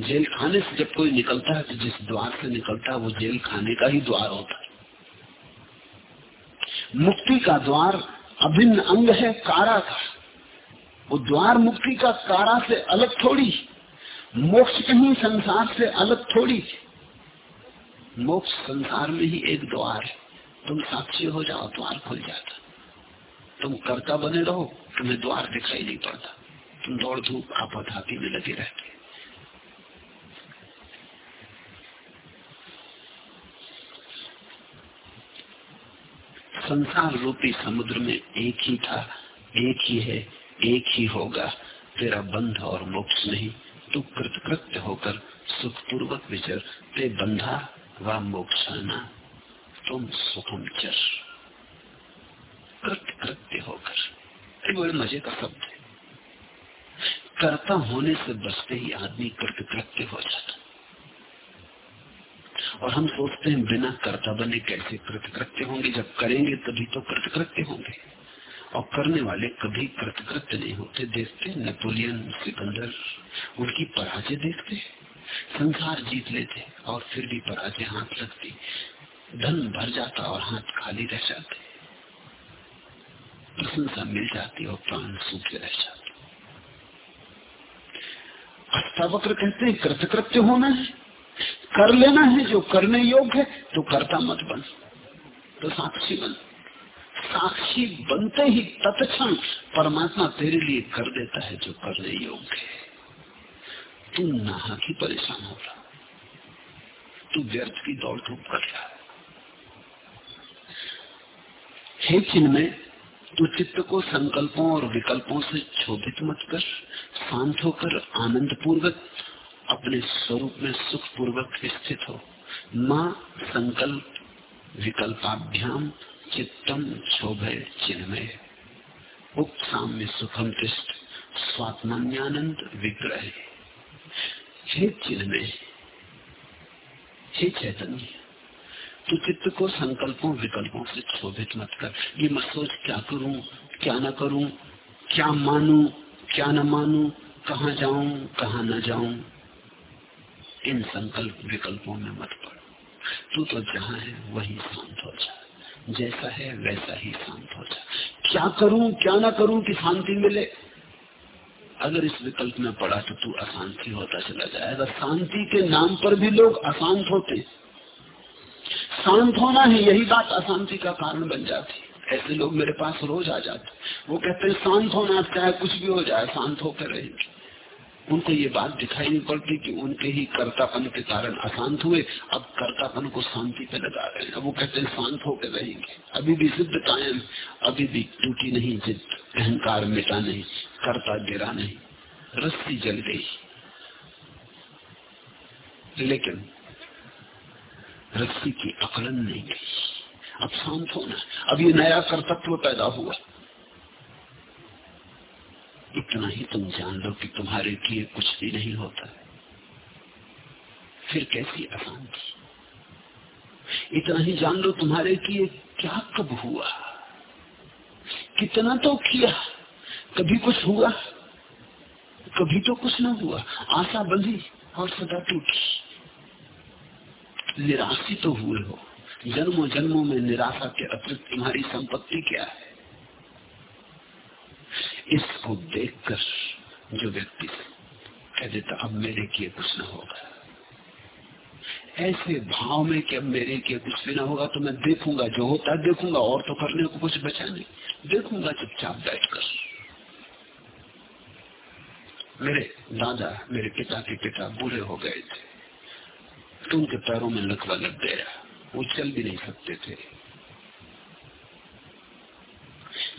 जेल खाने से जब कोई निकलता है तो जिस द्वार से निकलता है, वो जेल खाने का ही द्वार होता है। मुक्ति का द्वार अभिन्न अंग है, कारा का। वो द्वार मुक्ति का कारा से अलग थोड़ी मोक्ष कहीं संसार से अलग थोड़ी मोक्ष संसार में ही एक द्वार है। तुम साक्षी हो जाओ, द्वार खुल जाता। तुम कर्ता बने रहो, तुम्हें द्वार दिखाई नहीं पड़ता। दौड़ धूप आपाधापी में लगे रहते संसार रूपी समुद्र में एक ही था, एक ही है, एक ही होगा। तेरा बंध और मोक्ष नहीं, तू कृतकृत्य होकर सुखपूर्वक विचर। ते बंधा व मोक्षाना, तुम सुखम चर। कृत्य होकर। बड़े मज़े का शब्द है। कर्ता होने से बचते ही आदमी कृतकृत्य हो जाता और हम सोचते हैं, बिना कर्ता बने कैसे कृतकृत्य होंगे? जब करेंगे तभी तो कृतकृत्य होंगे। और करने वाले कभी कृतकृत्य नहीं होते। देखते नेपोलियन सिकंदर उनकी पराजय देखते संसार जीत लेते और फिर भी पराजय हाथ लगती धन भर जाता और हाथ खाली रह जाते प्रशंसा मिल जाती और प्राण सूखे रह जाते अष्टावक्र कहते हैं कृतकृत्य होना है। कर लेना है, जो करने योग्य है तो करता मत बन। तो साक्षी बन। साक्षी बनते ही तत्क्षण परमात्मा तेरे लिए कर देता है जो करने योग्य है। तू नहा ही परेशान हो रहा। तू व्यर्थ की दौड़ धूप कर रहा। है चिन्ह में तू चित्त को संकल्पों और विकल्पों से क्षोभित मत कर, शांत होकर आनंद पूर्वक अपने स्वरूप में सुख पूर्वक स्थित हो। माँ संकल्प विकल्पाभ्याम चित्तम क्षोभय चिन्मय। उपसाम्य सुखम तिष्ट स्वात्मान्यानंद विग्रह। हे चिन्मय, हे चैतन्य तू चित्त को संकल्पों, विकल्पों से क्षोभित मत कर। ये मत सोच क्या करूँ, क्या न करूँ, क्या मानू, क्या न मानू, कहा जाऊँ, कहा न जाऊँ, इन संकल्प, विकल्पों में मत पड़। तू तो जहाँ है, वही शांत हो जा। जैसा है, वैसा ही शांत हो जा। क्या करूँ, क्या ना करूँ कि शांति मिले? अगर इस विकल्प में पड़ा तो तू अशांति होता चला जाएगा। शांति के नाम पर भी लोग अशांत होते शांत होना ही यही बात अशांति का कारण बन जाती ऐसे लोग मेरे पास रोज आ जाते वो कहते हैं, शांत होना चाहे कुछ भी हो जाए, शांत होकर रहेंगे उनको ये बात दिखाई नहीं पड़ती कि उनके ही कर्तापन के कारण अशांत हुए। अब कर्तापन को शांति पे लगा रहे हैं। वो कहते हैं, शांत होकर रहेंगे। अभी भी जिद कायम, अभी भी टूटी नहीं जिद अहंकार मिटा नहीं, कर्ता गिरा नहीं, रस्सी जल गई। लेकिन रस्सी की अकलन नहीं गई। अब शांत होना। अब ये नया कर्तव्य पैदा हुआ। इतना ही तुम जान लो कि तुम्हारे किए कुछ भी नहीं होता। फिर कैसी अशांति? इतना ही जान लो तुम्हारे किए क्या कब हुआ। कितना तो किया। कभी कुछ हुआ। कभी तो कुछ ना हुआ। आशा बंधी और सदा टूटी। निराशी तो हुए हो। जन्मों जन्मों में निराशा के अतिरिक्त तुम्हारी संपत्ति क्या है? इसको देखकर जो व्यक्ति कह देता अब मेरे किए कुछ न होगा। ऐसे भाव में कि अब मेरे किए कुछ भी ना होगा तो मैं देखूँगा, जो होता है देखूँगा, और तो करने को कुछ बचा नहीं। देखूँगा चुपचाप बैठकर। मेरे दादा, मेरे पिता के पिता बूढ़े हो गए थे। तो उनके पैरों में लकवा लग गया। वो चल भी नहीं सकते थे।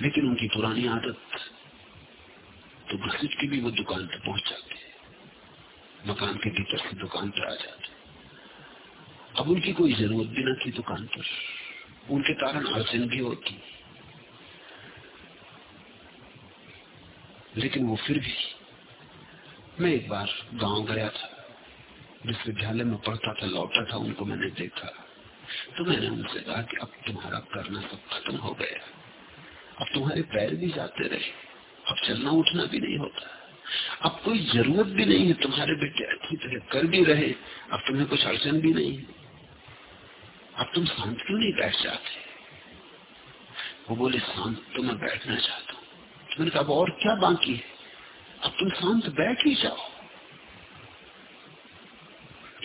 लेकिन उनकी पुरानी आदत तो घसीट के भी वो दुकान पर पहुँच जाते मकान के भीतर से दुकान पर आ जाते अब उनकी कोई ज़रूरत भी न थी दुकान पर। उनके कारण अड़चन भी होती। लेकिन वो फिर भी, मैं एक बार गाँव गया था। विश्वविद्यालय में पढ़ता था लौटा था, उनको मैंने देखा। तो मैंने उनसे कहा कि अब तुम्हारा करना सब खत्म हो गया। अब तुम्हारे पैर भी जाते रहे। अब चलना उठना भी नहीं होता। अब कोई ज़रूरत भी नहीं है, तुम्हारे बेटे अच्छी तरह कर भी रहे, अब तुम्हें कुछ अड़चन भी नहीं है। अब तुम शांत क्यों नहीं बैठ जाते? वो बोले, शांत तो मैं बैठना चाहता हूँ। तो मैंने कहा और क्या बाकी है? अब तुम शांत बैठ ही जाओ।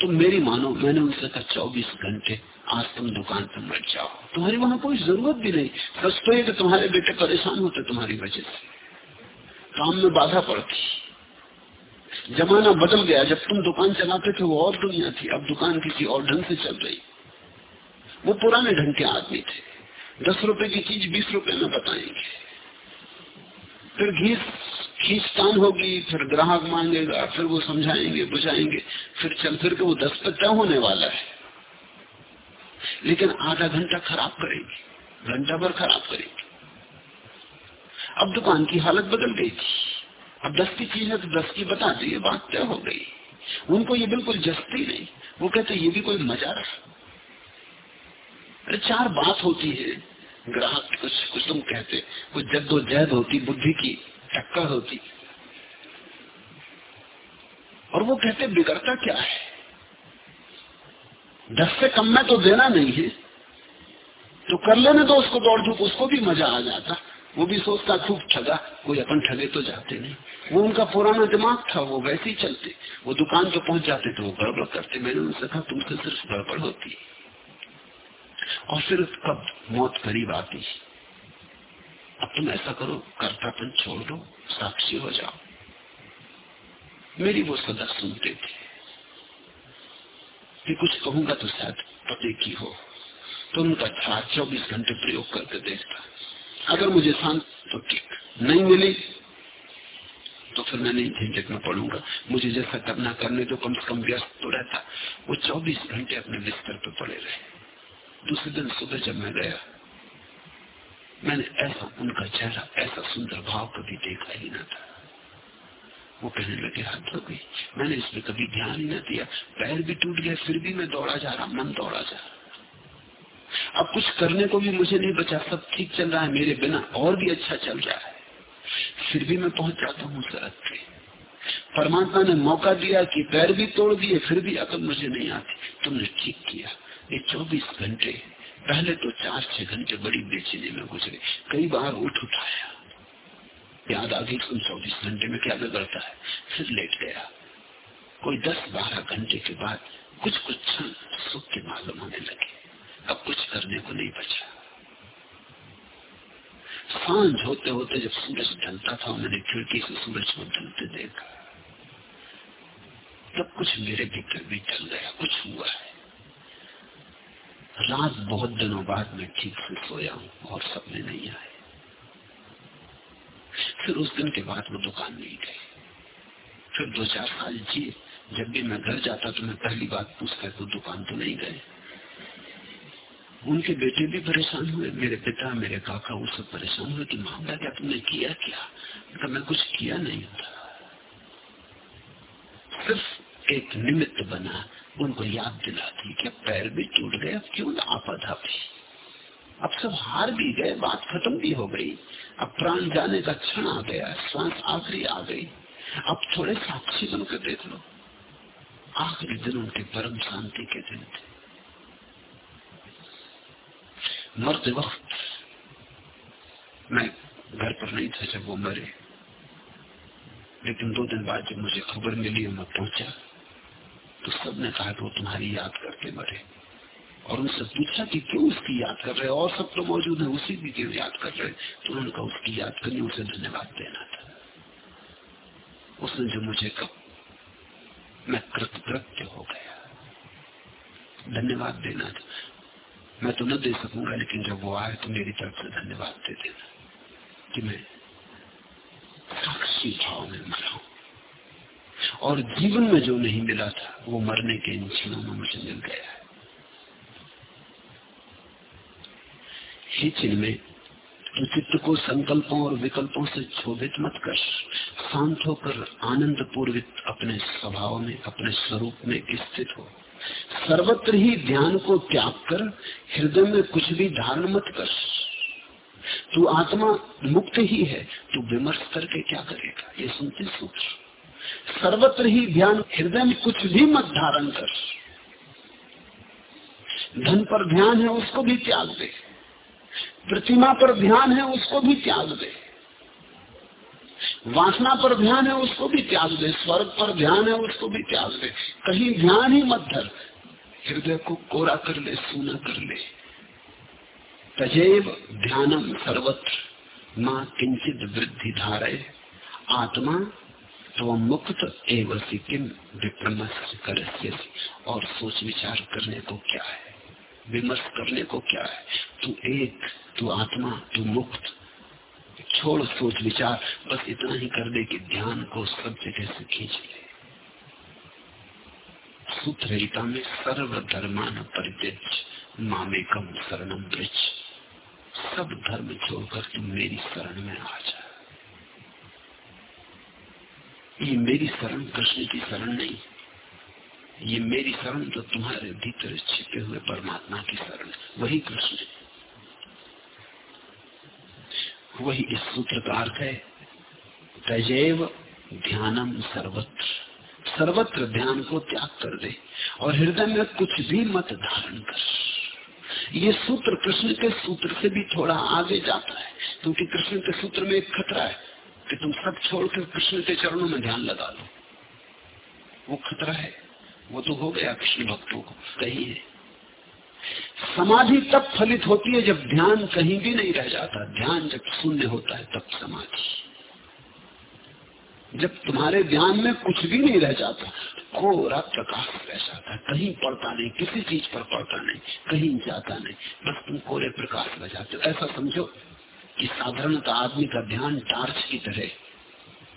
तो मेरी मानो, मैंने उनसे कहा, चौबीस घंटे आज तुम दुकान पर मत जाओ। तुम्हारी वहाँ कोई ज़रूरत भी नहीं। सच तो ये तुम्हारे बेटे परेशान होते तुम्हारी वजह से। काम में बाधा पड़ती। जमाना बदल गया। जब तुम दुकान चलाते थे, वो और दुनिया थी। अब दुकान किसी और ढंग से चल रही। वो पुराने ढंग के आदमी थे। दस रुपए की चीज़ बीस रुपए में बताएँगे। फिर घीस खींचतान होगी, फिर ग्राहक मांगेगा, फिर वो समझाएँगे, बुझाएँगे, फिर चल फिर के वो दस पे तय होने वाला है। लेकिन आधा घंटा खराब करेंगे, घंटा भर खराब करेंगे। अब दुकान की हालत बदल गई थी। अब दस की चीज़ है तो दस की बता दी बात तय हो गई। उनको ये बिल्कुल जस्ती नहीं। वो कहते, ये भी कोई मज़ा रहा। अरे, चार बात होती है। ग्राहक कुछ कुछ तुम कहते, कुछ जद्दोजहद होती बुद्धि की। टक्कर होती। और वो कहते, बिगड़ता क्या है? दस से कम में तो देना नहीं है। तो कर लेने तो उसको दौड़ धूप, उसको भी मज़ा आ जाता। वो भी सोचता, खूब ठगा, कोई अपन ठगे तो जाते नहीं। वो उनका पुराना दिमाग था, वो वैसे ही चलते। वो दुकान तो पहुँच जाते तो वो गड़बड़ करते। मैंने उनसे कहा, तुमसे सिर्फ़ गड़बड़ होती। और फिर कब मौत करीब आती अब तुम ऐसा करो, कर्तापन छोड़ दो, साक्षी हो जाओ। मेरी वो सदा सुनते थे। कि कुछ कहूँगा तो शायद पते की हो। तो उनका था, चौबीस घंटे प्रयोग करके देखता। अगर मुझे शांत तो ठीक, नहीं मिली तो फिर मैं नहीं झंझट में पड़ूँगा। मुझे जैसा करना करने तो कम से कम व्यस्त तो रहता। वो 24 घंटे अपने बिस्तर पर पड़े रहे। दूसरे दिन सुबह जब मैं गया मैंने ऐसा उनका चेहरा, ऐसा सुंदर भाव कभी देखा ही ना था। वो कहने लगे हाथ हो गई। मैंने इस पर कभी ध्यान ही ना दिया। पैर भी टूट गया फिर भी मैं दौड़ा जा रहा, मन दौड़ा जा रहा। अब कुछ करने को भी मुझे नहीं बचा। सब ठीक चल रहा है, मेरे बिना और भी अच्छा चल रहा है। फिर भी मैं पहुँच जाता हूँ सड़क पे। परमात्मा ने मौका दिया कि पैर भी तोड़ दिए, फिर भी अकल मुझे नहीं आती। तुमने ठीक किया। ये चौबीस घंटे पहले तो चार छह घंटे बड़ी बेचैनी में गुजरे। कई बार उठ उठाया। याद आ गई तुम चौबीस घंटे में क्या बिगड़ता है? फिर लेट गया। कोई दस बारह घंटे के बाद कुछ कुछ क्षण सुख के मालूम होने लगे। अब कुछ करने को नहीं बचा। साँझ होते होते जब सूरज ढलता था, मैंने खिड़की से सूरज को ढलते देखा। तब कुछ मेरे भीतर भी ढल गया, कुछ हुआ है। रात बहुत दिनों बाद मैं ठीक से सोया हूँ और सपने नहीं आए। फिर उस दिन के बाद वो दुकान नहीं गई। फिर दो चार साल जिए, जब भी मैं घर जाता तो मैं पहली बात पूछता तो दुकान तो नहीं गए उनके बेटे भी परेशान हुए, मेरे पिता, मेरे काका, वो सब परेशान हुए कि मामला क्या, तुमने किया क्या? तो मैं कुछ किया नहीं था सिर्फ़ एक निमित्त बना उनको याद दिलाती कि पैर भी टूट गए, अब क्यों ना आपदा भी अब सब हार भी गए, बात खत्म भी हो गई। अब प्राण जाने का क्षण आ गया सांस आखिरी आ गई। अब थोड़े साक्षी बनकर देख लो। आखिरी दिन उनके परम शांति के दिन थे। मरते वक्त मैं घर पर नहीं था जब वो मरे। लेकिन दो दिन बाद जब मुझे खबर मिली मैं पहुँचा तो सबने कहा कि वो तुम्हारी याद करके मरे। और उनसे पूछा कि क्यों उसकी याद कर रहे और सब तो मौजूद है, उसी की क्यों याद कर रहे तो उन्होंने कहा, उसकी याद करनी उसे धन्यवाद देना था। उसने जो मुझे कहा, मैं कृतकृत्य हो गया। धन्यवाद देना था। मैं तो न दे सकूँगा, लेकिन जब वो आए तो मेरी तरफ़ से धन्यवाद दे देना। कि मैं साक्षी भाव में मरा और जीवन में जो नहीं मिला था, वो मरने के इन क्षणों में मुझे मिल गया है। चिन्ह तो चित्त को संकल्पों और विकल्पों से क्षोभित मत कर शांत होकर आनंद पूर्वित अपने स्वभाव में, अपने स्वरूप में स्थित हो। सर्वत्र ही ध्यान को त्याग कर, हृदय में कुछ भी धारण मत कर। तू आत्मा मुक्त ही है, तू विमर्श करके क्या करेगा? ये सुनते सूत्र। सर्वत्र ही ध्यान, हृदय में कुछ भी मत धारण कर। धन पर ध्यान है, उसको भी त्याग दे। प्रतिमा पर ध्यान है, उसको भी त्याग दे। वासना पर ध्यान है, उसको भी त्याग दे। स्वर्ग पर ध्यान है, उसको भी त्याग दे। कहीं ध्यान ही मत धर। हृदय को कोरा कर ले, सूना कर ले। तजेव ध्यानम सर्वत्र। माँ किंचित वृद्धि धारे आत्मा तो मुक्त एवं किम कर और सोच विचार करने को क्या है? विमर्श करने को क्या है? तू एक, तू आत्मा, तू मुक्त। छोड़ सोच विचार, बस इतना ही कर दे कि ध्यान को सब जगह से खींच ले। सूत्र में सर्व धर्मान परित्यज मामेकम शरणम ब्रिज। सब धर्म छोड़कर तुम मेरी शरण में आ जा। ये मेरी शरण कृष्ण की शरण नहीं ये मेरी शरण तो तुम्हारे भीतर छिपे हुए परमात्मा की शरण वही कृष्ण है। वही इस सूत्र का अर्थ है, तजेव ध्यानम सर्वत्र। सर्वत्र ध्यान को त्याग कर दे और हृदय में कुछ भी मत धारण कर। ये सूत्र कृष्ण के सूत्र से भी थोड़ा आगे जाता है, क्योंकि कृष्ण के सूत्र में एक खतरा है। कि तुम सब छोड़कर कृष्ण के चरणों में ध्यान लगा लो। वो खतरा है। वो तो हो गया कृष्ण भक्तों को। कही है समाधि तब फलित होती है जब ध्यान कहीं भी नहीं रह जाता। ध्यान जब शून्य होता है, तब समाधि। जब तुम्हारे ध्यान में कुछ भी नहीं रह जाता कोरा प्रकाश रह जाता कहीं पड़ता नहीं, किसी चीज़ पर पड़ता नहीं, कहीं जाता नहीं। बस तुम कोरे प्रकाश रह जाते हो। ऐसा समझो। कि साधारणता आदमी का ध्यान टार्च की तरह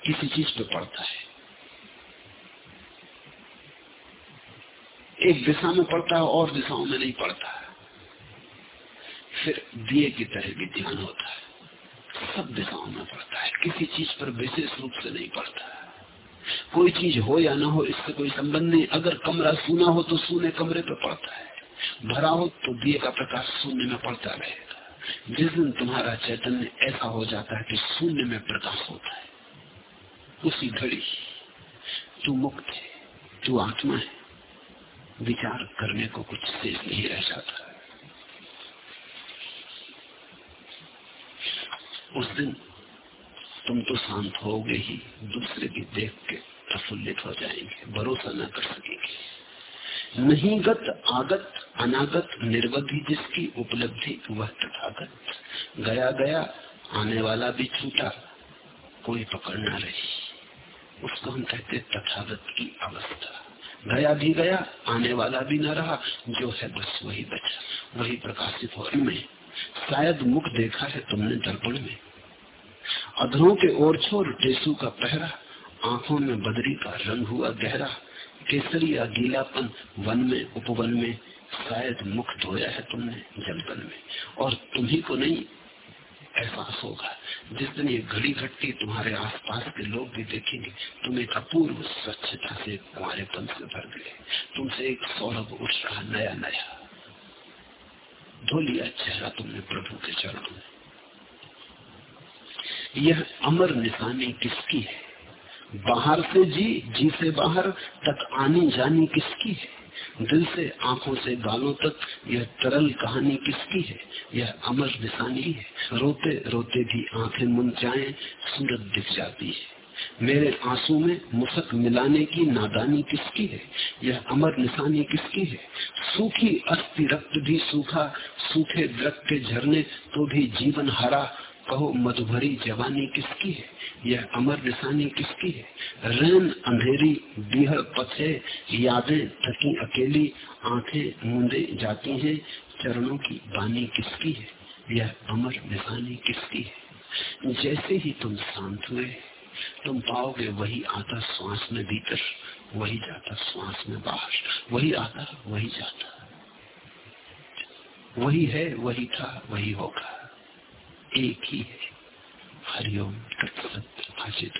किसी चीज़ पे पड़ता है। एक दिशा में पड़ता है और दिशाओं में नहीं पड़ता है। फिर दिए की तरह भी ध्यान होता है। सब दिशाओं में पड़ता है। किसी चीज़ पर विशेष रूप से नहीं पड़ता है। कोई चीज़ हो या ना हो, इससे कोई संबंध नहीं। अगर कमरा सूना हो तो सूने कमरे पर पड़ता है। भरा हो तो दिए का प्रकाश शून्य में पड़ता रहेगा। जिस दिन तुम्हारा चैतन्य ऐसा हो जाता है कि शून्य में प्रकाश होता है, उसी घड़ी तू मुक्त है, तू आत्मा है। विचार करने को कुछ शेष नहीं रह जाता। उस दिन तुम तो शांत होगे ही, दूसरे की देख के प्रफुल्लित हो जाएँगे, भरोसा न कर सकेंगे। नहीं गत आगत, अनागत निर्वधि जिसकी उपलब्धि वह तथागत, गया गया, आने वाला भी छूटा, कोई पकड़ न रही। उसको हम कहते तथागत की अवस्था। गया भी गया, आने वाला भी न रहा, जो है बस वही बचा, वही प्रकाशित हो में शायद मुख देखा है तुमने दर्पण में। अधरों के ओर छोर टेसू का पहरा, आँखों में बदरी का रंग हुआ गहरा केसरी या गीलापन वन में, उपवन में, शायद मुख धोया है तुमने जलपन में। और तुम्ही को नहीं, एहसास होगा। जिस दिन ये घड़ी घटती तुम्हारे आसपास के लोग भी देखेंगे, तुम एक अपूर्व स्वच्छता से तुम्हारे पन से भर गए। तुमसे एक सौरभ उठ रहा नया नया। धो लिया चेहरा तुमने प्रभु के चरणों में। यह अमर निशानी किसकी है? बाहर से जी जी से बाहर तक आनी जानी किसकी है? दिल से, आँखों से गालों तक यह तरल कहानी किसकी है? यह अमर निशानी है। रोते रोते भी आँखें मुन जाए सूरत दिख जाती है। मेरे आँसू में मुसक मिलाने की नादानी किसकी है? यह अमर निशानी किसकी है? सूखी अस्थि रक्त भी सूखा, सूखे दृक्त के झरने तो भी जीवन हरा, कहो मधुभरी जवानी किसकी है? यह अमर निशानी किसकी है? रैन अंधेरी बिहड़ पथे, यादें थकी अकेली, आँखें मूंदे जाती हैं, चरणों की बानी किसकी है? यह अमर निशानी किसकी है? जैसे ही तुम शांत हुए, तुम पाओगे वही आता श्वास में भीतर, वही जाता श्वास में बाहर, वही आता, वही जाता। वही है, वही था, वही होगा। एक ही है। हरिओम। तत्सत आचित